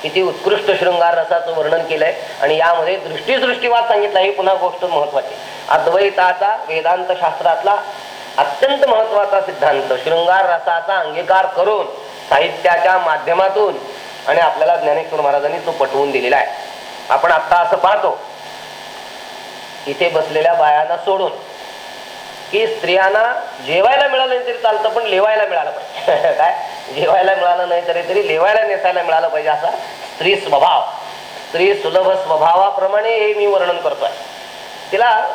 किती उत्कृष्ट शृंगार रसाचं वर्णन केलंय आणि यामध्ये दृष्टी सृष्टीवाद सांगितला ही पुन्हा गोष्ट महत्वाची. अद्वैताचा वेदांत शास्त्रातला अत्यंत महत्त्वाचा सिद्धांत. शृंगार रसाचा अंगीकार करून साहित्याच्या माध्यमातून आणि आपल्याला ज्ञानेश्वर महाराजांनी तो पटवून दिलेला आहे. आपण आता असं पाहतो इथे बसलेल्या बायांना सोडून की स्त्रियांना जेवायला मिळालं नाही तरी चालतं पण लेवायला मिळालं पाहिजे. काय? जेवायला मिळालं नाही तरी तरी लेवायला नेसायला मिळालं पाहिजे असा स्त्री स्वभाव. स्त्री सुलभ स्वभावाप्रमाणे हे मी वर्णन करतोय. तिला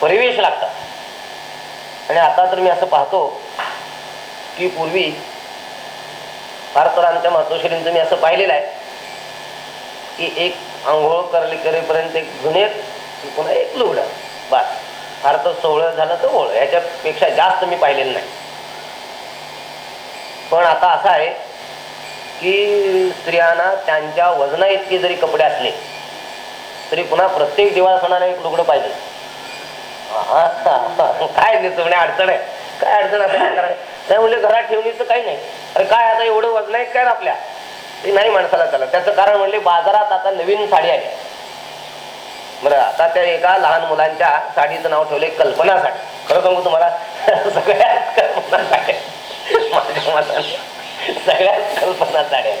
परिवेश लागतात. आणि आता तर मी असं पाहतो की पूर्वी फार तर आमच्या मातोश्रींचं मी असं पाहिलेलं आहे की एक आंघोळ करली करेपर्यंत एक जुने पुन्हा एक लुगडं. बस. फार तर सोहळं झालं तर ओळ याच्यापेक्षा जास्त मी पाहिलेलं नाही. पण आता असं आहे की स्त्रियांना त्यांच्या वजना इतके जरी कपडे असले तरी पुन्हा प्रत्येक दिवाळ सणाला एक लुगडं पाहिजे. काय काय म्हणे अडचण आहे. काय अडचण असं काय करायचं नाही म्हणजे घरात ठेवणीचं काही नाही. अरे काय आता एवढं वजन आहे काय आपल्या? ते नाही माणसाला चालत. त्याचं कारण म्हणजे बाजारात आता नवीन साडी आली. बरं आता त्या एका लहान मुलांच्या साडीचं नाव ठेवले कल्पना साडी. खरं सांगू तुम्हाला सगळ्यात कल्पना साड्या माझ्या मताने कल्पना साड्या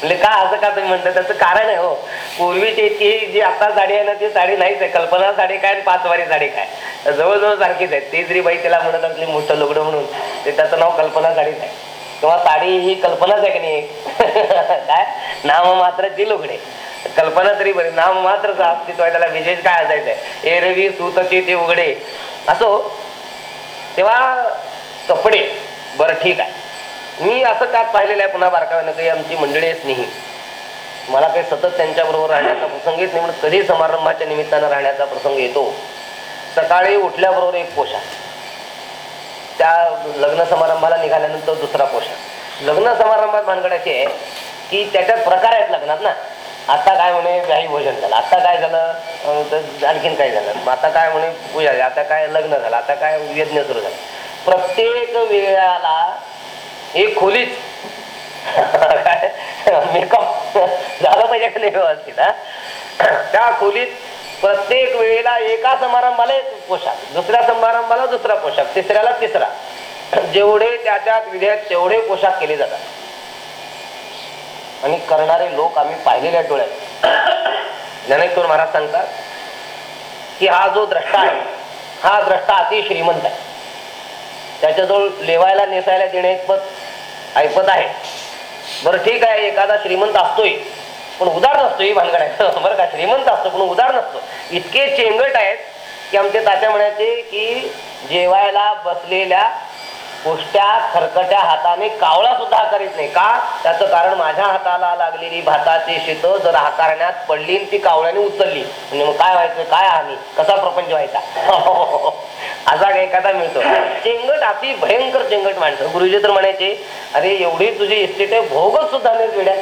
म्हणजे का असं का तुम्ही म्हणता? त्याचं कारण आहे हो. पूर्वीची इतकी जी आता साडी आहे ना ती साडी नाहीच आहे. कल्पना साडी काय आणि पाचवारी साडी काय? जवळजवळ सारखीच आहे. ती जरी बाई तिला म्हणत असली मोठं लुगडं म्हणून ते त्याचं नाव कल्पना साडीच आहे. किंवा साडी ही कल्पनाच आहे की नाही? काय? नाम मात्र ती लुगडे. कल्पना तरी बरी. नाम मात्र अस्तित्व आहे त्याला विशेष काय असायचंय? एरवी सूतची ते उघडे. असो तेव्हा कपडे. बरं ठीक आहे. मी असं त्यात पाहिलेलं आहे पुन्हा बारकाव्यानं काही आमची मंडळी आहे नाही मला काही सतत त्यांच्याबरोबर राहण्याचा प्रसंग येत नाही म्हणून कधी समारंभाच्या निमित्तानं राहण्याचा प्रसंग येतो? सकाळी उठल्याबरोबर एक पोशाख. त्या लग्न समारंभाला निघाल्यानंतर दुसरा पोशाख. लग्न समारंभात भानगड आहे की त्याच्यात प्रकार आहेत लग्नात ना. आता काय म्हणे काही भोजन झालं. आता काय झालं तर आणखीन काय झालं. मग आता काय म्हणे पूजा झाली. आता काय लग्न झालं. आता काय यज्ञ सुरू झालं. प्रत्येक वेळाला एक खोलीच मेकअप झालं पाहिजे का नाही व्यवस्थित त्या खोलीत प्रत्येक वेळेला एका समारंभाला एक पोशाख दुसऱ्या समारंभाला दुसरा पोशाख तिसऱ्याला तिसरा. जेवढे त्याच्यात विधेयक तेवढे पोशाख केले जातात. आणि करणारे लोक आम्ही पाहिलेल्या डोळ्यात. ज्ञानेश्वर महाराज सांगतात की हा जो द्रष्टा आहे हा द्रष्टा अति श्रीमंत आहे. त्याच्याजवळ लेवायला नेसायला देण्याइतपत ऐपत आहे. बरं ठीक आहे एखादा श्रीमंत असतोय पण उदार नसतो ही भानगड आहे बरं का श्रीमंत असतो पण उदार नसतो. इतके चेंगट आहेत की आमचे तात्या म्हणायचे की जेवायला बसलेल्या पुष्ट्या खरकट्या हाताने कावळा सुद्धा करीत नाही. का? त्याचं कारण माझ्या हाताला लागलेली भाताची शीत जर हाकारण्यात पडली ती कावळ्याने उचलली. म्हणजे मग काय व्हायचं? काय हानी? कसा प्रपंच व्हायचा? असा काही एखादा मिळतो. चेंगट अति भयंकर चेंगट माणसं. गुरुजी तर म्हणायचे अरे एवढी तुझी इस्टेट आहे भोगच सुद्धा नाही पिढ्या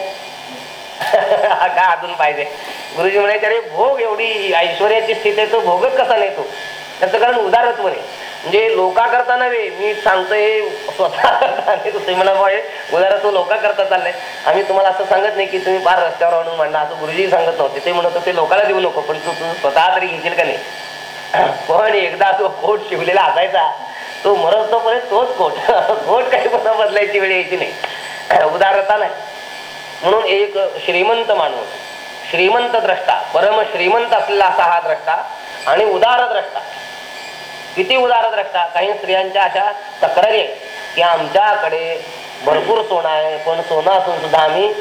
का अजून पाहिजे? गुरुजी म्हणायचे अरे भोग एवढी ऐश्वर्याची स्थिती आहे तो भोगच कसा नाही तो? त्याचं कारण उदारत्व नाही. म्हणजे लोका करता नव्हे मी सांगतोय स्वतः करता तुम्ही म्हणा बाय तो लोका करता चाललंय. आम्ही तुम्हाला असं सांगत नाही की तुम्ही फार रस्त्यावर आणून मांडा असं गुरुजी सांगत नव्हते ते म्हणत होते लोकाला देऊ नको पण तू तू स्वतः तरी घेशील का नाही? पण एकदा तो कोट शिवलेला असायचा. तो मरत तोपर्यंत तोच कोट कोट काही पण बदलायची वेळ यायची नाही. उदारता नाही. म्हणून एक श्रीमंत माणूस श्रीमंत द्रष्टा परम श्रीमंत असलेला असा हा द्रष्टा आणि उदार द्रष्टा. किती उदाहरण रखता काही स्त्रियांच्या अशा तक्रारी आहेत की आमच्याकडे भरपूर सोनं आहे पण सोनं असून सुद्धा आम्ही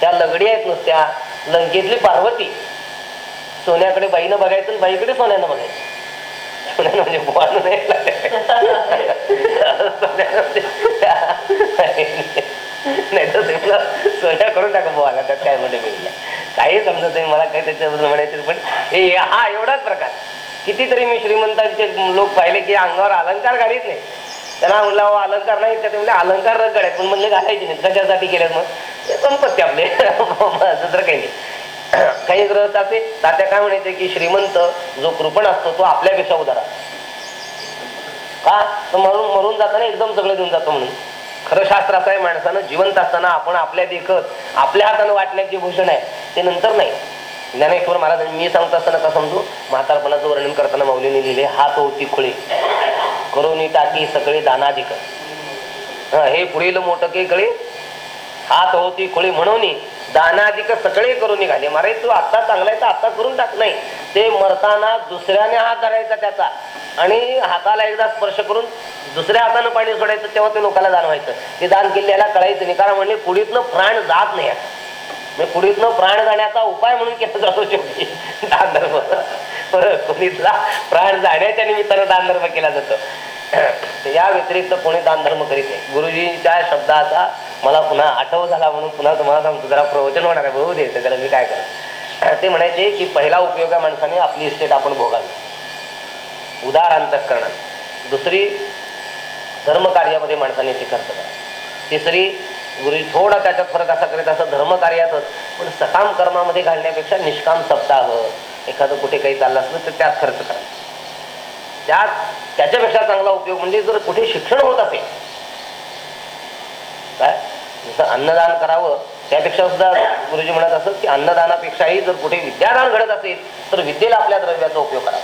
त्या लगडी आहेत नुसत्या. लंकेतली पार्वती. सोन्याकडे बाईनं बघायचं बाईकडे सोन्यानं बघायचं. म्हणजे बुवानं नाही. नाही तर तुम्हाला सोन्या करून टाका बुवाला त्यात काय म्हणजे काही समजत नाही मला काही त्याच्याबद्दल म्हणायचं पण हा एवढाच प्रकार. कितीतरी मी श्रीमंतांचे लोक पाहिले की अंगावर अलंकार घालीत नाही. त्यांना म्हणला अलंकार नाही त्यात म्हणजे अलंकार रगड आहे पण म्हणजे घालायचे नाही? कशासाठी केल्यात मग? ते संपत्ती आपले. असं तर काही नाही. काही ग्रह असे तात्या काय म्हणायचे की श्रीमंत जो कृपण असतो तो आपल्यापेक्षा उदारा. का? तर मरून मरून जाताना एकदम सगळं देऊन जातो म्हणून. खरं शास्त्र असं आहे माणसानं जिवंत असताना आपण आपल्या देखत आपल्या हातानं वाटण्याची भूषण आहे ते नंतर नाही. ज्ञानेश्वर महाराजांनी मी सांगत असताना का समजू? म्हातारपणाचं वर्णन करताना माऊलीने लिहिले हात होती खुळे. करोनी टाकी सगळे दानाधिक. हे पुढील मोठं की कळे हात होती खुळे म्हणून दानाधिक सगळे करून निघाले. मारे तू आता चांगला आहे तर आता करून टाक नाही. ते मरताना दुसऱ्याने हात धरायचा त्याचा आणि हाताला एकदा स्पर्श करून दुसऱ्या हातानं पाणी सोडायचं तेव्हा ते लोकांना दान व्हायचं ते दान किल्ल्याला कळायचं नाही. कारण म्हणले पुढीतनं प्राण जात नाही आता. प्राण जाण्याचा उपाय म्हणून केला जातो शेवटी. दान धर्म बरं प्राण जाण्याच्या निमित्तानं दान धर्म केला जातो. या व्यतिरिक्त कोणी दान धर्म करीत नाही. गुरुजींच्या शब्दाचा मला पुन्हा आठव झाला म्हणून पुन्हा तुम्हाला सांगतो. जरा प्रवचन होणार आहे. बघू द्यायचं त्याला मी काय करत. ते म्हणायचे की पहिला उपयोग आहे माणसाने आपली इस्टेट आपण भोगावी. उदार अंतःकरणात दुसरी धर्मकार्यामध्ये माणसाने शिखर करा तिसरी गुरु थोडा त्याच्यात फरक असा करीत असं धर्मकार्यातच पण सकाम कर्मामध्ये घालण्यापेक्षा निष्काम सप्ताह. एखादं कुठे काही चाललं असलं तर त्यात खर्च करा. त्यात त्याच्यापेक्षा चांगला उपयोग म्हणजे जर कुठे शिक्षण होत असेल काय? जसं अन्नदान करावं त्यापेक्षा सुद्धा गुरुजी म्हणत असत की अन्नदानापेक्षाही जर कुठे विद्यादान घडत असेल तर विद्येला आपल्या द्रव्याचा उपयोग करावा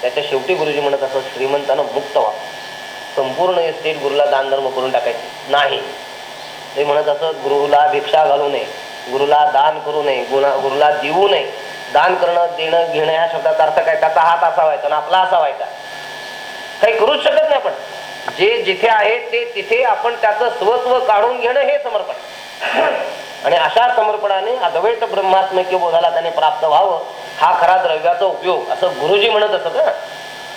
त्याच्या शेवटी गुरुजी म्हणत असत श्रीमंतानं मुक्त व्हा. संपूर्ण एस्टेट गुरुला दान धर्म करून टाकायचे. नाही. ते म्हणत असत गुरुला भिक्षा घालू नये. गुरुला दान करू नये. गुरुला देऊ नये. दान करणं देणं घेणं ह्या शब्दाचा अर्थ काय? त्याचा हात असा व्हायचा आणि आपला असा व्हायचा. काही करूच शकत नाही आपण. जे जिथे आहे ते तिथे आपण त्याचं स्वत्व काढून घेणं हे समर्पण. आणि अशा समर्पणाने अद्वैत ब्रह्मात्मक बोधाला त्याने प्राप्त व्हावं हा खरा द्रव्याचा उपयोग. असं गुरुजी म्हणत असत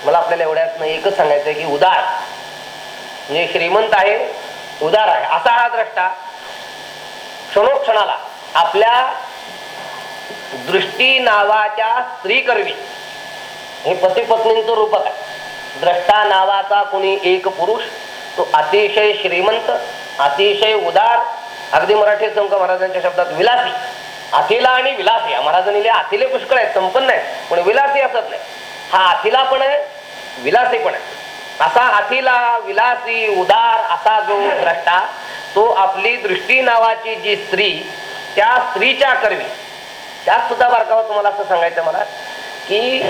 मला आपल्याला एवढ्यात एकच सांगायचं की उदार. म्हणजे श्रीमंत आहे उदार आहे. असा हा द्रष्टा क्षणोक्षणाला आपल्या दृष्टी नावाच्या स्त्री करवी हे पती पत्नीचं रूपक आहे. द्रष्टा नावाचा कोणी एक पुरुष तो अतिशय श्रीमंत अतिशय उदार अगदी मराठी संक महाराजांच्या शब्दात विलासी. अथिला आणि विलासी. महाराजांनी अथिले पुष्कळ आहेत संपन्न आहेत. पण विलासी असत नाही. हा अथिला पण आहे विलासी पण आहे. असा अथिला विलासी उदार असा जो द्रष्टा तो आपली दृष्टी नावाची जी स्त्री त्या स्त्रीच्या करवी. त्यात सुद्धा बारकावा हो, तुम्हाला असं सांगायचं मला की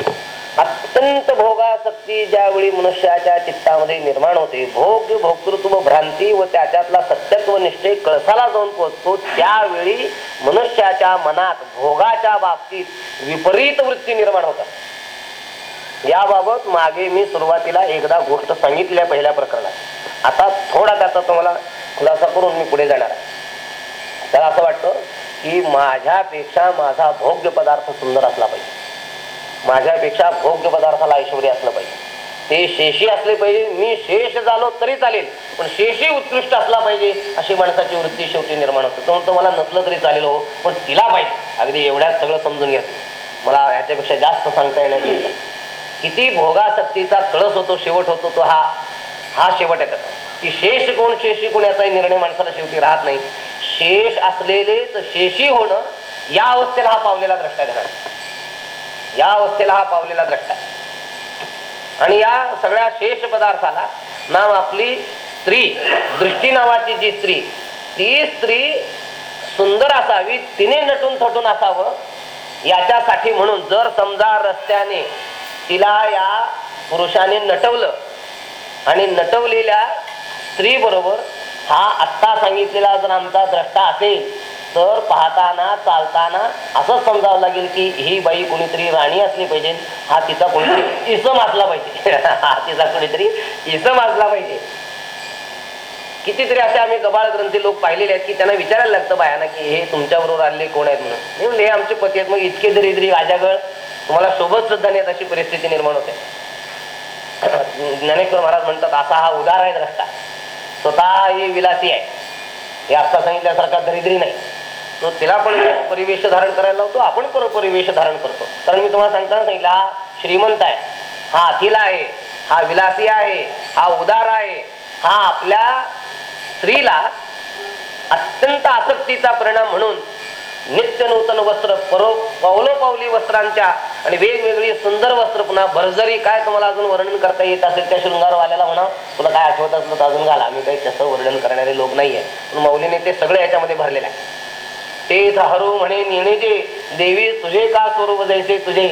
अत्यंत भोगासक्ती ज्यावेळी मनुष्याच्या चित्तामध्ये निर्माण होते भोग भोक्तृत्व भ्रांती व त्याच्यातला सत्यत्व निश्चय कळसाला जाऊन पोहोचतो त्यावेळी मनुष्याच्या मनात भोगाच्या बाबतीत विपरीत वृत्ती निर्माण होतात. याबाबत मागे मी सुरुवातीला एकदा गोष्ट सांगितली आहे पहिल्या प्रकरणात. आता थोडा त्याचा तुम्हाला खुलासा करून मी पुढे जाणार आहे. त्याला असं वाटतं की माझ्यापेक्षा माझा भोग्य पदार्थ सुंदर असला पाहिजे. माझ्यापेक्षा भोग्य पदार्थाला ऐश्वर असलं पाहिजे. ते शेषी असले पाहिजे. मी शेष झालो तरी चालेल पण शेषी उत्कृष्ट असला पाहिजे अशी माणसाची वृत्ती शेवटी निर्माण होते. तो म्हणतो मला नसलं तरी चालेल हो पण तिला पाहिजे. अगदी एवढ्यात सगळं समजून घ्या मला ह्याच्यापेक्षा जास्त सांगता येणार नाही. किती भोगासक्तीचा कळस होतो शेवट होतो तो हा. हा शेवट आहे त्याचा. की शेष कोण शेषी कोण याचाही निर्णय माणसाला शेवटी राहत नाही. शेष असलेलेच शेषी होणं या अवस्थेला हा पावलेला द्रष्टा देणार या अवस्थेला हा पावलेला द्रष्टा आणि या सगळ्या शेष पदार्थाला नाम आपली स्त्री दृष्टी नावाची जी स्त्री ती स्त्री सुंदर असावी तिने नटून थटून असावं याच्यासाठी म्हणून जर समजा रस्त्याने तिला या पुरुषाने नटवलं. आणि नटवलेल्या स्त्री बरोबर हा आत्ता सांगितलेला जर आमचा द्रष्टा असेल तर पाहताना चालताना असंच समजावं लागेल की ही बाई कोणीतरी राणी असली पाहिजे. हा तिचा कोणीतरी इसम असला पाहिजे. हा तिचा कोणीतरी इसम असला पाहिजे. कितीतरी असे आम्ही गबाळ ग्रंथी लोक पाहिलेले आहेत की त्यांना विचारायला लागतं बायाना की हे तुमच्या बरोबर आलेले कोण आहेत म्हणून. हे आमचे पती आहेत. मग इतके दरिद्री राजागळ तुम्हाला सोबत सुद्धा नाही अशी परिस्थिती निर्माण होते. ज्ञानेश्वर महाराज म्हणतात असा हा उदार आहे द्रष्टा स्वतः ही विलासी आहे. हे आता सांगितल्यासारखा दरिद्री नाही. तो तिला पण परिवेश धारण करायला लावतो आपण पण परिवेश धारण करतो. कारण मी तुम्हाला सांगताना सांगितलं हा श्रीमंत आहे हा अथिला आहे हा विलासी आहे हा उदार आहे हा आपल्या स्त्रीला अत्यंत आसक्तीचा परिणाम म्हणून नित्य नूतन वस्त्र परो पावलोपावली वस्त्रांच्या आणि वेगवेगळी सुंदर वस्त्र पुन्हा भरजरी काय तुम्हाला अजून वर्णन करता येत असेल त्या शृंगारवाल्याला म्हणा तुला काय आठवत असलं तर अजून घाला. आम्ही काही तसं वर्णन करणारे लोक नाहीये. पण मौलीने ते सगळे याच्यामध्ये भरलेले आहे ते हरू म्हणे निणिजे देवी तुझे का स्वरूप जैसे तुझे?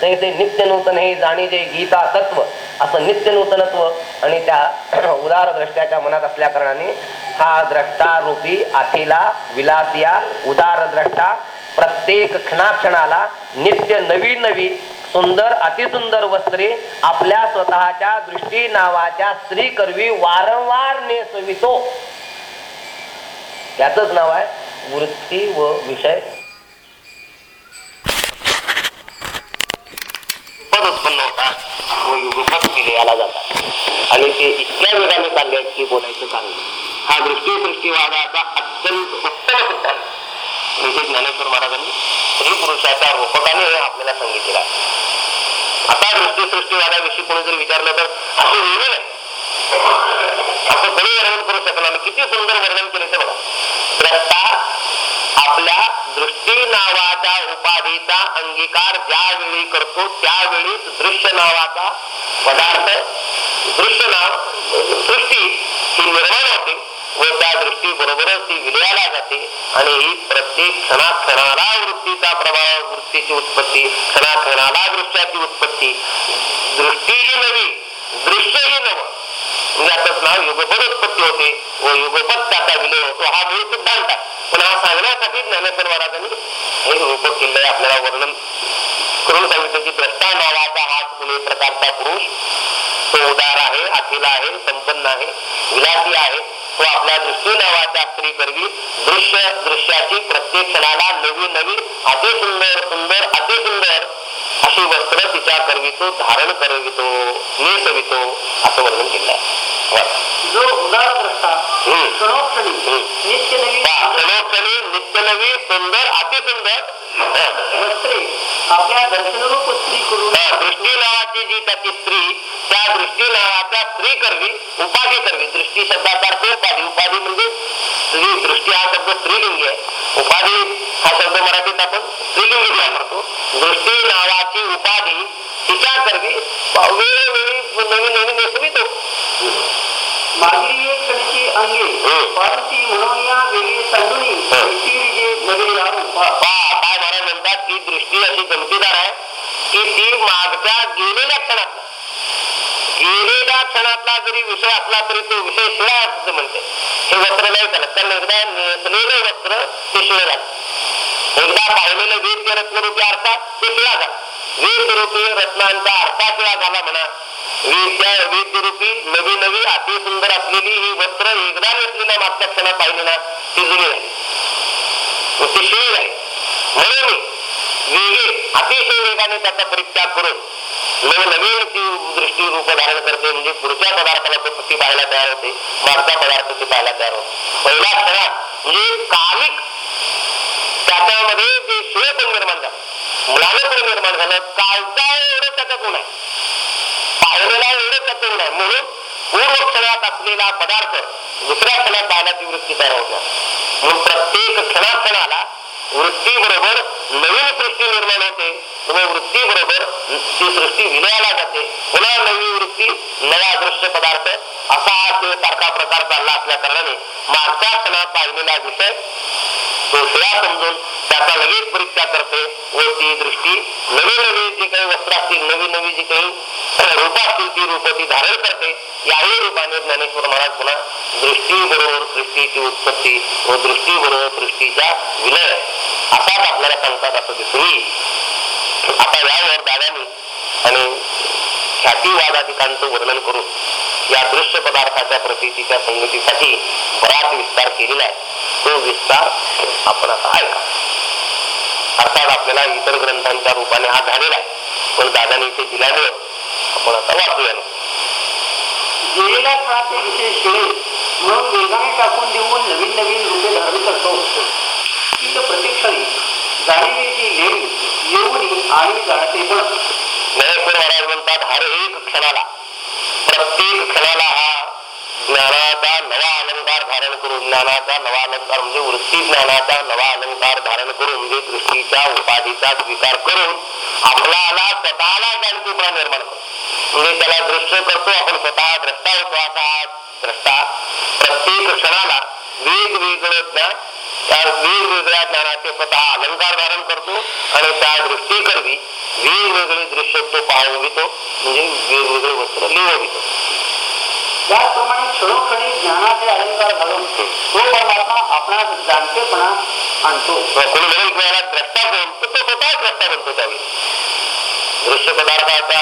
तैसे नित्य नूतन हे जाणे जे गीता तत्व. असं नित्य नूतनत्व आणि त्या उदार द्रष्ट्याच्या मनात असल्या कारणाने हा द्रष्टा रूपी अथिला विलासिया उदार द्रष्टा प्रत्येक क्षणाक्षणाला नित्य नवीन नवीन सुंदर अतिसुंदर वस्त्रे आपल्या स्वतःच्या दृष्टी नावाच्या स्त्री करवी वारंवार नेसवितो. याच नाव आहे वृत्ती व विषय. उत्पन्न होतात व युगपद याला जातात. आणि ते इतक्या वेगाने चालले की बोलायचं चांगलं हा दृष्टी सृष्टीवादाचा अत्यंत उत्तम सिद्धांत म्हणजे ज्ञानेश्वर महाराजांनी स्त्री पुरुषाच्या रूपकाने हे आपल्याला सांगितलेलं आहे. आता दृष्टी सृष्टीवादाविषयी कोणी जर विचारलं तर असं वेगळं नाही असं कोणी वर्णन करू शकणार नाही. किती सुंदर वर्णन केले ते बघा. द्रष्टा आपल्या दृष्टी नावाच्या उपाधीचा अंगीकार ज्यावेळी करतो त्यावेळीच दृश्य नावाचा पदार्थ दृश्य नाव सृष्टी ही निर्माण होते व त्या दृष्टी बरोबरच ती विलयाला जाते आणि ही प्रत्येक क्षणाक्षणाला वृत्तीचा प्रभाव वृत्तीची उत्पत्ती क्षणाक्षणाला दृश्याची उत्पत्ती. दृष्टी ही नवी दृश्य ही नवं. यातच याचंच नाव युगपद होते व युगपद त्याचा विलय होतो हा मूळ सिद्धांत पण हा सांगण्यासाठी ज्ञानेश्वर महाराजांनी हे रूपक किल्ले आपल्याला वर्णन करून सांगितलं की द्रष्टा नावाचा हा कुणी प्रकारचा पुरुष तो उदार आहे अखिल आहे संपन्न आहे विलासी आहे. तो आपल्या दृष्टी नावाच्या स्त्री करवी दृश्य दृश्याची प्रत्येक क्षणाला नवी नवी अतिसुंदर सुंदर अतिसुंदर अशी वस्त्र तिच्या करवितो धारण करवितो नेसवितो असं वर्णन केलं आहे. जो उदार द्रष्टा हम्म. क्षणोक्षणी हम्म. नित्य नवी नित्य नवी सुंदर अतिसुंदर. वस्त्रे. आपल्या दर्शनरूप स्त्री करून दृष्टी नावाची जी त्याची स्त्री त्या दृष्टी नावाच्या स्त्री करवी उपाधी करवी. दृष्टी शब्दाचा अर्थ उपाधी. उपाधी म्हणजे स्त्री. दृष्टी हा शब्द स्त्रीलिंगी आहे. उपाधी हा शब्द मराठीत आपण स्त्रीलिंगी वापरतो दृष्टी नावाची उपाधी तिच्या करवी. वेळोवेळी नवीन नवीन नेसवितो मागील एक क्षणीची अंगे. म्हणून या वेगळी संडुनी जे नवीन काय महाराज म्हणतात की दृष्टी अशी गमतीदार आहे की ती मागच्या गेलेल्या क्षणातला गेलेल्या क्षणातला जरी विषय असला तरी तो विषय शिळा असं म्हणते. हे वस्त्र नाही चालत. कारण एकदा नेसलेलं वस्त्र ते शिळ झालं. एकदा पाहिलेलं वेद रत्नरूपी अर्थात ते शिळा झाला. वेद रूपी रत्नांचा अर्था शिळा झाला म्हणा. वेद्या नवी नवी अति सुंदर असलेली ही वस्त्र एकदा नेसलेल्या मागच्या क्षणा पाहिली ना ती जुनी आहे. ती शिळ आहे. म्हणून वेगे अतिशय वेगाने त्याचा परित्याग करून नवनवीन ती दृष्टी रूप धारण करते म्हणजे पुढच्या पदार्थाला तो ती पाहायला तयार होते मागचा पदार्थ ती पाहायला तयार होते. पहिल्या क्षणात म्हणजे कालिक त्याच्यामध्ये जे शिळपण निर्माण झालं मुलानं निर्माण झालं कालचा एवढं त्याचा गुण आहे. पाहिलेला एवढं त्याचं नाही. म्हणून पूर्व क्षणात असलेला पदार्थ दुसऱ्या क्षणात पाहण्याची वृत्ती तयार होत. म्हणून प्रत्येक क्षणाक्षणाला वृत्ती बरोबर नवीन सृष्टी निर्माण होते. त्यामुळे वृत्ती बरोबर ती सृष्टी विलयाला जाते. पुन्हा नवी वृत्ती नवा दृश्य पदार्थ असा हा सारखा प्रकार चालला असल्या कारणाने मागच्या क्षणात पाहिलेला विषय तो शिळा समजून त्याचा लगेच परित्याग करते. व ती दृष्टी नवी नवी जी काही वस्त्र असतील नवी नवी जी काही रूप असतील ती रूप ती धारण करते. याही रूपाने ज्ञानेश्वर महाराज पुन्हा दृष्टी बरोबर सृष्टीची उत्पत्ती व दृष्टी बरोबर सृष्टीचा विलय असाच आपल्याला सांगतात असं दिसून येईल. आता यावर दादाने आणि ख्यातीवादाधिकांचं वर्णन करून या दृश्य पदार्थाच्या प्रतीच्या संगतीसाठी बराच विस्तार केलेला आहे. तो विस्तार आपण आता ऐका. अर्थात आपल्याला इतर ग्रंथांच्या रूपाने हा झालेला आहे. पण दादाने इथे दिल्यामुळे आपण आता वाचूया. गेलेल्या काळाचे विषय शिळे म्हणून वेगाने टाकून देऊन नवीन नवीन रूपे धारण करतो. ती प्रत्यक्षाने जाणीवेची लेणी येऊन आणि जाणते पण ज्ञानेश्वर महाराज म्हणतात हर एक क्षणाला प्रत्येक क्षणाला हा ज्ञानाचा नवा अलंकार धारण करून ज्ञानाचा नवा अलंकार म्हणजे वृत्ती ज्ञानाचा नवा अलंकार धारण करून म्हणजे दृष्टीच्या उपाधीचा स्वीकार करून आपल्याला स्वतःला जाणतेपणा निर्माण करतो म्हणजे त्याला दृश्य करतो आपण स्वतः द्रष्टा होतो असा द्रष्टा प्रत्येक क्षणाला वेगवेगळं ज्ञान त्या वेगवेगळ्या ज्ञानाचे स्वतः अलंकार धारण करतो आणि त्या दृष्टी करवी वेगवेगळे दृश्य तो पाहवितो म्हणजे वेगवेगळे वस्त्र लिहवितो त्याचप्रमाणे क्षणोक्षणी ज्ञानाचे अलंकार घालून तो परमात्मा आपणास जाणतेपणा आणतो. कोणी म्हणून ज्ञानात द्रष्टा कोण तर तो स्वतः द्रष्टा बनतो त्यावेळी. दृश्य पदार्थाचा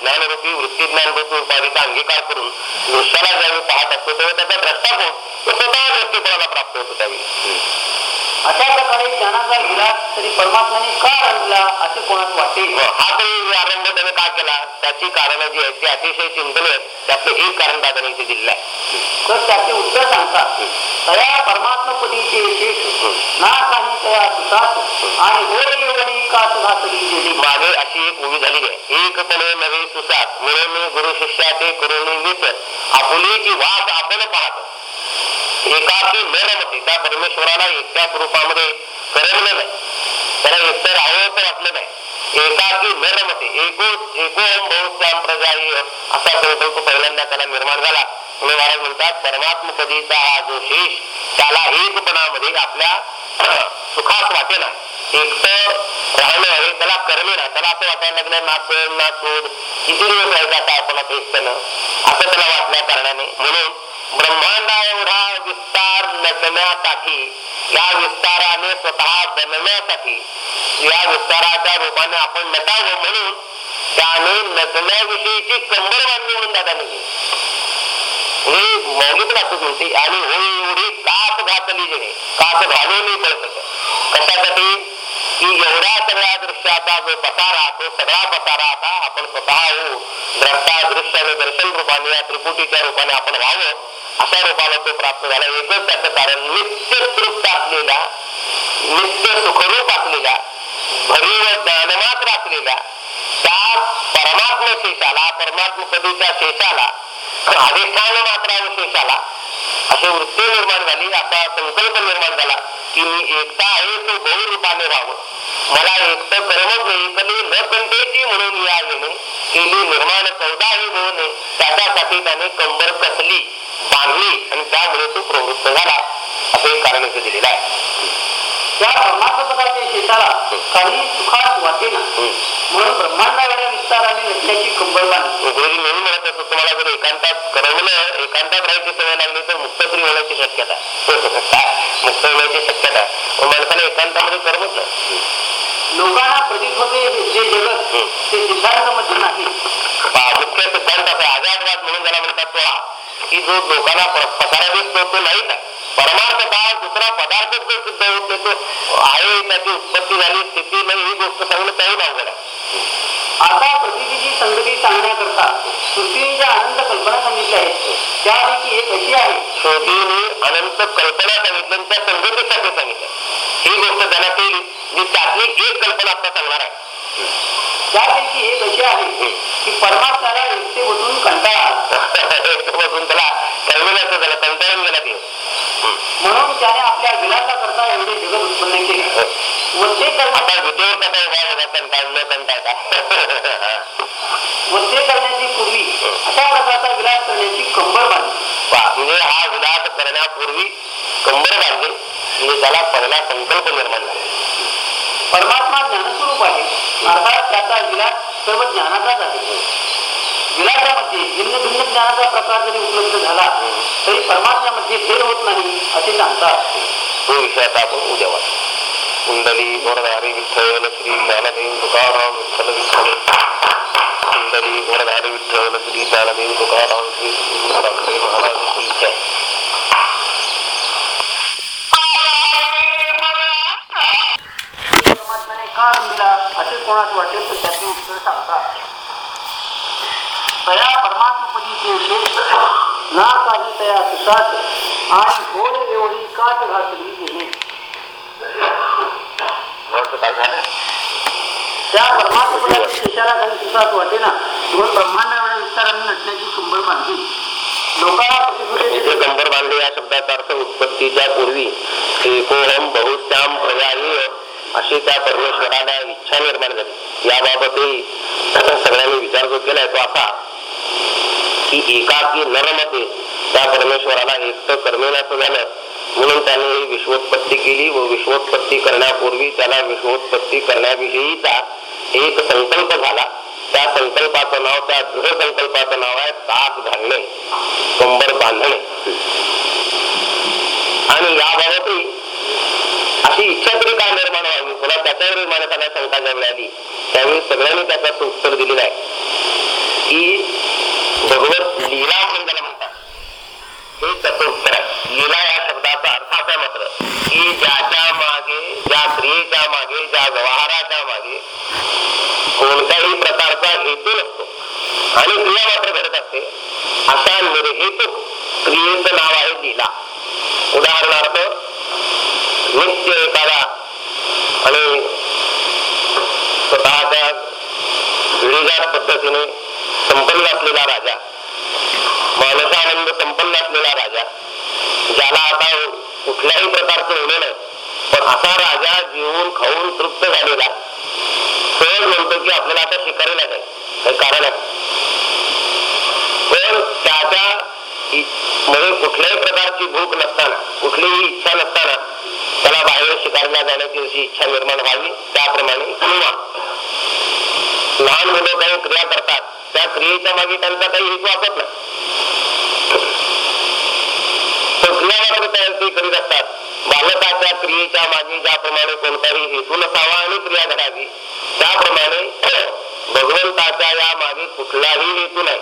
ज्ञानरूपी वृत्ती ज्ञानरूपी उपाधीचा अंगीकार करून दृश्याला ज्यावेळी पाहत असतो तेव्हा त्याचा द्रष्टा कोण तो स्वतः दृष्टीपणाला प्राप्त होतो त्यावेळी. अशा प्रकारे ज्ञानाचा विलास तरी परमात्म्याने का आणला असे कोणास वाटते? हा तरी आरंभ त्याने का केला? त्याची कारण जी आहेत ती अतिशय चिंतन आहेत. त्यातलं एक कारण दादाने इथे दिलेलं आहे. तर त्याचे उत्तर सांगतात. तया परमात्मपदीचे विशेष ना काही तया सुसात आणि होय एवढी का सुधा तरी गेली? मागे अशी एक उभी झालेली आहे. एकपणे नवे सुसात मिळवणे गुरु शिष्याचे करुणी वीत आपुलीची वास आपण पाहत. एकाकी न त्या परमेश्वराला एकट्या स्वरूपामध्ये करवलं नाही. त्याला एकटं राहावं वाटलं नाही. एकाकी न रमते एको एकोम बहुश्याम असा संकल्प पहिल्यांदा त्याला निर्माण झाला. म्हणून महाराज म्हणतात परमात्मपदीचा हा जो शेष त्याला एकपणामध्ये आपल्या सुखास वाटेना. एकटं राहणं आहे त्याला करणे ना त्याला असं वाटायला लागलं ना सण ना शोध. किती दिवस राहायचा आता आपण एकट्यानं असं त्याला वाटल्या कारणाने. म्हणून ब्रह्मांडा एवढा विस्तार नटण्यासाठी या विस्ताराने स्वतः बनण्यासाठी या विस्ताराच्या रूपाने आपण नटावं म्हणून त्याने नटण्याविषयीची कंबर बांधली म्हणून दादा नाही मौलिक वास्तू म्हणते आणि होय एवढी कास घातली जेणे. कास घालून कळत कशासाठी? की एवढ्या सगळ्या दृश्याचा जो पसारा तो सगळा पसारा आता आपण स्वतः होऊ द्रष्टा दृश्य आणि दर्शन रूपाने या त्रिपुटीच्या रूपाने आपण व्हावं. अशा रूपाला तो प्राप्त झाला. एकच त्याचं कारण नित्य तृप्त असलेला नित्य सुखरूप असलेला भरीव ज्ञानमात्र असलेल्या त्या परमात्म शेषाला परमात्मपदीच्या शेषाला अधिष्ठान मात्रा शेषाला अशी वृत्ती निर्माण झाली. असा संकल्प निर्माण झाला. की मी एकटा आहे तो बहुरूपाने व्हावं मला एकटं कर्मच नाही कधी न कंटेची म्हणून या केली निर्माण चौदा हे होणे त्याच्यासाठी त्याने कंबर कसली बांधली आणि त्यामुळे तो प्रवृत्त झाला. असे कारण इथे दिलेलं आहे. त्या परमात्मपदाच्या शेताला काही सुखात वाटेना म्हणून ब्रह्मांडाकडे विस्ताराने नसल्याची कंबर बांधली. गुरुजी नेहमी म्हणत असतो तुम्हाला जर एकांतात करमलं एकांतात राहायची सवय लागली तर मुक्तत्री होण्याची शक्यता काय? मुक्त होण्याची शक्यता माणसाला एकांतामध्ये करमत नाही. लोकांना प्रतीत होते जे जगत ते सिद्धांतामध्ये नाही. मुख्य सिद्धांत असा आजादवाद म्हणून ज्याला म्हणतात तो की जो लोकांना पसारा दिसतो तो नाहीच आहे. परमार्थ काळ दुसरा पदार्थ जो सिद्ध होत तो आहे त्याची उत्पत्ती झाली स्थिती नाही ही गोष्ट सांगणं त्याही अवघड आहे. आता प्रतितीची संगती सांगण्याकरता श्रुतींच्या अनंत कल्पना सांगितल्या आहेत. त्यापैकी एक अशी आहे. श्रोतीने अनंत कल्पना सांगितल्या त्या संगतीसाठी सांगितल्या ही गोष्ट त्यांना केली जी त्यातली एक कल्पना आता सांगणार आहे. त्यापैकी एक अशी आहे की परमात्म्याला एकटे बसून कंटाळा आला. एकटं बसून त्याला कर्मिलाचं झालं कंटाळून गेला देव म्हणून त्याने आपल्या विलासा करता एवढे जगत उत्पन्न केले. व ते कसा कंटाळ न कंटाळता. व ते करण्याची पूर्वी अशा प्रकारचा विलास करण्याची कंबर बांधली. म्हणजे हा विलास करण्यापूर्वी कंबर बांधली म्हणजे त्याला पहिला संकल्प निर्माण झाला. परमात्मा ज्ञानस्वरूप आहे. अर्थात त्याचा विलास सर्व ज्ञानाचाच आहे. विलासामध्ये भिन्न भिन्न ज्ञानाचा प्रकार जरी उपलब्ध झाला तरी परमात्म्यामध्ये भेद होत नाही असे सांगतात तो विषय आता आपण उद्या वाच. कुंडली वरधारी विठ्ठल श्री ज्ञानदेव तुकाराम विठ्ठल विठ्ठल. कुंडली वरधारी विठ्ठल श्री ज्ञानदेव तुकाराम श्री महाराज की जय का दिला असे कोणास वाटेल तर त्याचे उत्तर सांगतात. तया परमात्मपदी शेष ना काही तया सुसात आणि गोड एवढी काट घातली गेली त्या परमात्मपदाच्या शेषाला काही सुसात वाटेना म्हणून ब्रह्मांड एवढ्या विस्ताराने नटण्याची कंबर बांधली. लोकांना बांधले या शब्दाचा अर्थ उत्पत्तीच्या पूर्वी. एकोहम बहुश्याम प्रयाही अशी त्या परमेश्वराला इच्छा निर्माण झाली. याबाबतही सगळ्यांनी विचार जो केलाय तो असा की एकाकी नरमते त्या परमेश्वराला एकटं करमेनाचं झालं म्हणून त्याने ही विश्वोत्पत्ती केली व विश्वोत्पत्ती करण्यापूर्वी त्याला विश्वोत्पत्ती करण्याविषयीचा एक संकल्प झाला. त्या संकल्पाचं नाव त्या दृढ संकल्पाचं नाव आहे ताक घालणे कंबर बांधणे. आणि याबाबतही अशी इच्छा तरी काय निर्माण व्हावी? पुन्हा त्याच्यावर माणसाला शंका ज्यावेळी आली त्यावेळी सगळ्यांनी त्याचं उत्तर दिलेलं आहे. की भगवत लीला म्हणून त्याला म्हणतात. हे त्याचं उत्तर आहे. लीला या शब्दाचा अर्थ असा मात्र की ज्याच्या मागे ज्या क्रियेच्या मागे ज्या व्यवहाराच्या मागे कोणत्याही प्रकारचा हेतू नसतो. आणि क्रिया मात्र घडत असते. असा निर्हेतुक क्रियेचं नाव आहे लीला. उदाहरणार्थ नित्य एखादा आणि स्वतःच्या विरोधात पद्धतीने संपन्न असलेला राजा मानसानंद संपन्न असलेला राजा ज्याला आता कुठल्याही प्रकारचं होणे नाही. पण असा राजा जेवून खाऊन तृप्त झालेला सहज म्हणतो की आपल्याला आता शिकायला नाही. हे कारण आहे पण त्याच्या इ- मध्ये कुठल्याही प्रकारची भूक नसताना कुठलीही इच्छा नसताना त्याला बाहेर स्वीकारल्या जाण्याची अशी इच्छा निर्माण व्हावी. त्याप्रमाणे किंवा लहान मुलं काही क्रिया करतात त्या क्रियेच्या मागे त्यांचा काही हेतू असत नाही. तो ते करीत असतात. बालकाच्या क्रियेच्या मागे ज्याप्रमाणे कोणताही हेतू नसावा आणि क्रिया घडावी त्याप्रमाणे भगवंताच्या या मागे कुठलाही हेतू नाही.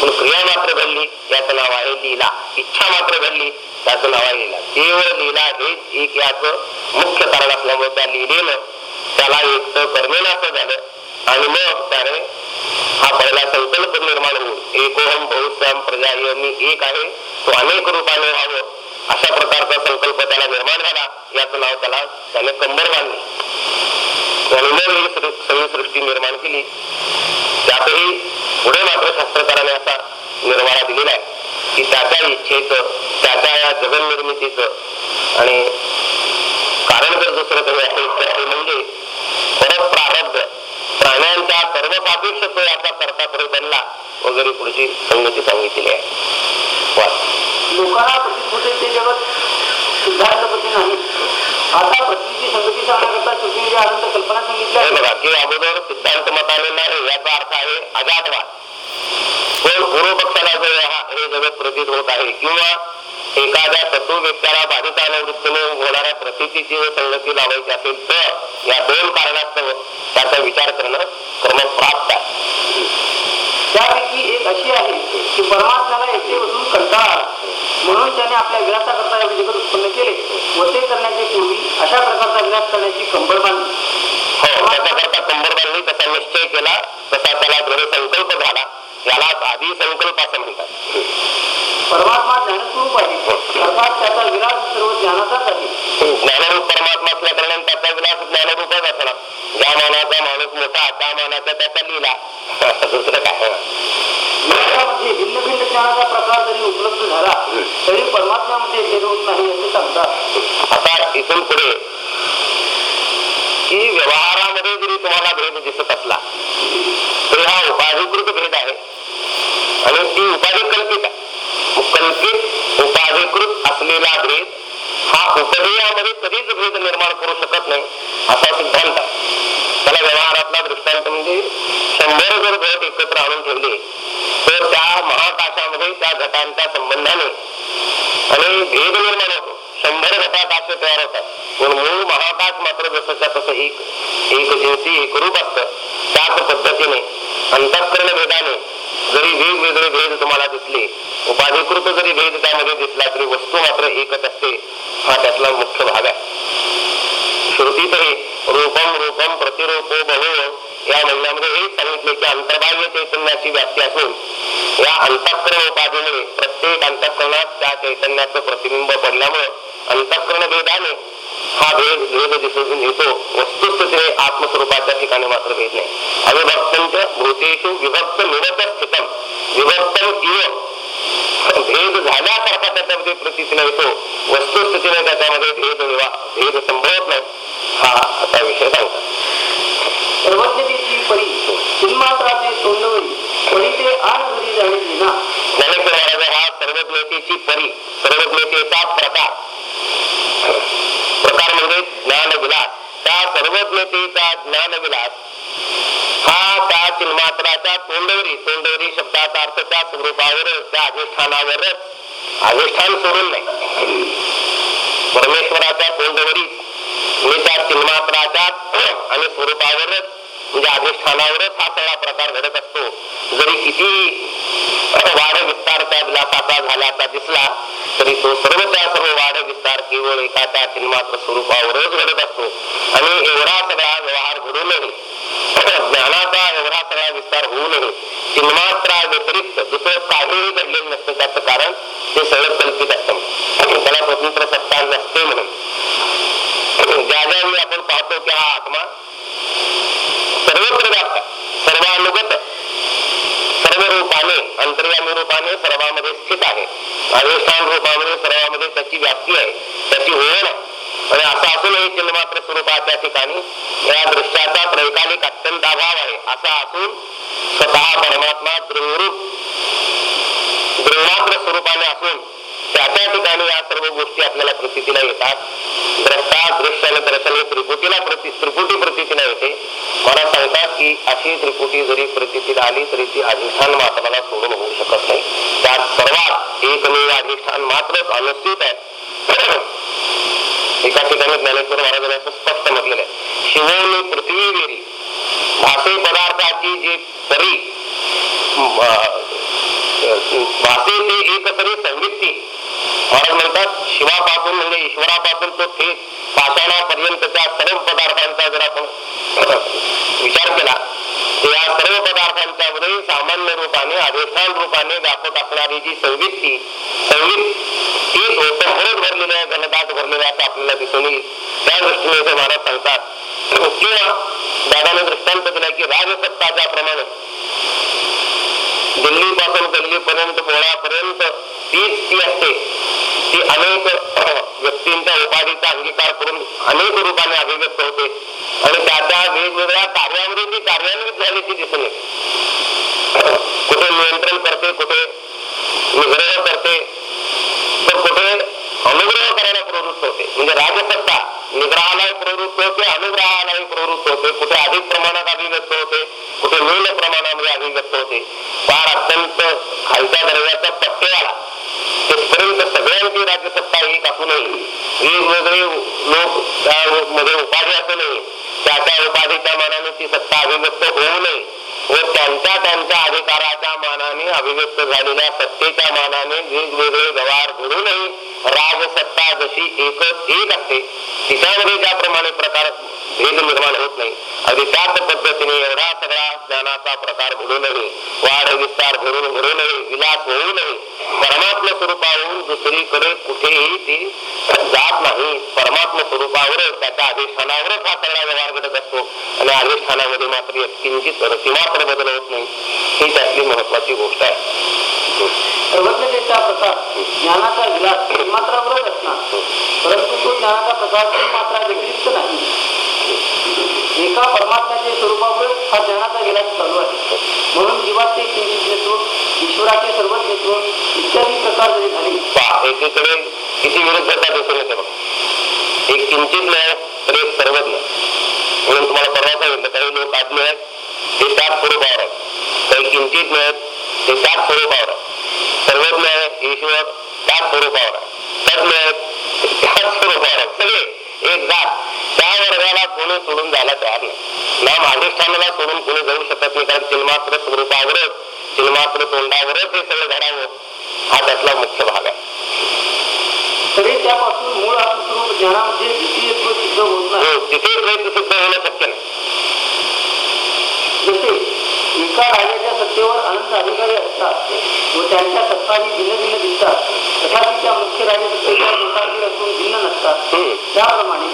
पण क्रिया मात्र घडली याचं नाव आहे लीला. इच्छा मात्र घडली त्याचं नाव आहे लीला. केवळ लीला हेच एक याच मुख्य कारण असल्यामुळे त्या लिहिलेलं त्याला एक तर कर्मेनाचं झालं. आणि मग त्याने हा पहिला संकल्प निर्माण होऊन एकोहम बहुसम प्रजा मी एक आहे तो अनेक रूपाने व्हावं अशा प्रकारचा संकल्प त्याला निर्माण झाला. याचं नाव त्याला त्याने कंबर बांधली. सगळी सृष्टी निर्माण केली. त्यातही पुढे मात्र शास्त्रकाराने असा निर्वाळा दिलेला आहे. की त्याच्या इच्छेचं त्याच्या या जगननिर्मितीचं. आणि कारण जर दुसरं काही असेल तर ते म्हणजे परत प्रारब्ध. प्राण्यांच्या सर्वसापेक्ष तो याचा करता पुढे बनला वगैरे पुढची संगती सांगितलेली आहे. लोकांना ते जगत सिद्धार्थपती नाही आता संगती सांगण्याकरता कल्पना सांगितल्या. बघा की अगोदर सिद्धांत मताने नाही याचा अर्थ आहे अजातवाद जर हा- जगत प्रतीत होत आहे. किंवा एखाद्या तत्व व्यक्त्याला बाधित अनावृत्तीने होणाऱ्या प्रतीची संगती लावायची असेल तर या दोन कारणास्तव त्याचा विचार करणं क्रमप्राप्त आहे. त्यापैकी एक अशी आहे की परमात्म्याला एकटे बसून कंटाळा. म्हणून त्याने आपल्या विलासाकरता एवढे जगत उत्पन्न केले. व ते करण्याच्या पूर्वी अशा प्रकारचा विलास करण्याची कंबर बांधली. हो त्याच्याकरता कंबर बांधली तसा निश्चय केला तसा त्याला दृढ संकल्प झाला. यालाच आधी संकल्प असं म्हणतात. परमात्मा ज्ञानस्वरूप आहे. अर्थात त्याचा विलास सर्व ज्ञानाचाच आहे. ज्ञानरूप परमात्मा असल्या कारणाने त्याचा विलास ज्ञानरूपच असणार. ज्या मानाचा माणूस मोठा त्या मानाचा त्याचा लिहिला दुसरं काय? भिन्न भिन्न ज्ञानाचा प्रकार जरी उपलब्ध झाला तरी परमात्म्यामध्ये भेद होत नाही असे सांगतात. आता इथून पुढे की व्यवहारामध्ये जरी तुम्हाला भेद दिसत असला तरी हा उपाधिकृत भेद आहे. आणि ती उपाधी कल्पित आहे. कल्पित उपाधिकृत असलेला भेद हा उपदेयामध्ये कधीच भेद निर्माण करू शकत नाही असा सिद्धांत आहे. त्याला व्यवहारातला दृष्टांत म्हणजे शंभर जर घट एकत्र आणून ठेवले तर त्या महाकाशामध्ये त्या घटांच्या संबंधाने आणि भेद निर्माण होतो. शंभर घटाकाश तयार होतात. पण मूळ महाकाश मात्र जसंच्या तसं एक एक जिन्सी एकरूप असतं. त्याच पद्धतीने अंतःकरण भेदाने जरी वेगवेगळे भेद तुम्हाला दिसले उपाधिकृत जरी भेद त्यामध्ये दिसला तरी वस्तू मात्र एकच असते. हा त्यातला मुख्य भाग आहे. श्रुती तरी रूपम रूपम प्रतिरूपो बहु या महिन्यामध्ये हे सांगितले की अंतर्बाह्य चैतन्याची व्याप्ती असून या अंतःकरण उपाधीमुळे प्रत्येक अंतःकरणात त्या चैतन्याचं प्रतिबिंब पडल्यामुळे अंतःकरण भेदाने हा भेद भेद दिसून येतो. वस्तुस्थितीने आत्मस्वरूपाच्या ठिकाणी मात्र भेद नाही. अविभक्तंच भूतेषु विभक्त निवत स्थितम. विभक्तम इव. भेद झाल्यासारखा त्याच्यामध्ये प्रतीतीने येतो. वस्तुस्थितीने त्याच्यामध्ये भेद विवा भेद संभवत नाही. हा असा विषय सर्वज्ञतेची परी चिन्मात्राचे तोंडवरी परी ते घरी जाणे ज्ञानेश्वर महाराज हा सर्वज्ञतेची परी सर्वज्ञतेचा प्रकार. प्रकार म्हणजे ज्ञान विलास त्या सर्वज्ञतेचा ज्ञान विलास हा त्या चिन्मात्राच्या तोंडवरी तोंडवरी शब्दाचा अर्थ त्या स्वरूपावरच त्या अधिष्ठानावरच अधिष्ठान सोडून नाही. परमेश्वराच्या तोंडवरी मी त्या चिन्मात्राच्या आणि स्वरूपावरच म्हणजे अधिष्ठानावरच हा सगळा प्रकार घडत असतो. जरी किती वाढ विस्तार त्या विलासाचा झाल्याचा दिसला तरी तो सर्व त्या सर्व वाढ विस्तार केवळ एका त्या चिन्मात्र स्वरूपावरच घडत असतो. आणि एवढा सगळा व्यवहार घडू नये. ज्ञानाचा एवढा सगळा विस्तार होऊ नये. चिन्मात्रा व्यतिरिक्त दुसरं काहीही घडलेलं नसतं. त्याचं कारण ते सगळं कल्पित असतं. त्याला स्वतंत्र सत्ता नसते म्हणून. ज्या ज्यावेळी आपण पाहतो की हा आत्मा सर्वत्र व्याप्त सर्वानुगत सर्व रूपाने अंतर्यामी रूपाने सर्वामध्ये स्थित आहे. अधिष्ठान रूपामध्ये सर्वामध्ये त्याची व्याप्ती आहे त्याची ओळण आहे. आणि असं असूनही चिन्हमात्र स्वरूपाच्या ठिकाणी या दृश्याचा त्रैकालिक अत्यंत अभाव आहे. असा असून स्वतः परमात्मा द्रवरूप द्रवमात्र स्वरूपाने असून त्या त्या ठिकाणी या सर्व गोष्टी आपल्याला प्रसिद्धीला येतात. द्रष्टा दृश्य आणि दर्शन हे त्रिपुटीला प्रति त्रिपुटी प्रतीला येते. मला सांगतात की अशी त्रिपुटी जरी प्रतीला आली तरी ती अधिष्ठान मात्राला सोडून होऊ शकत नाही. त्यात सर्वात एकमेव अधिष्ठान मात्र अनुस्थित आहे. एका ठिकाणी ज्ञानेश्वर महाराजांनी असं स्पष्ट म्हटलेलं आहे. शिवोनी पृथ्वी वेरी भाषे पदार्थाची जी परी अं, भासे ते एक संवित्ती महाराज म्हणतात शिवापासून म्हणजे ईश्वरापासून तो थेट पाषाणापर्यंतच्या सर्व पदार्थांचा जर आपण विचार केला तर या सर्व पदार्थांच्या मध्ये सामान्य रूपाने अधिष्ठान रूपाने व्यापक असणारी जी संवित्ती संवित ती ओतभरच भरलेली आहे घनदाट भरलेली आहे असं आपल्याला दिसून येईल. त्या दृष्टीने ते महाराज सांगतात. किंवा दादाने दृष्टांत दिला की राजसत्ताच्या प्रमाणे दिल्लीपासून गल्लीपर्यंत दिल्लीपर्यंत तीच ती असते. ती अनेक व्यक्तींच्या उपाधीचा अंगीकार करून अनेक रूपाने अभिव्यक्त होते. आणि त्याच्या वेगवेगळ्या कार्यामध्ये ती कार्यान्वित झाल्याची दिसून येते. कुठे नियंत्रण करते कुठे निग्रह करते तर कुठे अनुग्रह करायला प्रवृत्त होते. म्हणजे राजसत्ता निग्रहालाही प्रवृत्त होते अनुग्रहालाही प्रवृत्त होते. कुठे अधिक प्रमाणात अभिव्यक्त होते कुठे न्यून प्रमाणामध्ये अभिव्यक्त होते. फार अत्यंत खालच्या दर्जाचा पट्टेवाला तिथपर्यंत सगळ्यांची राज्यसत्ता एक असूनही वेगवेगळे लोक मध्ये उपाधी असूनही त्या त्या उपाधीच्या मानाने ती सत्ता अभिव्यक्त होऊ नये व त्यांच्या त्यांच्या अधिकाराच्या मानाने अभिव्यक्त झालेल्या सत्तेच्या मानाने वेगवेगळे व्यवहार घडूनही राजसत्ता जशी एकच एक असते तिच्यामध्ये ज्याप्रमाणे प्रकार भेद निर्माण होत नाही. अगदी त्याच पद्धतीने एवढा सगळा ज्ञानाचा प्रकार घडूनही वाढ विस्तार घडून घडूनही विलास होऊनही परमात्म स्वरूपावरून दुसरीकडे कुठेही ती जात नाही. परमात्म स्वरूपावरच त्याच्या अधिष्ठानावरच हा सगळा व्यवहार घडत असतो. आणि अधिष्ठानामध्ये मात्र किंचित रसिमात्र बदल होत नाही. ही त्यातली महत्वाची गोष्ट आहे. सर्वज्ञतेचा प्रकार ज्ञानाचा विलास मात्रावरच असणार. परंतु तो ज्ञानाचा प्रकार मात्रा व्यतिरिक्त नाही. एका परमात्म्याच्या स्वरूपावरच हा ज्ञानाचा विलास चालू आहे. म्हणून जीवाचे किंचित ईश्वराचे सर्वच सर्वज्ञत्व इत्यादी प्रकार जरी झाले पहा एकीकडे किती विरुद्धता दिसून येते बघ. एक किंचित नाही तर एक सर्वज्ञ म्हणून तुम्हाला परवा सांगितलं काही लोक आज्ञ आहेत ते त्याच स्वरूपावर आहेत. काही किंचित नाहीत ते त्याच स्वरूपावर आहेत. सर्वज्ञ आहे ईश्वर त्याच स्वरूपावर आहे. तज्ञ आहेत त्याच स्वरूपावर आहेत. सगळे एक जात. त्या वर्गाला कोणी सोडून जायला तयार नाही. ना अधिष्ठानाला सोडून कोणी जाऊ शकत नाही कारण चिन्मात्र स्वरूपावरच चिन्मात्र तोंडावरच हे सगळं घडावं हा त्यातला मुख्य भाग आहे. तरी त्यापासून मूळ स्वरूप ज्ञानामध्ये द्वितीयत्व सिद्ध होत नाही? हो, तिथे द्वैत सिद्ध होणं शक्य नाही. जसे एका राजाच्या सत्तेवर अनंत अधिकारी असतात व त्यांच्या सत्ताही भिन्न भिन्न दिसतात. तथापि त्या मुख्य राजसत्तेच्या लोकांतील असून भिन्न नसतात. त्याप्रमाणे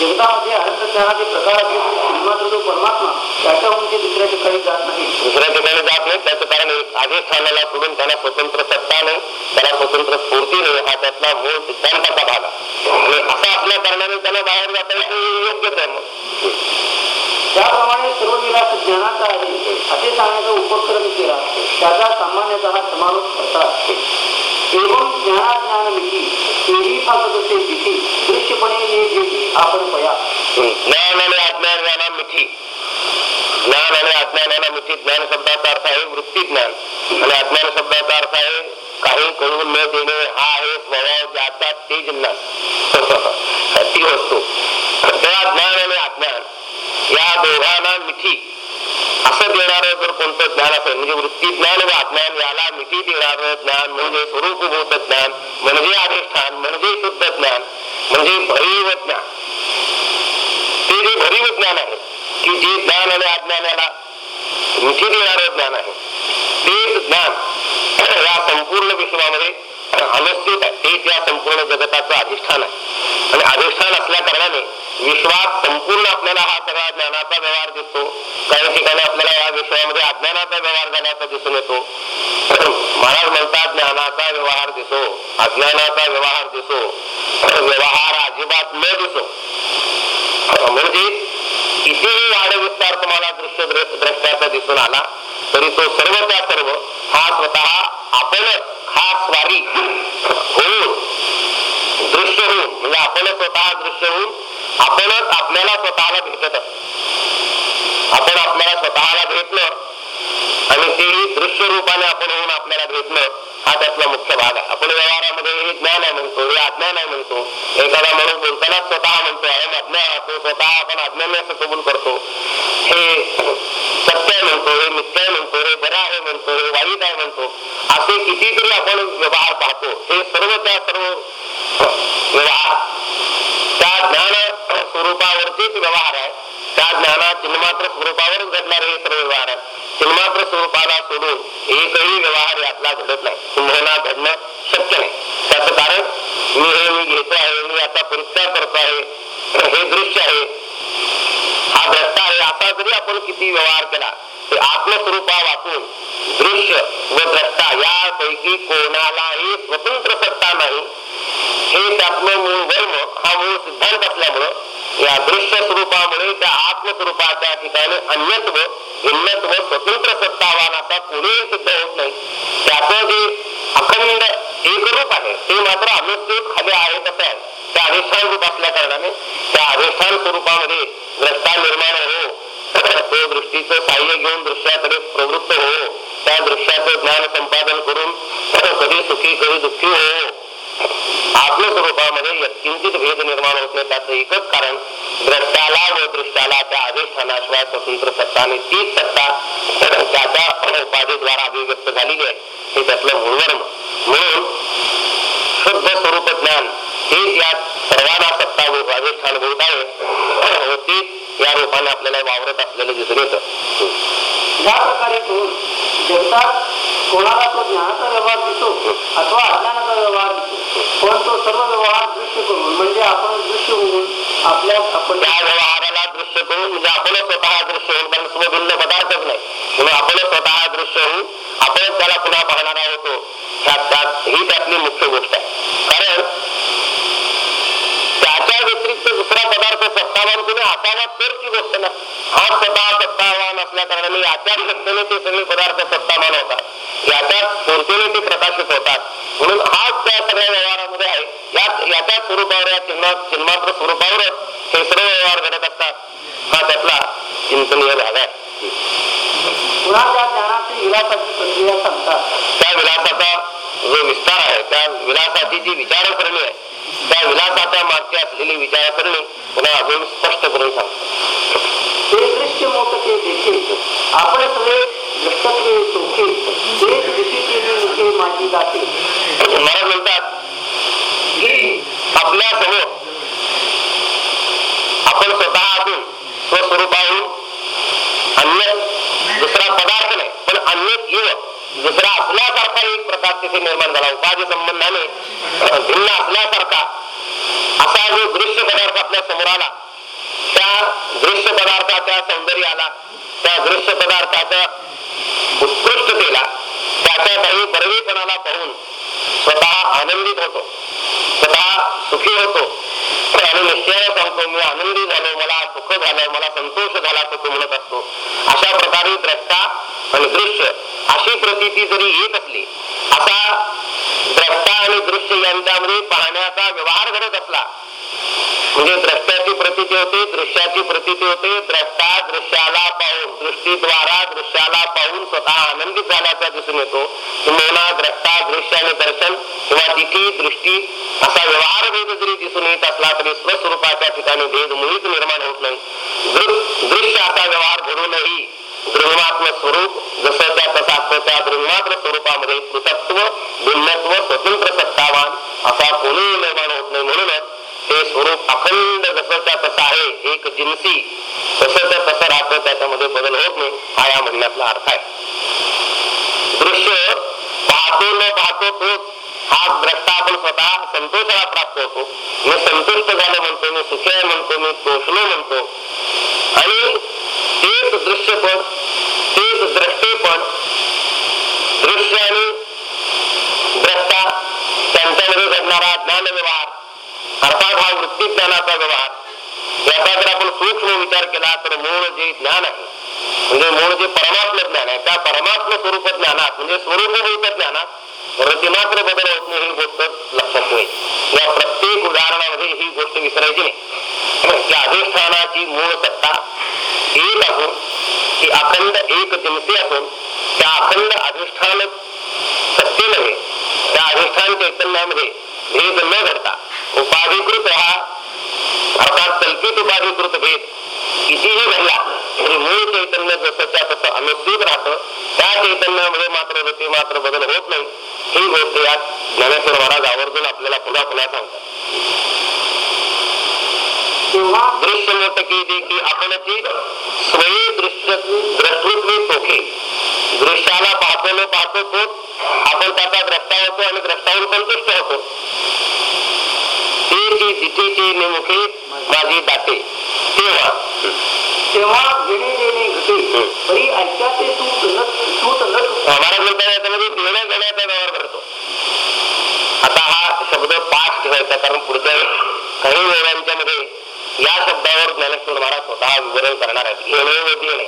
जगतामध्ये ज्ञानाचे प्रकार असले जो परमात्मा त्याच्याहून ते दुसऱ्या ठिकाणी जात नाही. दुसऱ्या ठिकाणी जात नाही त्याचं कारण अधिष्ठानाला सोडून त्याला स्वतंत्र सत्ता नाही त्याला स्वतंत्र स्फूर्ती नाही हा त्यातला मूळ सिद्धांताचा भाग आणि असा असल्या कारणाने त्याला बाहेर जाता हे योग्यच आहे त्याप्रमाणे सर्व विलास ज्ञानाचा आहे. असे सांगण्याचा उपक्रम केला. त्याचा सामान्यतः समारोप करतात एवढं ज्ञानाज्ञान मिठी तेही दृश्यपणे आपण पया ज्ञान आणि मिठी ज्ञान आणि अज्ञानाला मिठी ज्ञान शब्दाचा अर्थ आहे वृत्ती ज्ञान आणि अज्ञान शब्दाचा अर्थ आहे काही कळून न देणे हा आहे स्वभाव ज्याचा ते जिन्नस. ती वस्तू. ज्ञान आणि अज्ञान या दोघांना मिठी असं देणारं जर कोणतं ज्ञान असेल. म्हणजे वृत्ती ज्ञान व अज्ञान याला मिठी देणारं ज्ञान म्हणजे स्वरूपभूत ज्ञान म्हणजे अधिष्ठान म्हणजे शुद्ध ज्ञान म्हणजे भरीव ज्ञान. ते जे भरीव ज्ञान आहे की जे ज्ञान आणि अज्ञानाला मिठी देणारं ज्ञान आहे ते ज्ञान या संपूर्ण विश्वामध्ये अनुस्थित आहे तेच या संपूर्ण जगताचं अधिष्ठान आहे. आणि अधिष्ठान असल्या कारणाने विश्वात संपूर्ण आपल्याला हा सगळा ज्ञानाचा व्यवहार दिसतो. काही ठिकाणी आपल्याला या विषयामध्ये अज्ञानाचा व्यवहार झाल्याचा दिसून येतो. महाराज म्हणतात ज्ञानाचा व्यवहार दिसो अज्ञानाचा व्यवहार दिसो. व्यवहार अजिबात न दिसो. म्हणजे कितीही वाढ विस्तार तुम्हाला दृश्य द्रष्ट्याचा दिसून आला तरी तो सर्वचा सर्व हा स्वतः आपणच हा स्वारी होऊन दृश्य होऊन म्हणजे आपणच स्वतः दृश्य होऊन आपणच आपल्याला स्वतःला भेटत आपण आपल्याला स्वतःला भेटलं आणि तेही दृश्य रूपाने आपण होऊन आपल्याला भेटलं हा त्यातला मुख्य भाग आहे आपण व्यवहारामध्ये हे ज्ञान आहे म्हणतो हे अज्ञान आहे म्हणतो. एखादा माणूस बोलताना स्वतः म्हणतो अयम अज्ञान तो स्वतः आपण अज्ञानी असं कबूल करतो. हे सत्य म्हणतो, हे आहे म्हणतो, हे बरं आहे म्हणतो, हे वाईट आहे म्हणतो. असे कितीतरी आपण व्यवहार पाहतो. हे सर्व त्या सर्व व्यवहार, त्या ज्ञान स्वरूपावरचेच व्यवहार आहे. त्या ज्ञाना चिन्मात्र स्वरूपावरच घडणारे हे सर्व व्यवहार आहेत चिन्मात्र स्वरूपाला सोडून एकही व्यवहार यातला घडत नाही तुम्हाला घडणं शक्य नाही त्याचं कारण मी हे मी घेतो आहे मी आता परित्याग करतो आहे हे दृश्य आहे हा द्रष्टा आहे असा जरी आपण किती व्यवहार केला ते आत्मस्वरूपा वाचून दृश्य व द्रष्टा यापैकी कोणालाही स्वतंत्र सत्ता नाही। हे त्यातलं मूळ वर्म हा मूळ सिद्धांत असल्यामुळं या दृश्य स्वरूपामुळे त्या आत्मस्वरूपाच्या ठिकाणी अन्यत्व भिन्नत्व स्वतंत्र सत्तावान असा कोणीही सिद्ध होत नाही. त्याचं जे अखंड एकरूप आहे ते मात्र अनुस्थित खाली आहे कसं आहे. त्या अधिष्ठान रूप असल्या कारणाने त्या अधिष्ठान स्वरूपामध्ये द्रष्टा निर्माण हो. तो दृष्टीचं साह्य घेऊन दृश्याकडे प्रवृत्त हो. त्या दृश्याचं ज्ञान संपादन करून कधी सुखी कधी दुःखी हो. आत्मस्वरूपामध्ये किंचित भेद निर्माण होत नाही. त्याचं एकच कारण द्रष्टाला व दृष्टाला त्या अधिष्ठानाशिवाय स्वतंत्र सत्ता आणि तीच सत्ता त्याच्या उपाधीद्वारा अभिव्यक्त झालेली आहे. हे त्यातलं मूळवर्म म्हणून शुद्ध स्वरूप ज्ञान हेच या सर्वांना सत्ता व अधिष्ठान भूत आहे. तीच या रूपाने आपल्याला वावरत असलेलं दिसून येतं. या प्रकारे जगतात कोणाला तो ज्ञानाचा व्यवहार दिसतो अथवा अज्ञानाचा व्यवहार दिसतो पण तो सर्व व्यवहार दृश्य करून म्हणजे आपण दृश्य होऊन आपल्या आपण त्या व्यवहाराला दृश्य करून म्हणजे आपण स्वतः दृश्य होऊन कारण स्वभिन्न पदार्थच नाही. म्हणून आपण स्वतः दृश्य होऊन आपण त्याला पुन्हा पाहणारा होतो ही त्यातली मुख्य गोष्ट आहे कारण त्याच्या व्यतिरिक्त दुसरा पदार्थ सत्तावान कोणी असावा तर ती गोष्ट ना हा स्वतः सत्तावान असल्या कारणाने याच्याच सत्तेने ते सगळे पदार्थ सत्तावान होतात. याच्याच स्फूर्तीने ते प्रकाशित होतात? म्हणून हाच त्या सगळ्या व्यवहारामध्ये आहे. याच याच्या स्वरूपावर या चिन्हा चिन्मात्र स्वरूपावरच हे सर्व व्यवहार घडत असतात. हा त्यातला चिंतनीय भाग आहे. त्या विलासाची जो विस्तार आहे. त्या विलासाची जी विचारसरणी आहे. त्या विलासाच्या मागची असलेली विचारसरणी पुन्हा अजून स्पष्ट करून सांगतो. ते दृश्य मोठे देखील आपण सगळे मुखे जाते. म्हणतात की आपल्यासमोर आपण स्वतः असून स्वस्वरूपाहून अन्य दुसरा पदार्थ नाही पण अन्य इव दुसरा असल्यासारखा एक प्रकार तिथे निर्माण झाला. उपाधी संबंधाने भिन्न असल्यासारखा असा जो दृश्य पदार्थ आपल्यासमोर आला त्या दृश्य पदार्थाच्या सौंदर्याला त्या दृश्य पदार्थाच्या उत्कृष्टतेला त्याच्या काही बरवीपणाला पाहून स्वतः आनंदित होतो स्वतः सुखी होतो. आणि निश्चयाने सांगतो मी आनंदी झालो मला सुख झालं मला संतोष झाला तो म्हणत असतो. अशा प्रकारे द्रष्टा आणि दृश्य अशी प्रतीती जरी येत असली असा द्रष्टा आणि दृश्य यांच्यामध्ये पाहण्याचा व्यवहार घडत असला म्हणजे द्रष्ट्याची प्रतीती होते दृश्याची प्रतीती होते द्रष्टा दृश्याला पाहून दृष्टीद्वारा दृश्याला पाहून स्वतः आनंदित झाल्याचा दिसून येतो किंवा द्रष्टा दृश्य आणि दर्शन किंवा तिथी दृष्टी, असा व्यवहार भेद जरी दिसून येत असला तरी स्वस्वरूपाच्या ठिकाणी भेद मुळीच निर्माण होत नाही। दृश्य असा व्यवहार घडूनही दृंगात्म स्वरूप जसं त्या तसा त्या दृंगात्म स्वरूपामध्ये पृथत्व भिन्नत्व, स्वतंत्र सत्तावान, असा कोणीही निर्माण होत नाही म्हणूनच ते स्वरूप अखंड जसं तसं आहे एक जिन्सी तसंच तसं राहतं त्याच्यामध्ये बदल होत नाही हा या म्हणण्यातला अर्थ आहे. दृश्य पाहतो न पाहतो तोच हा द्रष्टा आपण स्वतः संतोषाला प्राप्त होतो. मी संतुष्ट झालो म्हणतो मी सुखी आहे म्हणतो मी तोषलो म्हणतो. आणि तेच दृश्यपण तेच द्रष्टेपण दृश्य आणि द्रष्टा त्यांच्यामध्ये घडणारा ज्ञान व्यवहार अर्थात हा वृत्ती ज्ञानाचा व्यवहार. याचा जर आपण सूक्ष्म विचार केला तर मूळ जे ज्ञान आहे म्हणजे मूळ जे परमात्म ज्ञान आहे त्या परमात्म स्वरूप ज्ञानात म्हणजे स्वरूपभूत ज्ञानात रतिमात्र बदल होत नाही ही गोष्ट लक्षात ठेवायची. या प्रत्येक उदाहरणामध्ये ही गोष्ट विसरायची नाही. या अधिष्ठानाची मूळ सत्ता एक असून ती अखंड एक दिवसी असून त्या अखंड अधिष्ठान सत्तेमध्ये त्या अधिष्ठान चैतन्यामध्ये भेद न घडता उपाधिकृत हा. अर्थात कल्पित उपाधिकृत भेद कितीही घडला तरी मूळ चैतन्य जसंच्या तसं अनुस्थित राहतं त्या चैतन्यामध्ये मात्र रती मात्र बदल होत नाही. ही गोष्ट यात ज्ञानेश्वर महाराज आवर्जून आपल्याला पुन्हा पुन्हा सांगतात. दृश्य मोठकी देखी आपणची स्वयं दृश्य द्रष्टृत्वी चोखे दृश्याला पाहतो न पाहतो आपण त्याचा द्रष्टा होतो आणि द्रष्टावर संतुष्ट होतो. तेची दिठीची निमुखे माझी दाटे तेव्हा तेव्हा घेणे देणे घटे परी ऐक्याचे सूत न सूत न महाराज म्हणतात याच्यामध्ये देण्या घेण्याचा व्यवहार घडतो आता हा शब्द पाच ठेवायचा कारण पुढच्या काही वेळांच्या मध्ये या शब्दावर ज्ञानेश्वर महाराज स्वतः विवरण करणार आहेत. व देणे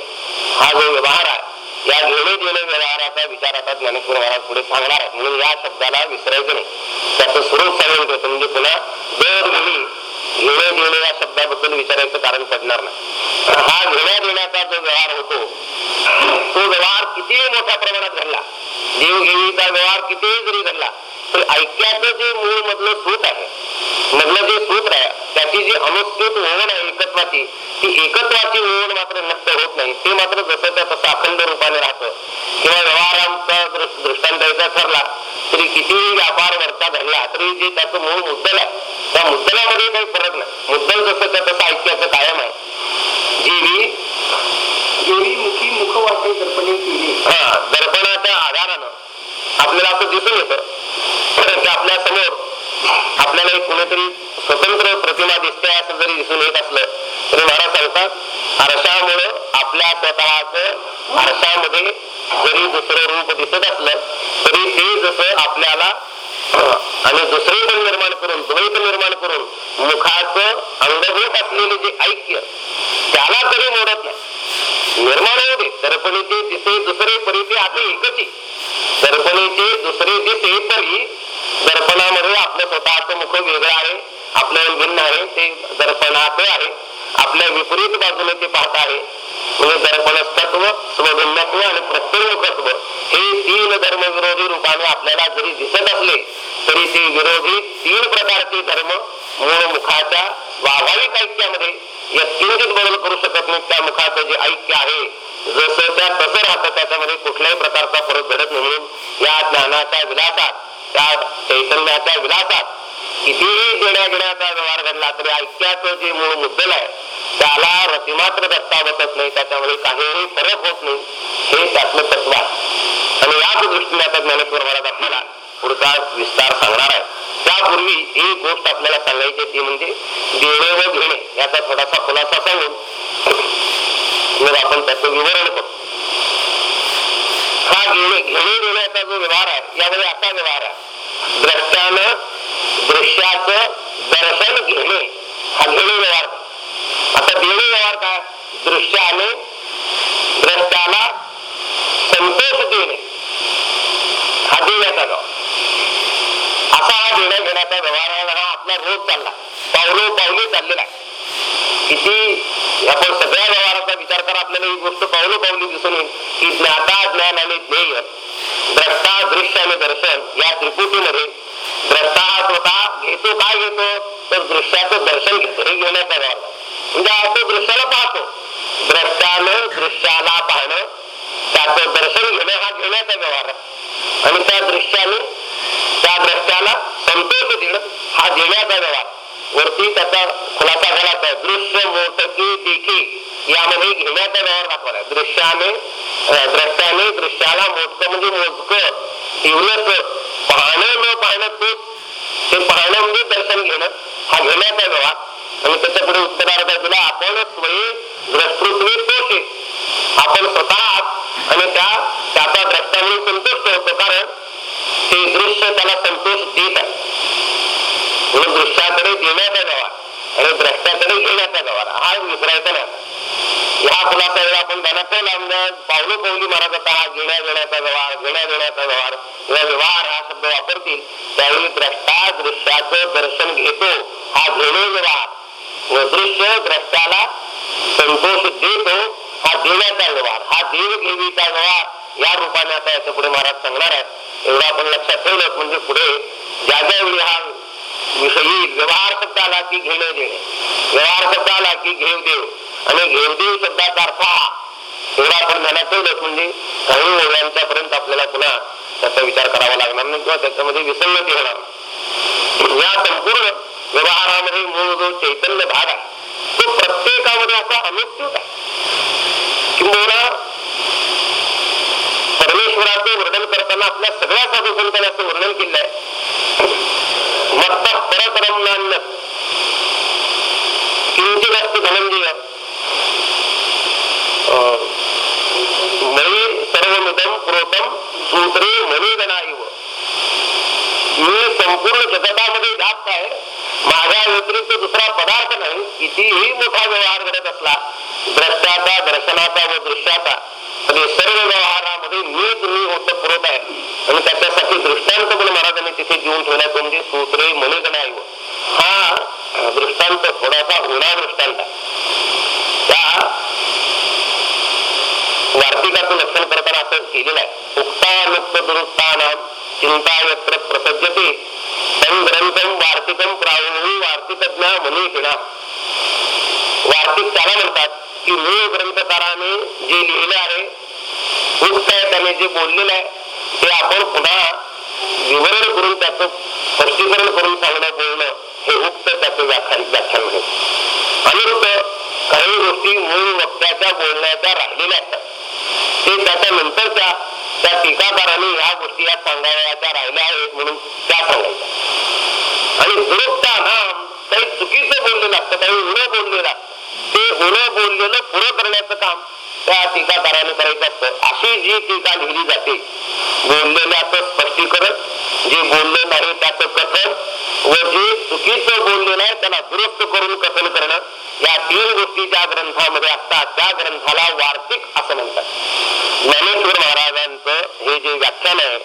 हा जो व्यवहार आहे या घेणे देणे व्यवहाराचा विचार आता ज्ञानेश्वर महाराज पुढे सांगणार आहेत म्हणून या शब्दाला विसरायचं नाही. त्याचं स्वरूप सांगून घेतो म्हणजे पुन्हा दरवेळी घेणे देणे या शब्दाबद्दल विचारायचं कारण पडणार नाही. हा घेण्या देण्याचा जो व्यवहार होतो तो व्यवहार कितीही मोठ्या प्रमाणात घडला देवघेवीचा व्यवहार कितीही जरी घडला तर ऐक्याचं जे मूळ मधलं सूत आहे मधलं जे सूत्र आहे त्याची जी अनुस्कृत ओढ आहे एकत्वाची ती एकत्वाची ओढ मात्र नष्ट होत नाही. ते मात्र जसं त्या तसं अखंड रूपाने राहतं किंवा व्यवहारांचा दृ- दृष्टांत द्यायचा ठरला तरी कितीही व्यापार वरचा घडला तरी जे त्याचं मूळ मुद्दल आहे त्या मुद्दलामध्ये काही फरक नाही. मुद्दल जसं त्या तसं ऐक्याचं कायम आहे. जीवी मुखी मुख वाटे दर्पणे केले. हा दर्पणाच्या आधारानं आपल्याला असं दिसून येतं की आपल्यासमोर आपल्याला एक कुणीतरी स्वतंत्र प्रतिमा दिसते असं जरी दिसून येत असलं तरी महाराज सांगतात आरशामुळं आपल्या स्वतःच आरशामध्ये जरी दुसरं रूप दिसत असलं तरी आणि दुसरे पण निर्माण करून द्वैत निर्माण करून मुखाचं अंगभूत असलेले जे ऐक्य त्याला तरी मोडत नाही. निर्माण होऊ दे. दर्पणीचे दिसे दुसरे परी ते आता एकची दर्पणीचे दुसरे दिसे तरी दर्पणामध्ये आपलं स्वतःचं मुख वेगळं आहे आपल्यावर भिन्न आहे ते दर्पणाचं आहे. आपल्या विपरीत बाजूने ते पाहत आहे. म्हणजे दर्पणस्तत्व स्वभिन्नत्व आणि प्रत्येकत्व हे तीन धर्मविरोधी रूपाने आपल्याला जरी दिसत असले तरी ते विरोधी तीन प्रकारचे धर्म मूळ मुखाच्या स्वाभाविक ऐक्यामध्ये यत्किंचित बदल करू शकत नाही. त्या मुखाचं जे ऐक्य आहे जसं त्या तसं राहतं त्याच्यामध्ये कुठल्याही प्रकारचा फरक घडत नाही. म्हणून या ज्ञानाच्या विलासात त्या चैतन्याच्या विलासात कितीही देण्या घेण्याचा व्यवहार घडला तरी ऐक्याचं जे मूळ मुद्दल आहे त्याला रतिमात्र दत्ता बसत नाही. त्याच्यामध्ये काहीही फरक होत नाही. हे त्यातलं तत्व आहे. आणि याच दृष्टीने आता ज्ञानेश्वर महाराज आपल्याला पुढचा विस्तार सांगणार आहे. त्यापूर्वी एक गोष्ट आपल्याला सांगायची ती म्हणजे देणे व घेणे याचा थोडासा खुलासा सांगून मग आपण त्याचं विवरण करतो हा घेणे घेणे देण्याचा जो व्यवहार आहे यामध्ये असा व्यवहार आहे. द्रष्ट्यानं दृश्याचं दर्शन घेणे हा घेणे व्यवहार. आता देणे व्यवहार काय? दृश्याने द्रष्ट्याला संतोष देणे. हा देण्याचा गाव असा हा देण्या घेण्याचा व्यवहार आहे हा आपला रोज चालला. पावलो पावली चाललेला आहे किती आपण सगळ्या व्यवहाराचा विचार करा आपल्याला ही गोष्ट पावलं पावली दिसून येईल. की ज्ञाता ज्ञान आणि ध्येय द्रष्टा दृश्य आणि दर्शन या त्रिपुटीमध्ये द्रष्टा हा स्वतः घेतो काय घेतो? तर दृश्याचं दर्शन घेतो हे घेण्याचा व्यवहार म्हणजे आपण दृश्याला पाहतो. द्रष्टानं दृश्याला पाहणं त्याचं दर्शन घेणं हा घेण्याचा व्यवहार आहे. आणि त्या दृश्याने त्या द्रष्ट्याला संतोष देणं हा देण्याचा व्यवहार वरती त्याचा खुलासा घालायचा दृश्य मोठकी देखी. यामध्ये घेण्याचा व्यवहार दाखवला. दृश्याने द्रष्ट्याने दृश्याला मोठक म्हणजे मोजक. इवलस पाहणं न पाहणं तोच. ते पाहणं म्हणजे दर्शन घेणं. हा घेण्याचा व्यवहार आणि त्याच्या पुढे उत्तरार्थ दिला आपण स्वयं द्रष्टृत्वे तोषे आपण स्वतः आहात. आणि त्या त्याचा द्रष्टामुळे संतुष्ट होतो. कारण ते दृश्य त्याला संतोष देत आहे. म्हणून दृश्याकडे देण्याचा व्यवहार आणि द्रष्ट्याकडे घेण्याचा व्यवहार हा विसरायचा नाही ह्या फुलाचा वेळ आपण ध्यानात लावल्या पावलो पावली महाराज हा घेण्या देण्याचा व्यवहार घेण्या देण्याचा व्यवहार. किंवा व्यवहार हा शब्द वापरतील. त्यावेळी द्रष्टा दृश्याचं दर्शन घेतो. हा घेणे व्यवहार. व दृश्य द्रष्ट्याला संतोष देतो. हा देण्याचा व्यवहार. हा देव घेवीचा व्यवहार. या रूपाने आता याच्यापुढे महाराज सांगणार आहेत. एवढं आपण लक्षात ठेवलं म्हणजे पुढे ज्या ज्यावेळी हा विषय व्यवहार शब्द आला की घेणे देणे. व्यवहार शब्द आला की घेव देव आणि घेव देव शब्दाचा अर्थ हा एवढा आपण ध्यानात ठेवलं म्हणजे काही ओळ्यांच्या पर्यंत आपल्याला पुन्हा त्याचा विचार करावा लागणार नाही किंवा त्याच्यामध्ये विसंगती होणार या संपूर्ण व्यवहारामध्ये मूळ जो चैतन्य भाग आहे तो प्रत्येकामध्ये असा अनुच्युत आहे. किंवा परमेश्वराचे वर्णन करताना आपल्या सगळ्या साधू संतांनी असं वर्णन केलं आहे. मत्त परकरमनान्न किंचित असते धनंजय अं, मयी सर्वमिदम प्रोतम सूत्रे मणिगणाईव मी संपूर्ण जगतामध्ये जात आहे. माझ्या व्यतिरिक्त दुसरा पदार्थ नाही कितीही मोठा व्यवहार घडत असला द्रष्टाचा दर्शनाचा व दृश्याचा पण सर्व व्यवहारामध्ये मी तुम्ही होत पुरत आहे. आणि त्याच्यासाठी दृष्टांत पण महाराजांनी तिथे घेऊन ठेवला तो म्हणजे सूत्रे मणिगणाईव हा दृष्टांत थोडासा उडा दृष्टांत त्या वार्तिकाचं लक्षण करताना असं केलेलं आहे. उक्तानुक्त दुरुक्तानाम चिंता यत्र प्रसज्जते तम ग्रंथम वार्तिकम प्राणी वार्तिकज्ञा मनीषिणा वार्तिक त्याला म्हणतात की मूळ ग्रंथकाराने जे लिहिलं आहे उक्त आहे त्याने जे बोललेलं आहे ते आपण पुन्हा विवरण करून त्याचं स्पष्टीकरण करून सांगणं बोलणं हे उक्त त्याचं व्याख्यान व्याख्यान आहे. अनुक्त काही गोष्टी मूळ वक्त्याच्या बोलण्याच्या राहिलेल्या असतात ते त्याच्या नंतरच्या त्या टीकाकाराने ह्या गोष्टी या सांगायच्या राहिल्या आहेत म्हणून त्या सांगायच्या. आणि दुरुक्ता हा काही चुकीचं बोललेलं असतं काही उणं बोललेलं असतं. ते उणं बोललेलं पुरं करण्याचं काम त्या टीकाकाराने करायचं असतं अशी जी टीका लिहिली जाते बोललेल्याचं स्पष्टीकरण. जे बोलले नाही त्याचं कथन व जे चुकीचं बोलले नाही त्याला दुरुस्त करून कथन करणं या तीन गोष्टी ज्या ग्रंथामध्ये असतात. त्या ग्रंथाला वार्तिक असं म्हणतात. ज्ञानेश्वर महाराजांचं हे जे व्याख्यान आहे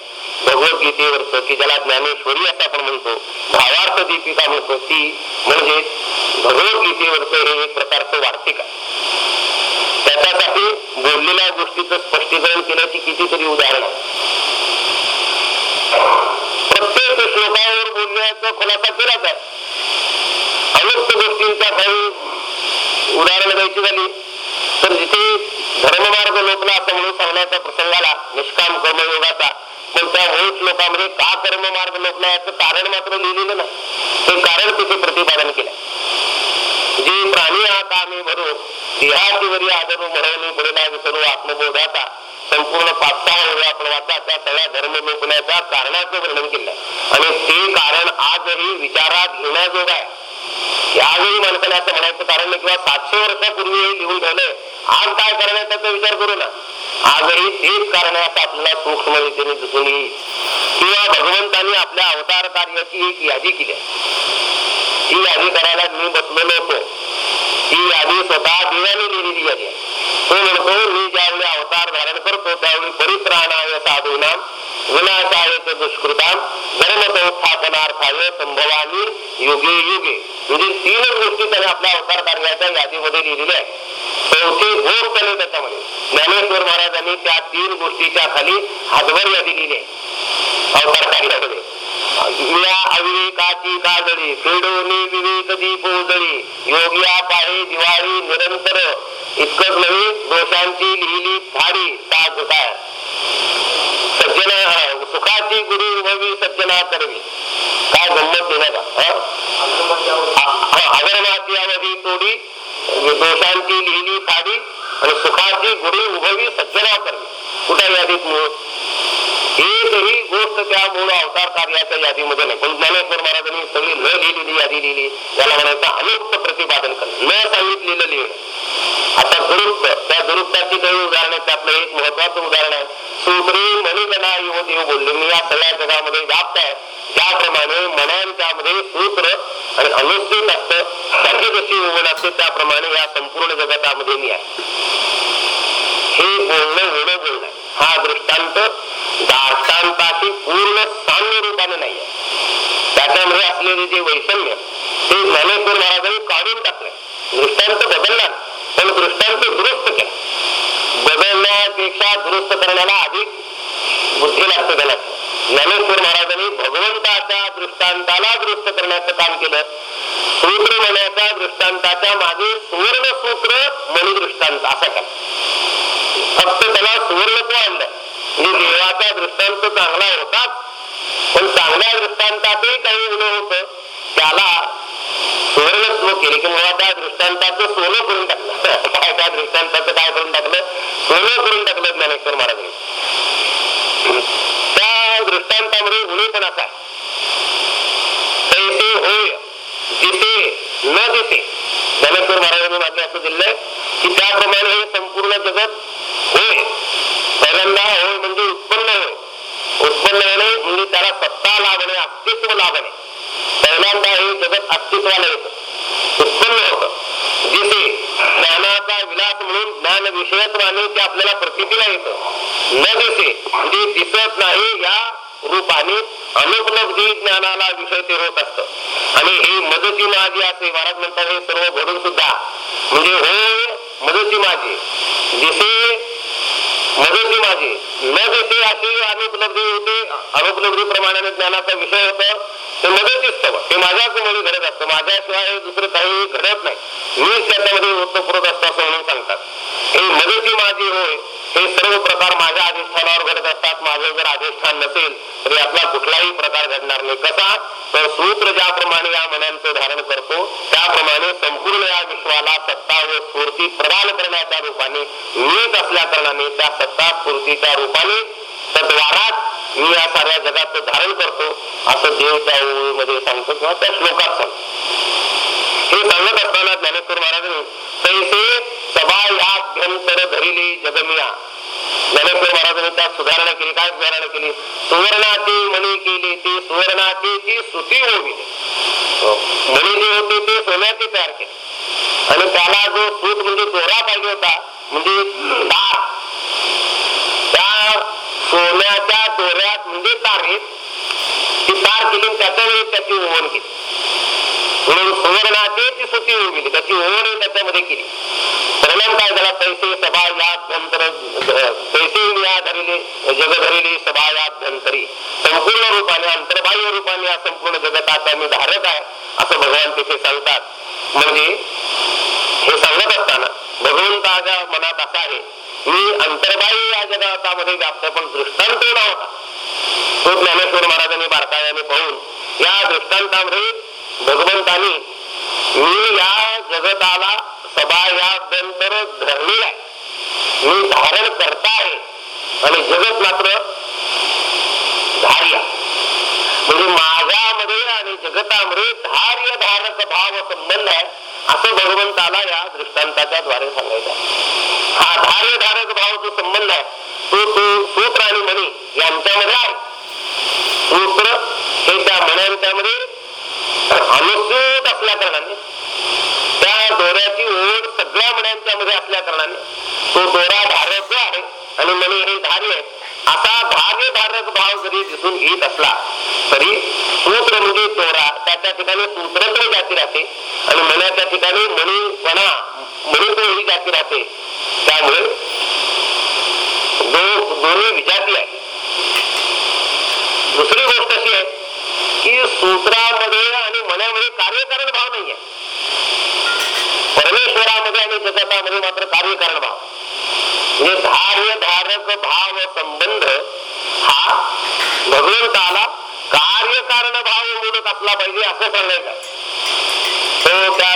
भगवद्गीतेवरच की ज्याला ज्ञानेश्वरी असं आपण म्हणतो भावार्थ दीपिका म्हणतो ती म्हणजे भगवद्गीतेवरचं हे एक प्रकारचं वार्तिक आहे. त्याच्यासाठी बोललेल्या गोष्टीचं स्पष्टीकरण केल्याची कितीतरी उदाहरण. प्रत्येक श्लोकावर बोलण्याचा खुलासा केलाच आहे अनुक्त गोष्टींचा काही उदाहरण द्यायची झाली तर जिथे धर्ममार्ग लोकला असं म्हणून सांगण्याचा प्रसंग आला निष्काम कर्मयोगाचा पण त्या मूळ श्लोकामध्ये का कर्ममार्ग लोकला याचं कारण मात्र लिहिलेलं नाही. ते कारण तिथे प्रतिपादन केलं. जी प्राणी हा कामी भरू देहाची वरी आदरू म्हणून पडेला विसरू आत्मबोधाचा संपूर्ण पाच सहा त्या सगळ्या धर्म लोकण्याच्या कारणाचं वर्णन केलं. आणि ते कारण आजही विचारात घेण्याजोग आहे. यावेळी माणसाने असं म्हणायचं कारण किंवा सातशे वर्षापूर्वी हे लिहून ठेवलंय आज काय करणार त्याचा विचार करू ना. आजही तेच कारण असं आपल्याला सूक्ष्म रीतीने दिसून येईल. किंवा भगवंतांनी आपल्या अवतार कार्याची एक यादी केली ही यादी करायला मी बसलेलो होतो. ही यादी स्वतः देवाने लिहिलेली यादी आहे. तो म्हणतो मी ज्यावेळी अवतार धारण करतो त्यावेळी परित्राणाय साधूनाम. विनाशाय दुष्कृताम. धर्म संस्थापनार्थाय संभवामी युगे युगे. म्हणजे तीन गोष्टी त्याने आपल्या अवतार कार्याच्या यादीमध्ये लिहिलेल्या आहे चौथी गोष्ट त्याने त्याच्यामध्ये. ज्ञानेश्वर महाराजांनी त्या तीन गोष्टीच्या खाली हातभर यादी लिहिली आहे. अवतार कार्यामध्ये या अविवेकाची काजळी फेडोनी विवेक दीप उजळी योग्या पाहे दिवाळी निरंतर. इतकंच नाही दोषांची लिहिली फाडी ताज काय. सज्जना सुखाची गुरु भवी सज्जना करवी. काय गंमत नाही का अगरमाची अवधी तोडी दोषांची लिहिली फाडी आणि सुखाची गुरु उभवी सज्जना करवी. कुठे यादीत मूळ एकही गोष्ट त्या मूळ अवतार कार्याच्या यादीमध्ये नाही. पण ज्ञानेश्वर महाराजांनी सगळी न लिहिलेली यादी लिहिली. त्याला म्हणायचं अनुक्त प्रतिपादन करणं न सांगितलेलं लिहिणं आता दुरुस्त त्या दुरुस्ताची काही उदाहरण त्यातलं एक महत्वाचं उदाहरण आहे. सूत्री मणिगणा युव देव बोलले. मी या सगळ्या जगामध्ये व्याप्त आहे. त्याप्रमाणे मनांच्यामध्ये सूत्र आणि अनुस्थित असतं. त्याची जशी उघड असते त्याप्रमाणे या संपूर्ण जगतामध्ये मी आहे. हे बोलणं होणं बोलणं आहे. हा दृष्टांत दार्टांताशी पूर्ण साम्य रूपाने नाही. आहे त्याच्यामध्ये असलेले जे वैषम्य ते ज्ञानेश्वर महाराजांनी काढून टाकलं. दृष्टांत बदलला पण दृष्टांत दुरुस्त केला बदलण्यापेक्षा दुरुस्त करण्याला अधिक बुद्धी लागते त्याला. ज्ञानेश्वर महाराजांनी भगवंताच्या दृष्टांताला दृष्ट करण्याचं काम केलं. सूत्र म्हणण्याच्या दृष्टांताच्या मागे सुवर्ण सूत्र मणी दृष्टांत असा काय फक्त त्याला सुवर्णत्व आणलं. म्हणजे देवाचा दृष्टांत चांगला होताच पण चांगल्या दृष्टांतातही काही उणं होत त्याला सुवर्णत्व केले किंवा त्या दृष्टांताचं सोनं करून टाकलं. काय त्या दृष्टांताचं काय करून टाकलं? सोनं करून टाकलं ज्ञानेश्वर महाराजांनी त्या दृष्टांतामध्ये उणेपण असा आहे तैसे होय दिसे न दिसे ज्ञानेश्वर महाराजांनी मागे असं दिलंय की त्याप्रमाणे हे संपूर्ण जगत होय. पहिल्यांदा होय म्हणजे उत्पन्न होय. उत्पन्न होणे म्हणजे त्याला सत्ता लागणे अस्तित्व लागणे पहिल्यांदा हे जगत अस्तित्वाला येत. उत्पन्न होत. जिथे ज्ञानाचा विलास म्हणून ज्ञान विषयत्वाने ते आपल्याला प्रसिद्धीला येतं. न दिसे म्हणजे दिसत नाही या रूपाने अनुपलब्धी ज्ञानाला विषय ते होत असत. आणि हे मदती माझी असे महाराज म्हणतात हे सर्व घडून सुद्धा म्हणजे होय मदती माझी. दिसे मदती माझी न जिथे अशी अनुपलब्धी होते अनुपलब्धी प्रमाणाने ज्ञानाचा विषय होत ते मदतीच ते माझ्याच घडत असतं. माझ्याशिवाय दुसरं काही घडत नाही. मीच त्याच्यामध्ये ओतप्रोत असतं असं म्हणून सांगतात. हे मदती माझी होय हे सर्व प्रकार माझ्या अधिष्ठानावर घडत असतात. माझं जर अधिष्ठान नसेल तर यातला कुठलाही प्रकार घडणार नाही. कसा? तर सूत्र ज्याप्रमाणे या मनांचं धारण करतो त्याप्रमाणे संपूर्ण या विश्वाला सत्ता व स्फूर्ती प्रदान करण्याच्या रूपाने मीच असल्या कारणाने त्या सत्ता स्फूर्तीच्या रूपाने तद्वारात मी या साऱ्या जगाचं धारण करतो असं देव त्या ओळीमध्ये सांगतो किंवा त्या श्लोकात सांगतो. हे सांगत असताना ज्ञानेश्वर महाराजांनी तैसे सभा याभ्यंतर धरिले जगमिया ज्ञानेश्वर महाराजांनी त्यात सुधारणा केली. काय सुधारणा केली? सुवर्णाची मणी केली ती सुवर्णाची हो. ती सुती होवी मणी जे होते ते सोन्याचे तयार केले. आणि त्याला जो सूत म्हणजे दोरा पाहिजे होता म्हणजे तार. त्या सोन्याच्या दोऱ्यात म्हणजे तारेत ती तार केली त्याच्या वेळी त्याची ओवन केली. म्हणून सुवर्णाची ती सुती होईल त्याची ओवण त्याच्यामध्ये केली. परिणाम काय झाला? पैसे सभायात याभ्यंतर पैसे या धरले जग धरले सभा संपूर्ण रूपाने अंतर्बाह्य रूपाने या संपूर्ण जगताचा मी धारक आहे असं भगवान तिथे सांगतात. म्हणजे हे सांगत असताना भगवंताच्या मनात असा आहे मी अंतर्बाह्य या जगतामध्ये व्याप्त पण दृष्टांत होता तो ज्ञानेश्वर महाराजांनी बारकाव्याने पाहून या दृष्टांतामध्ये भगवंतानी मी या जगताला सभा या धरलेला आहे. मी धारण करता आहे. आणि जगत मात्र धार्य म्हणजे माझ्यामध्ये आणि जगतामध्ये धार्य धारक भाव संबंध आहे असं भगवंताला या दृष्टांताच्या द्वारे सांगायचं हा धार्य धारक भाव जो संबंध आहे तो तो सूत्र आणि मणी यांच्यामध्ये आहे. सूत्र हे त्या मण्यांच्यामध्ये अनुसूत असल्या कारणाने. त्या दोऱ्याची ओढ सगळ्या मण्यांच्या मध्ये असल्या कारणाने. तो दोरा धारक आहे आणि मणी हे धार्य आहे. असा धार्य धारक भाव जरी दिसून येत असला तरी सूत्र म्हणजे दोरा. त्याच्या ठिकाणी सूत्रत्व जाती राहते. आणि मनाच्या ठिकाणी मणीपणा तो ही जाती राहते. त्यामुळे दोन्ही विजाती आहे. दुसरी गोष्ट अशी आहे की सूत्रामध्ये आणि मनामध्ये कार्यकारण भाव नाही परमेश्वरामध्ये आणि जगतामध्ये मात्र कार्यकारण भाव. म्हणजे धार्य धारक भाव संबंध हा भगवंताला कार्यकारण भाव म्हणून आपला पाहिजे असं सांगायचं तो त्या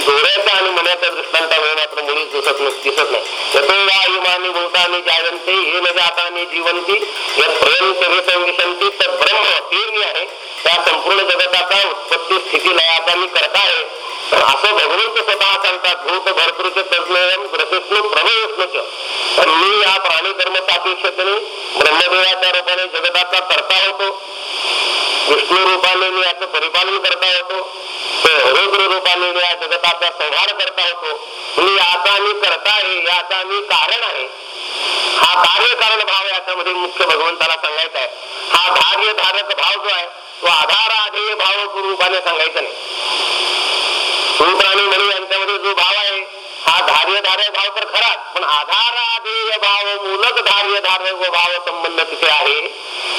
दोऱ्याच्या आणि दृष्टांत हो मात्र मुळीच दिसत नाही दिसत नाही. यतो वा भूतानी जायंते हे न जाता जीवंती जिवंती प्रयंत हे तर ब्रह्म हे मी आहे. त्या संपूर्ण जगताचा उत्पत्ती स्थिती लयाचा मी करता आहे असं भगवंत स्वतः सांगतात. भूत भरतृच तज्ञयम ग्रसिष्णू प्रभविष्णूच मी या प्राणी कर्म सापेक्षतेने ब्रह्मदेवाच्या रूपाने जगताचा करता होतो. विष्णू रूपाने मी याचं परिपालन करता होतो. रुद्र रूपाने मी या जगताचा संहार करता होतो. मी याचा मी करता आहे याचा मी कारण आहे. हा कार्यकारण भाव याच्यामध्ये मुख्य भगवंताला सांगायचा आहे. हा धार्य धारक भाव जो आहे तो आधार आधेय भाव रूपाने सांगायचा नाही. सूत्र आणि मणी यांच्यामध्ये जो भाव आहे हा धार्य धार्य भाव तर खराच पण आधार आधेय भाव मूलक धार्य धार्य व भाव संबंध तिथे आहे.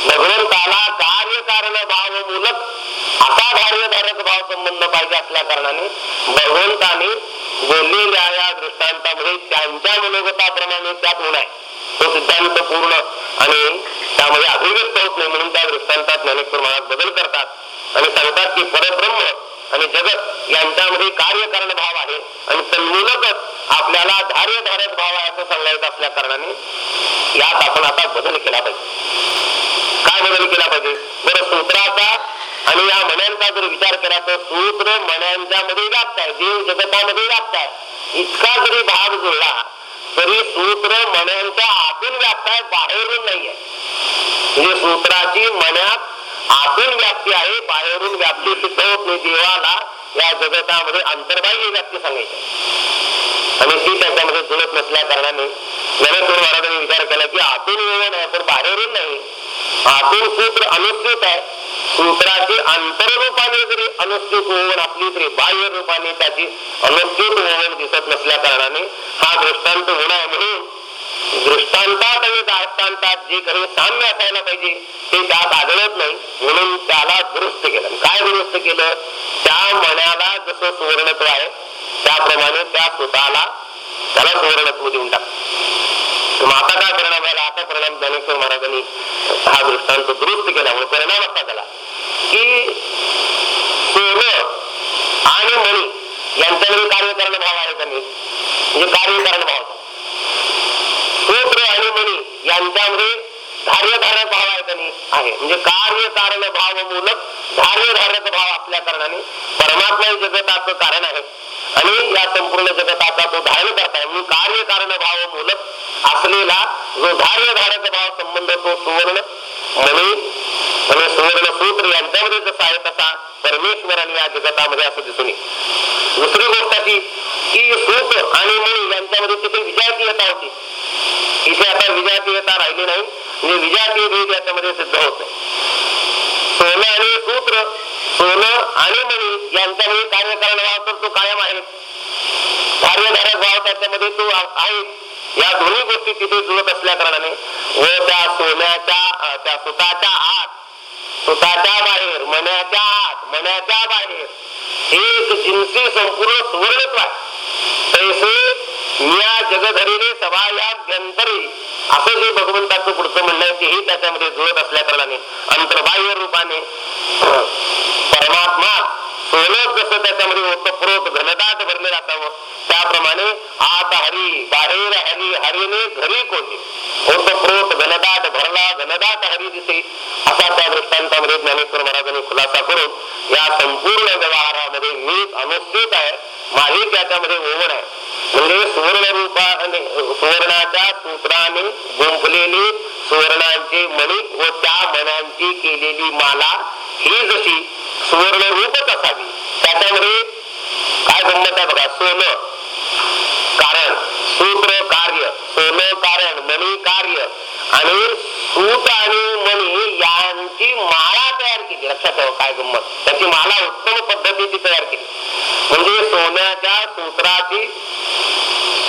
भगवंताला कार्य कारण भाव मूलक असा धार्य धारक भाव संबंध पाहिजे असल्या कारणाने भगवंताने बोललेल्या या दृष्टांतामध्ये त्यांच्या मनोगताप्रमाणे त्यात होणार आहे. तो सिद्धांत पूर्ण आणि त्यामध्ये अभिव्यक्त होत नाही म्हणून त्या दृष्टांतात ज्ञानेश्वर महाराज बदल करतात आणि सांगतात की परब्रह्म आणि जगत यांच्यामध्ये कार्यकरण भाव आहे. आणि तन्मूलकच आपल्याला धार्य धारक भाव आहे असं सांगायचं असल्या कारणाने यात आपण आता बदल केला पाहिजे. काय बदल केला पाहिजे? बरं सूत्राचा आणि या मण्यांचा जर विचार केला तर सूत्र मण्यांच्या मध्ये व्याप्त आहे. देव जगतामध्ये व्याप्त आहे. इतका जरी भाग जुळला तरी सूत्र मण्यांच्या आतून व्याप्त आहे बाहेरून नाहीये म्हणजे सूत्राची मण्यात आतून व्याप्ती आहे बाहेरून व्याप्ती सिद्ध होत नाही देवाला या जगतामध्ये अंतर्बाह्य व्याप्ती सांगायची. आणि ती त्याच्यामध्ये जुळत नसल्या कारणाने ज्ञानेश्वर महाराजांनी विचार केला की आतून येऊन आहे पण बाहेरून नाही. आतून सूत्र अनुस्थित आहे. सूत्राची अंतररूपाने जरी अनुस्थित होऊन आपली तरी बाह्य रूपाने त्याची अनुस्थित होऊन दिसत नसल्या कारणाने हा दृष्टांत होणार म्हणून दृष्टांतात आणि दाष्टांतात जे काही साम्य असायला पाहिजे ते त्यात आढळत नाही. म्हणून त्याला दुरुस्त केलं. काय दुरुस्त केलं? त्या मनाला जसं सुवर्णत्व आहे त्याप्रमाणे त्या सुताला त्याला सुवर्णत्व देऊन टाक मग आता काय परिणाम झाला? आता परिणाम ज्ञानेश्वर महाराजांनी हा दृष्टांत दुरुस्त केल्यामुळे परिणाम असा झाला की सोनं आणि मणी यांच्यामध्ये कार्यकारण भाव आहे त्यांनी म्हणजे कार्यकारण भाव सूत्र आणि मनी यांच्यामध्ये धार्यधारक भाव आहे त्यांनी. आहे. म्हणजे कार्यकारण भाव मूलक धार्यधारक भाव आपल्या कारणाने परमात्मा हे जगताचं कारण आहे. आणि या संपूर्ण जगताचा तो धारण करताय म्हणून कार्य कारण भाव मूलक असलेला जो धार्यधारक भाव संबंध तो सुवर्ण मणी म्हणजे सुवर्ण सूत्र यांच्यामध्ये जसा आहे तसा परमेश्वराने या जगतामध्ये असं दिसून दुसरी गोष्ट अशी की सूत आणि मणी यांच्यामध्ये तिथे विजातीयता होती. इथे आता विजातीयता राहिली नाही म्हणजे विजातीय भेद याच्यामध्ये सिद्ध होत सोनं आणि सूत्र सोनं आणि मणी यांच्यामध्ये कार्य करणारा तर तो कायम आहे. कार्यधारक भाव त्याच्यामध्ये तो आहे. या दोन्ही गोष्टी तिथे जुळत असल्या कारणाने व त्या सोन्याच्या त्या सुताच्या आत सुताच्या बाहेर मनाच्या आत मनाच्या बाहेर. एक जिन्सी संपूर्ण सुवर्णत्व आहे. तैसे या जगधरीने सभा या व्यंतरी असं जे भगवंताचं पुढचं म्हणणं आहे तेही त्याच्यामध्ये जुळत असल्या कारणाने अंतर्बाह्य रूपाने परमात्मा सोनं जसं त्याच्यामध्ये ओतप्रोत घनदाट भरलेलं असावं त्याप्रमाणे आत हरी बाहेर हरी हरीने घरी कोणी ओतप्रोत घनदाट भरला घनदाट हरी दिसे. असा त्या दृष्टांतामध्ये ज्ञानेश्वर महाराजांनी खुलासा करून या संपूर्ण व्यवहारामध्ये मी अनुस्थित आहे. माझी त्याच्यामध्ये ओवण आहे. म्हणजे सुवर्ण रूपाने सुवर्णाच्या सूत्राने गुंफलेली सुवर्णांचे मणी व त्या मण्यांची केलेली माला ही जशी सुवर्ण रूपच असावी त्याच्यामध्ये काय गंमत आहे बघा? सोनं. कारण सूत्र कार्य सोनं कारण मणी कार्य. आणि सूत आणि मणी यांची माळा तयार केली. लक्षात ठेवा काय गंमत. त्याची माळा उत्तम पद्धतीची तयार केली. म्हणजे सोन्याच्या सूत्राची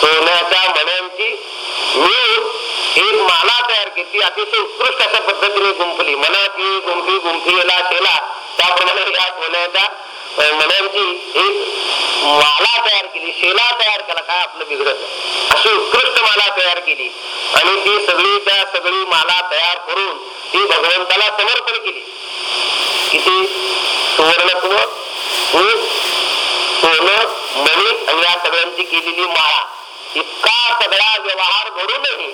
सोन्याच्या मण्यांची मिळून एक माला तयार केली. अतिशय उत्कृष्ट अशा पद्धतीने गुंफली. मनाची गुंफी गुंफीला शेला. त्याप्रमाणे या सोन्याच्या अं, मण्यांची एक माला तयार केली शेला तयार केला काय आपलं बिघडत अशी उत्कृष्ट माला तयार केली. आणि ती सगळी त्या सगळी माला तयार करून ती भगवंताला समर्पण केली. किती? सुवर्णत्व सोनं मणी आणि या सगळ्यांची केलेली माळा. इतका सगळा व्यवहार घडूनही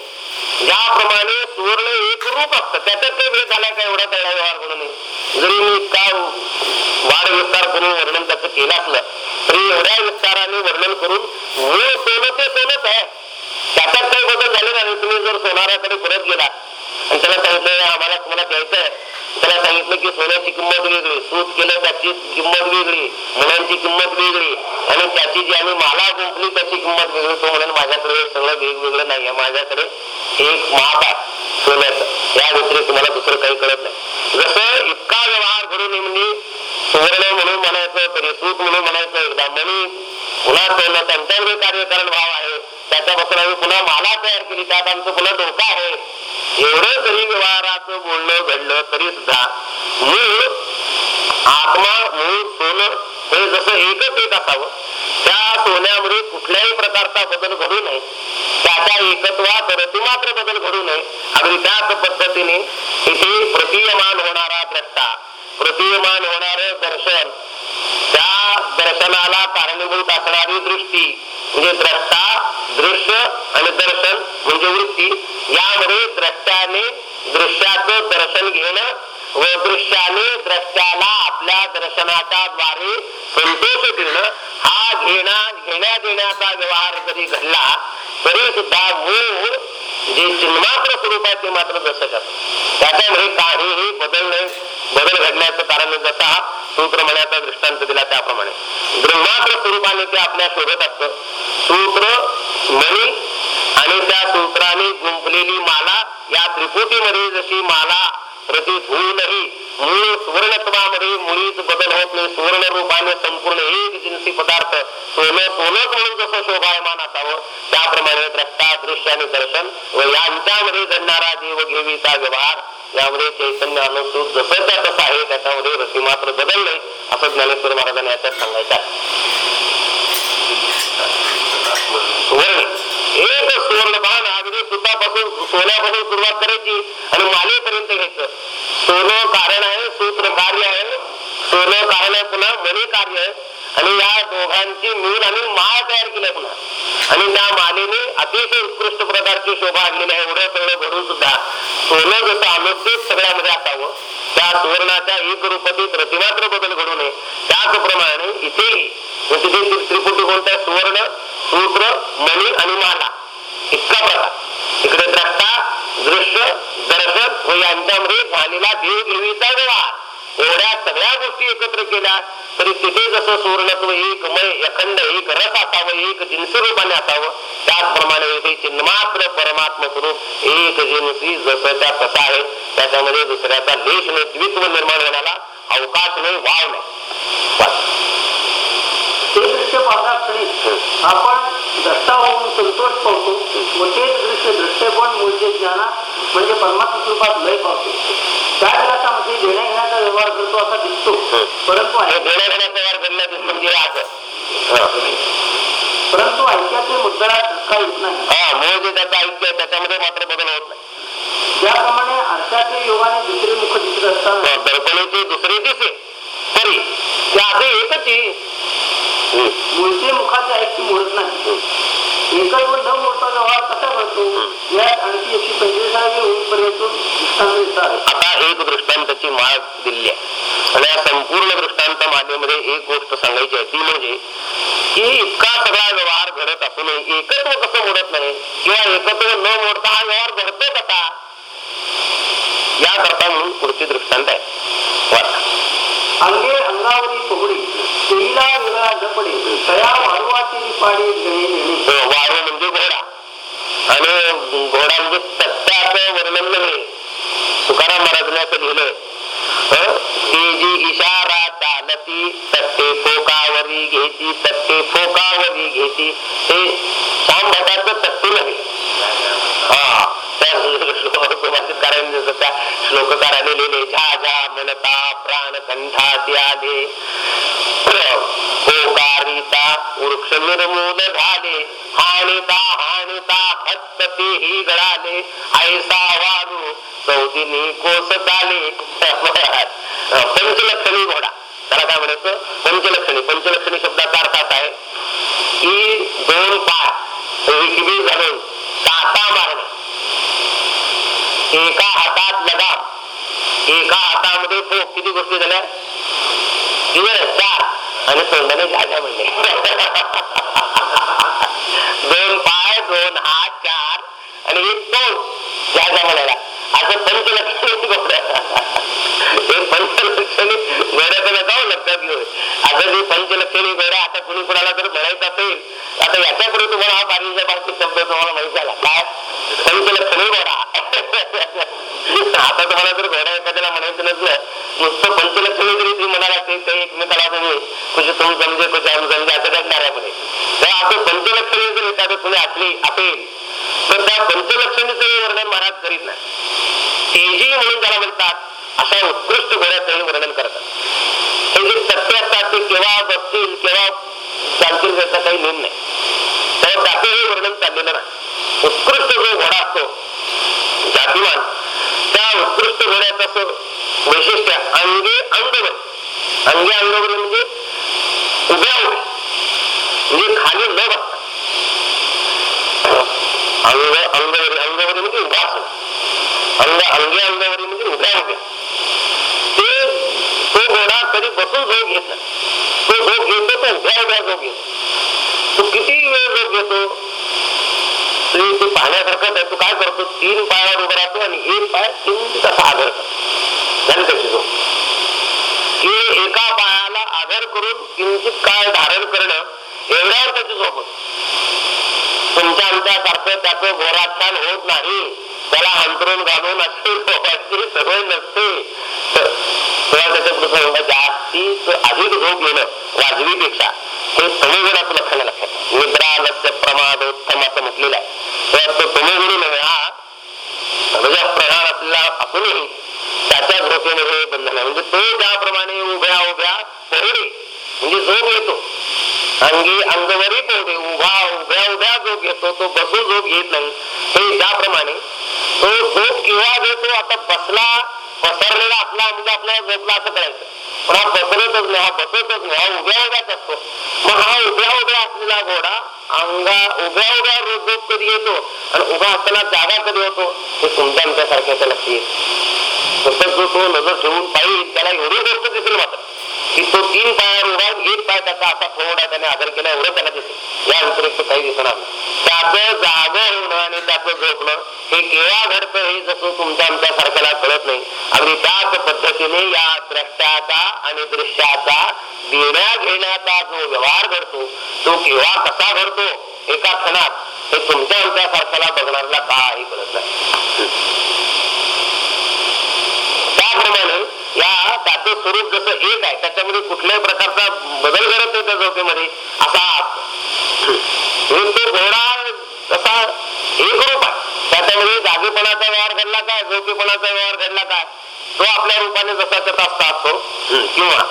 ज्याप्रमाणे सुवर्ण एक रूप असतं त्याच्यात काही वेळ झाला का एवढा सगळा व्यवहार घडून जरी मी काय वाढ विस्तार करून वर्णन त्याचं केलं असलं तरी एवढ्या विस्ताराने वर्णन करून मूळ सोनं ते सोनच आहे. त्याच्यात काही बदल झाले नाही. तुम्ही जर सोनाराकडे परत गेला आणि त्याला सांगितलं आम्हाला तुम्हाला द्यायचं आहे त्याला सांगितलं की सोन्याची किंमत वेगळी सूत केलं त्याची किंमत वेगळी मुलांची किंमत वेगळी आणि त्याची जी आम्ही माला गुंतली त्याची किंमत वेगळी. तो म्हणून माझ्याकडे सगळं वेगवेगळं नाहीये माझ्याकडे एक माप आहे सोन्याचं. या व्यतिरिक्त तुम्हाला दुसरं काही कळत नाही. जसं इतका व्यवहार घडून म्हणजे सुवर्ण म्हणून म्हणायचं तरी सूत म्हणून म्हणायचं एकदा मणी पुन्हा सोनं त्यांच्यामध्ये कार्यकरण भाव आहे. त्याच्यापासून आम्ही पुन्हा माला तयार केली. त्यात आमचं पुन्हा धोका आहे. एवढं जरी व्यवहाराचं बोलणं घडलं तरी सुद्धा मूळ आत्मा मूळ सोनं हे जसं एकच एक असावं त्या सोन्यामध्ये कुठल्याही प्रकारचा बदल घडू नये. त्याच्या एकत्वात रतिमात्र बदल घडू नये. अगदी त्याच पद्धतीने इथे प्रतीयमान होणारा द्रष्टा प्रतीयमान होणार दर्शन त्या दर्शनाला कारणीभूत असणारी दृष्टी म्हणजे द्रष्टा दृश्य आणि दर्शन म्हणजे वृत्ती. यामध्ये द्रष्ट्याने दृश्याचं दर्शन घेणं व दृश्याने द्रष्ट्याला आपल्या दर्शनाच्या द्वारे संतोष देणं हा घेणा घेण्या देण्याचा व्यवहार जरी घडला तरी सुद्धा मूळ जे चिन्मात्र स्वरूपाचे मात्र जसं त्याच्यामुळे काहीही बदल बदल घडण्याचं कारण जसा सूत्र म्हणाचा दृष्टांत दिला त्याप्रमाणे. ब्रह्मात्र स्वरूपाने ते आपल्या शोधत असत. सूत्र मणी आणि त्या सूत्राने गुंपलेली माला या त्रिपुटीमध्ये जशी माला प्रतीत होऊनही मूळ सुवर्णत्वामध्ये मुळीच बदल होत नाही सुवर्ण रूपाने संपूर्ण एक जिन्सी पदार्थ सोनं म्हणून जसं शोभायमान असावं त्याप्रमाणे द्रष्टा दृश्य आणि दर्शन व यांच्यामध्ये जीव घेवीचा व्यवहार यामध्ये चैतन्य जसं त्या तसं आहे त्याच्यामध्ये रसी मात्र नाही असं ज्ञानेश्वर महाराजांनी याच्यात सांगायचं आहे सुवर्ण एक सुवर्ण सुतापासून सोन्यापासून सुरुवात करायची आणि मालेपर्यंत घ्यायचं. सोनं कारण आहे सूत्र कार्य आहे. सोनं कारण आहे पुन्हा मनी कार्य आहे. आणि या दोघांची मिळून आम्ही माळ तयार केली पुन्हा. आणि त्या मालेने अतिशय उत्कृष्ट प्रकारची शोभा आणलेली आहे. एवढं सगळं घडून सुद्धा सोनं जसं अनुचित सगळ्यामध्ये असावं त्या सुवर्णाच्या एक रूपातील प्रतिमात्र बदल घडू नये. त्याचप्रमाणे इथे म्हणजे तिथे त्रिपुटी कोणत्या सुवर्ण सूत्र मणी आणि माला. इतका प्रकार. इकडे द्रष्टा दृश्य दर्शन व यांच्यामध्ये झालेला देवदेवीचा व्यवहार. एवढ्या सगळ्या गोष्टी एकत्र केल्या तरी तिथे जसं सुवर्णत्व एक मय अखंड एक रस असावं एक जिन्सी रूपाने असावं त्याचप्रमाणे इथे चिन्मात्र परमात्म स्वरूप एक जिन्सी जसं त्या तसा आहे. त्याच्यामध्ये दुसऱ्याचा देश नाही द्वित्व निर्माण होण्याला अवकाश नाही वाव नाही. ते दृश्य पाहता क्षणी आपण दत्ता होऊन संतोष पावतो. व तेच दृश्य दृष्टेपण मूळचे ज्ञानात म्हणजे परमात्मा स्वरूपात लय पावतो. त्या दिवसामध्ये देण्या घेण्याचा व्यवहार करतो असा दिसतो. परंतु म्हणजे. परंतु ऐक्यातील मुद्दा धक्का येत नाही. हा मूळ जे त्याचं ऐक्य त्याच्यामध्ये मात्र बदल होत नाही. ज्याप्रमाणे आरशातील योगाने दुसरे मुख दिसत असताना दर्पणेचे दुसरे दिसे. तरी ते असं एकच मूळचे मुखाचे मोडत नाही. एकच व न मोडता व्यवहार कसा घडतो यात आणखी एकशे पंचवीसावी होईपर्यंत दृष्टांत आता एक दृष्टांताची माळ दिली आहे. आणि या संपूर्ण दृष्टांत मालेमध्ये एक गोष्ट सांगायची आहे. ती म्हणजे की इतका सगळा व्यवहार घडत असूनही एकत्व कसं मोडत नाही? किंवा एकत्व न मोडता हा व्यवहार घडतो कसा? याकरता म्हणून पुढची दृष्टांत आहे. अंगे अंगावरी पगडी तेला वेगळा झपडे तया वारुवाची पाडे हो, वारू म्हणजे घोडा. आणि घोडा म्हणजे सत्याचं वर्णन नव्हे तुकाराम महाराजांनी असं लिहिलंय. जी इशारा चालती तत्ते फोकावरी घेती तत्ते फोकावरी घेती. हे श्याम भटाचं तत्व नव्हे हा त्या श्लोककारांनी जसं त्या श्लोककाराने लिहिले झाझा मनता प्राण कंठासी आले होकारिता वृक्ष निर्मूल झाले हानिता हानिता हस्त तेही गळाले ऐसा वारू चौदिनी कोस चाले पंचलक्षणी घोडा. त्याला काय म्हणायचं पंचलक्षणी पंचलक्षणी शब्दाचा अर्थ असा आहे की दोन पाय विकिबी घालून काटा मारणे एका हातात लगाम एका हातामध्ये फोक किती गोष्टी झाल्या किती झाल्या? चार आणि तोंडाने झाल्या म्हणले दोन पाय दोन हात चार आणि एक तोंड ज्याच्या म्हणायला असं पंचलक्षणी घोडा हे पंचलक्षणी घोड्याचं जाऊ लक्षात घेऊन आता जे पंचलक्षणी घोडा आता कुणी कुणाला जर म्हणायचं असेल आता याच्यापुढे तुम्हाला हा पारिजा भाषिक शब्द तुम्हाला माहीत झाला काय पंचलक्षणी घोडा आता तुम्हाला जर घोडा एखाद्याला म्हणायचं नसलं नुसतं पंचलक्षणी पंचलक्षणी जरी तुम्ही म्हणाला असेल तर एकमेकाला तुम्ही कुछ तुम समजे कुछ हम समजे असं करणार आहे म्हणे तर असं पंचलक्षणी जर एखादं असेल तर त्या पंचलक्षणीचं वर्णन महाराज करीत नाही. तेजी म्हणून त्याला म्हणतात अशा उत्कृष्ट घोड्याचं वर्णन करतात. हे जे सत्य असतात ते केव्हा बघतील केव्हा चालतील त्याचा काही नेम नाही. तर त्याचं हे वर्णन चाललेलं नाही. उत्कृष्ट जो घोडा असतो जातीवान त्या उत्कृष्ट घोड्याचं असं वैशिष्ट्य अंगे अंगवर अंगे अंगवर म्हणजे उभ्या उभ्या म्हणजे खाली न बसता अंग अंगवरी अंगवरी म्हणजे उभा असणं अंग अंगे अंगवरी म्हणजे उभ्या उभ्या ते तो घोडा कधी बसून झोप घेत नाही तो झोप घेतो तो उभ्या उभ्या झोप घेतो तो किती वेळ झोप घेतो पाहण्यासारखं तर तू काय करतो? तीन पायावर उभा राहतो आणि एक पाय तीन असा आदर झाली त्याची झोप. की एका पायाला आदर करून किंचित काळ धारण करणं एवढ्यावर त्याची झोप तुमच्या आमच्या सारखं त्याचं घोराख्यान होत नाही. त्याला अंतरून घालून अशी झोपायची सवय नसते. तेव्हा त्याच्या प्रसंग जास्तीच अधिक झोप घेणं वाजवीपेक्षा. हे तमोगुणाचं लक्षण लक्षात निद्रा लक्ष प्रमाद उत्तम असं म्हटलेलं आहे. तेव्हा तो गुरु नव्हे हा प्रधान असलेला असूनही त्याच्या झोपेमध्ये बंधन आहे म्हणजे तो ज्याप्रमाणे उभ्या उभ्या पोहडे म्हणजे झोप येतो अंगी अंगवरी पोहडे उभा उभ्या उभ्या झोप घेतो तो बसून झोप घेत नाही. हे ज्याप्रमाणे तो झोप किंवा घेतो आता बसला पसरलेला असला म्हणजे आपल्याला झोपला असं करायचं. पण हा पसरतच नाही हा बसतच नाही हा उभ्या उभ्याच असतो. मग हा उभ्या उभ्या असलेला घोडा अंगा उभ्या उभ्या रोज कधी येतो आणि उभा असताना जागा कधी होतो? हे तुमच्या आमच्या सारख्याच्या लक्षी येत. तसंच जो तो नजर ठेवून पाहिजे त्याला एवढी गोष्ट दिसेल मात्र की तो तीन पायावर उभा एक पाय त्याचा असा थोडा त्याने आदर केला एवढं त्याला दिसेल. या व्यतिरिक्त काही दिसणार त्याचं जाग होणं आणि त्याचं झोपणं हे केव्हा घडतं हे जसं तुमच्या आमच्या सारख्याला कळत नाही. अगदी त्याच पद्धतीने या द्रष्ट्याचा आणि दृश्याचा देण्या घेण्याचा जो व्यवहार घडतो तो केव्हा कसा घडतो एका क्षणात हे तुमच्या आमच्या सारख्याला बघणाऱ्याला काही कळत नाही. त्याप्रमाणे या त्याचं स्वरूप जसं एक आहे त्याच्यामध्ये कुठल्याही प्रकारचा बदल घडत नाही त्या झोपेमध्ये असा तो घोडा तसा एक रूप आहे. त्याच्यामध्ये जागेपणाचा व्यवहार घडला काय झोपेपणाचा व्यवहार घडला काय तो आपल्या रूपाने जसा त्याचा असता असतो. किंवा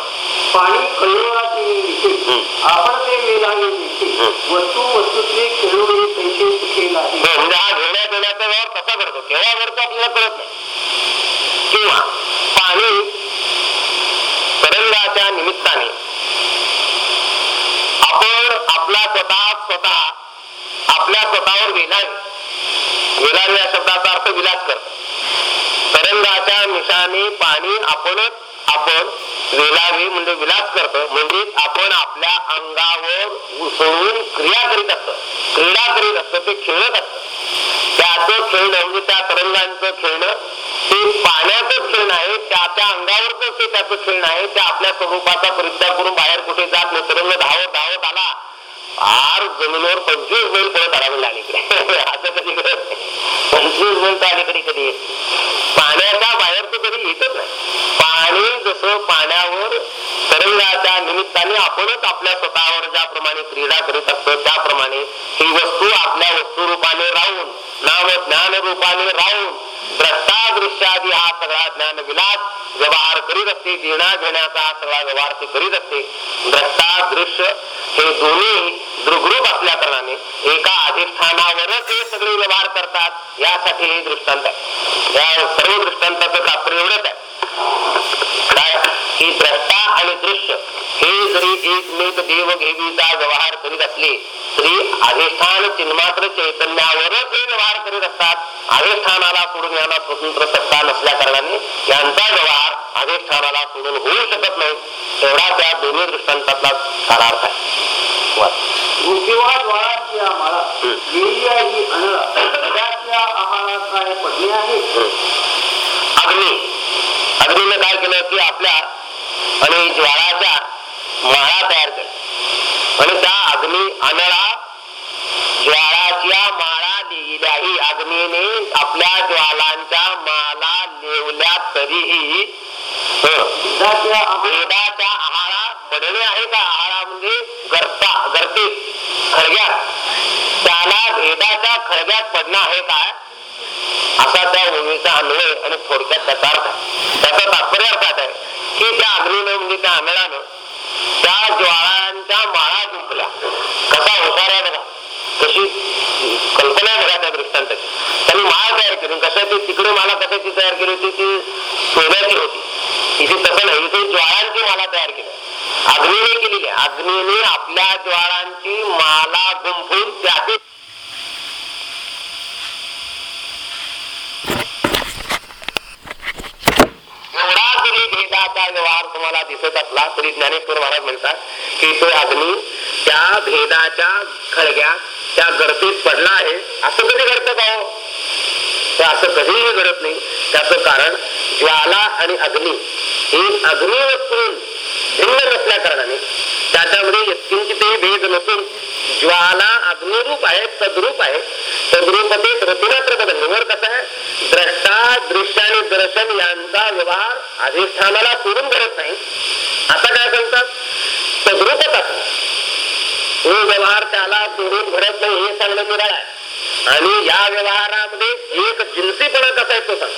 पाणी कळवळाची आपण ते विषय वस्तू वस्तूतले खेळोळे पैसे हो, म्हणजे हा घेण्या देण्याचा व्यवहार कसा घडतो. केव्हा घडतो आपल्याला कळत नाही. किंवा पाणी तरंगाच्या निमित्ताने. आपण आपला स्वतः स्वतः आपल्या स्वतःवर वेलावे वेलावे या शब्दाचा अर्थ विलास करतो. तरंगाच्या मिशाने पाणी आपणच आपण वेलावे म्हणजे विलास करतो. म्हणजे आपण आपल्या अंगावर उसळून क्रिया करीत असतो. क्रीडा करीत असतो ते खेळत असत. त्याचं खेळणं म्हणजे त्या तरंगांचं खेळणं पाण्याचं खेळ नाही हो. त्याच्या अंगावरच ते त्याचं खेळ आहे ते आपल्या स्वरूपाचा परित्याग करून बाहेर कुठे जात नाही. धावत धावत आला. आर जमिनीवर पंचवीस बैल परत आला म्हणजे अलीकडे असं कधी पंचवीस बैल तर अलीकडे कधी पाण्याचा बाहेर तर कधी येतच नाही. पाणी जसं पाण्यावर तरंगाच्या निमित्ताने आपणच आपल्या स्वतःवर ज्याप्रमाणे क्रीडा करीत असतो त्याप्रमाणे ही वस्तू आपल्या वस्तू रूपाने राहून नाम ज्ञान रूपाने राहून द्रष्टा दृश्यादी हा सगळा ज्ञान विलास व्यवहार करीत असते देण्या घेण्याचा हा सगळा व्यवहार ते करीत असते. द्रष्टा दृश्य हे दोन्ही दृगरूप असल्या कारणाने एका अधिष्ठानावरच हे सगळे व्यवहार करतात यासाठी हे दृष्टांत आहे. या सर्व दृष्टांताचं तात्पर्य एवढंच आहे. काय? की द्रष्टा आणि दृश्य हे जरी एकमेक देव घेवीचा व्यवहार करीत असले तरी अधिष्ठान चिन्मात्र चैतन्यावरच हे व्यवहार करीत असतात. अधिष्ठानाला सोडून यांना स्वतंत्र सत्ता नसल्या कारणाने यांचा व्यवहार अधिष्ठानाला सोडून होऊ शकत नाही. एवढा त्या दोन्ही दृष्टांतातला हं. गेली आहे आहारात काय पडले आहे? अग्नी. अग्नीने काय केलं की आपल्या आणि ज्वाळाच्या माळा तयार केल्या आणि त्या अग्नी अनळा ज्वाळाच्या माळा लिहिल्याही अग्नीने आपल्या ज्वालांच्या माला लिवल्या तरीही वेदाच्या आहारा पडणे आहे का? आहारा म्हणजे गर्ता गर्ते खळग्यात त्याला वेदाच्या खळग्यात पडणं आहे काय? असा त्या ओळीचा आंधळ आणि थोडक्यात त्याचा अर्थ त्याचा तात्पर्य अर्थात आहे की त्या अग्नीनं म्हणजे त्या आंधळानं त्या ज्वाळांच्या माळा जुंपल्या कसा हुशार आहे बघा. कशी कल्पना आहे बघा त्या दृष्टांताची. त्यांनी माळा तयार केली. कसं ती तिकडे माळा कशाची तयार केली होती? ती सोन्याची होती. इथे तसं नाही इथे ज्वाळांची माला तयार केली. अग्नीने केलेली आहे. अग्नीने आपल्या ज्वाळांची माला गुंफून त्याचे एवढा जरी भेदाचा व्यवहार तुम्हाला दिसत असला तरी ज्ञानेश्वर महाराज म्हणतात की तो अग्नी त्या भेदाच्या खळग्यात त्या गर्दीत पडला आहे. असं कधी घडतं का हो? हे असं कधीही घडत नाही. त्याचं कारण ज्वाला आणि अग्नी ही अग्नी वस्तून भिन्न नसल्या कारणाने त्याच्यामध्ये यत्किंचितही भेद नसून ज्वाला अग्निरूप आहे तद्रूप आहे. तद्रूपते रतिमात्र बदल निवड कसं आहे? द्रष्टा दृश्य आणि दर्शन यांचा व्यवहार अधिष्ठानाला सोडून घडत नाही. आता काय सांगतात? तद्रूपच असं तो व्यवहार त्याला सोडून घडत नाही हे सांगणं निराळ आहे. आणि या व्यवहारामध्ये एक जिन्सीपणा कसा येतो सांग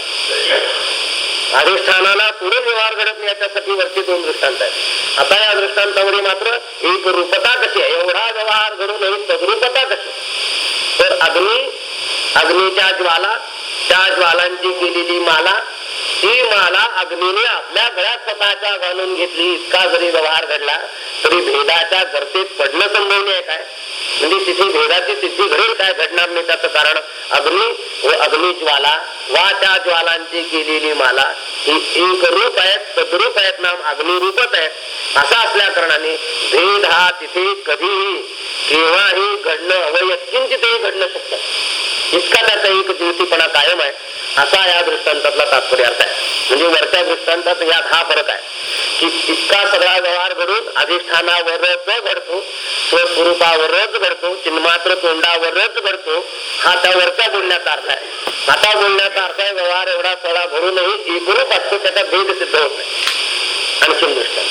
अधिष्ठानाला सोडून व्यवहार घडत नाही याच्यासाठी वरती दोन दृष्टांत आहेत. आता या दृष्टांतामध्ये मात्र एक रूपता कशी आहे? एवढा व्यवहार घडून तद्रूपता कशी तर अग्नी अग्नीच्या ज्वाला त्या ज्वालांची केलेली माला ही माला अग्नीने आपल्या गळ्यात स्वतःच्या घालून घेतली. इतका जरी व्यवहार घडला तरी भेदाच्या गर्तेत पडणं संभवनीय आहे काय? म्हणजे तिथे भेदाची तिथे घडेल काय घडणार नाही त्याचं कारण अग्नी व अग्निज्वाला वा त्या ज्वालांची केलेली माला ही एक रूप आहेत सद्रूप आहेत नाम अग्निरूपच आहेत. असा असल्या कारणाने भेद हा तिथे कधीही केव्हाही घडणं अवयत्किंचितही घडणं शक्य इतका त्याचा एक दिवसीपणा कायम आहे. असा या दृष्टांतातला तात्पर्य अर्थ आहे. म्हणजे वरच्या दृष्टांतात यात हा फरक आहे. की इतका सगळा व्यवहार घडून अधिष्ठानावरच घडतो स्वस्वरूपावरच घडतो चिन्मात्र तोंडावरच घडतो हा त्या वरच्या बोलण्याचा अर्थ आहे. आता बोलण्याचा अर्थ आहे व्यवहार एवढा सगळा भरूनही एकूणच असतो त्याचा भेद सिद्ध होत आहे आणखी दृष्टांत.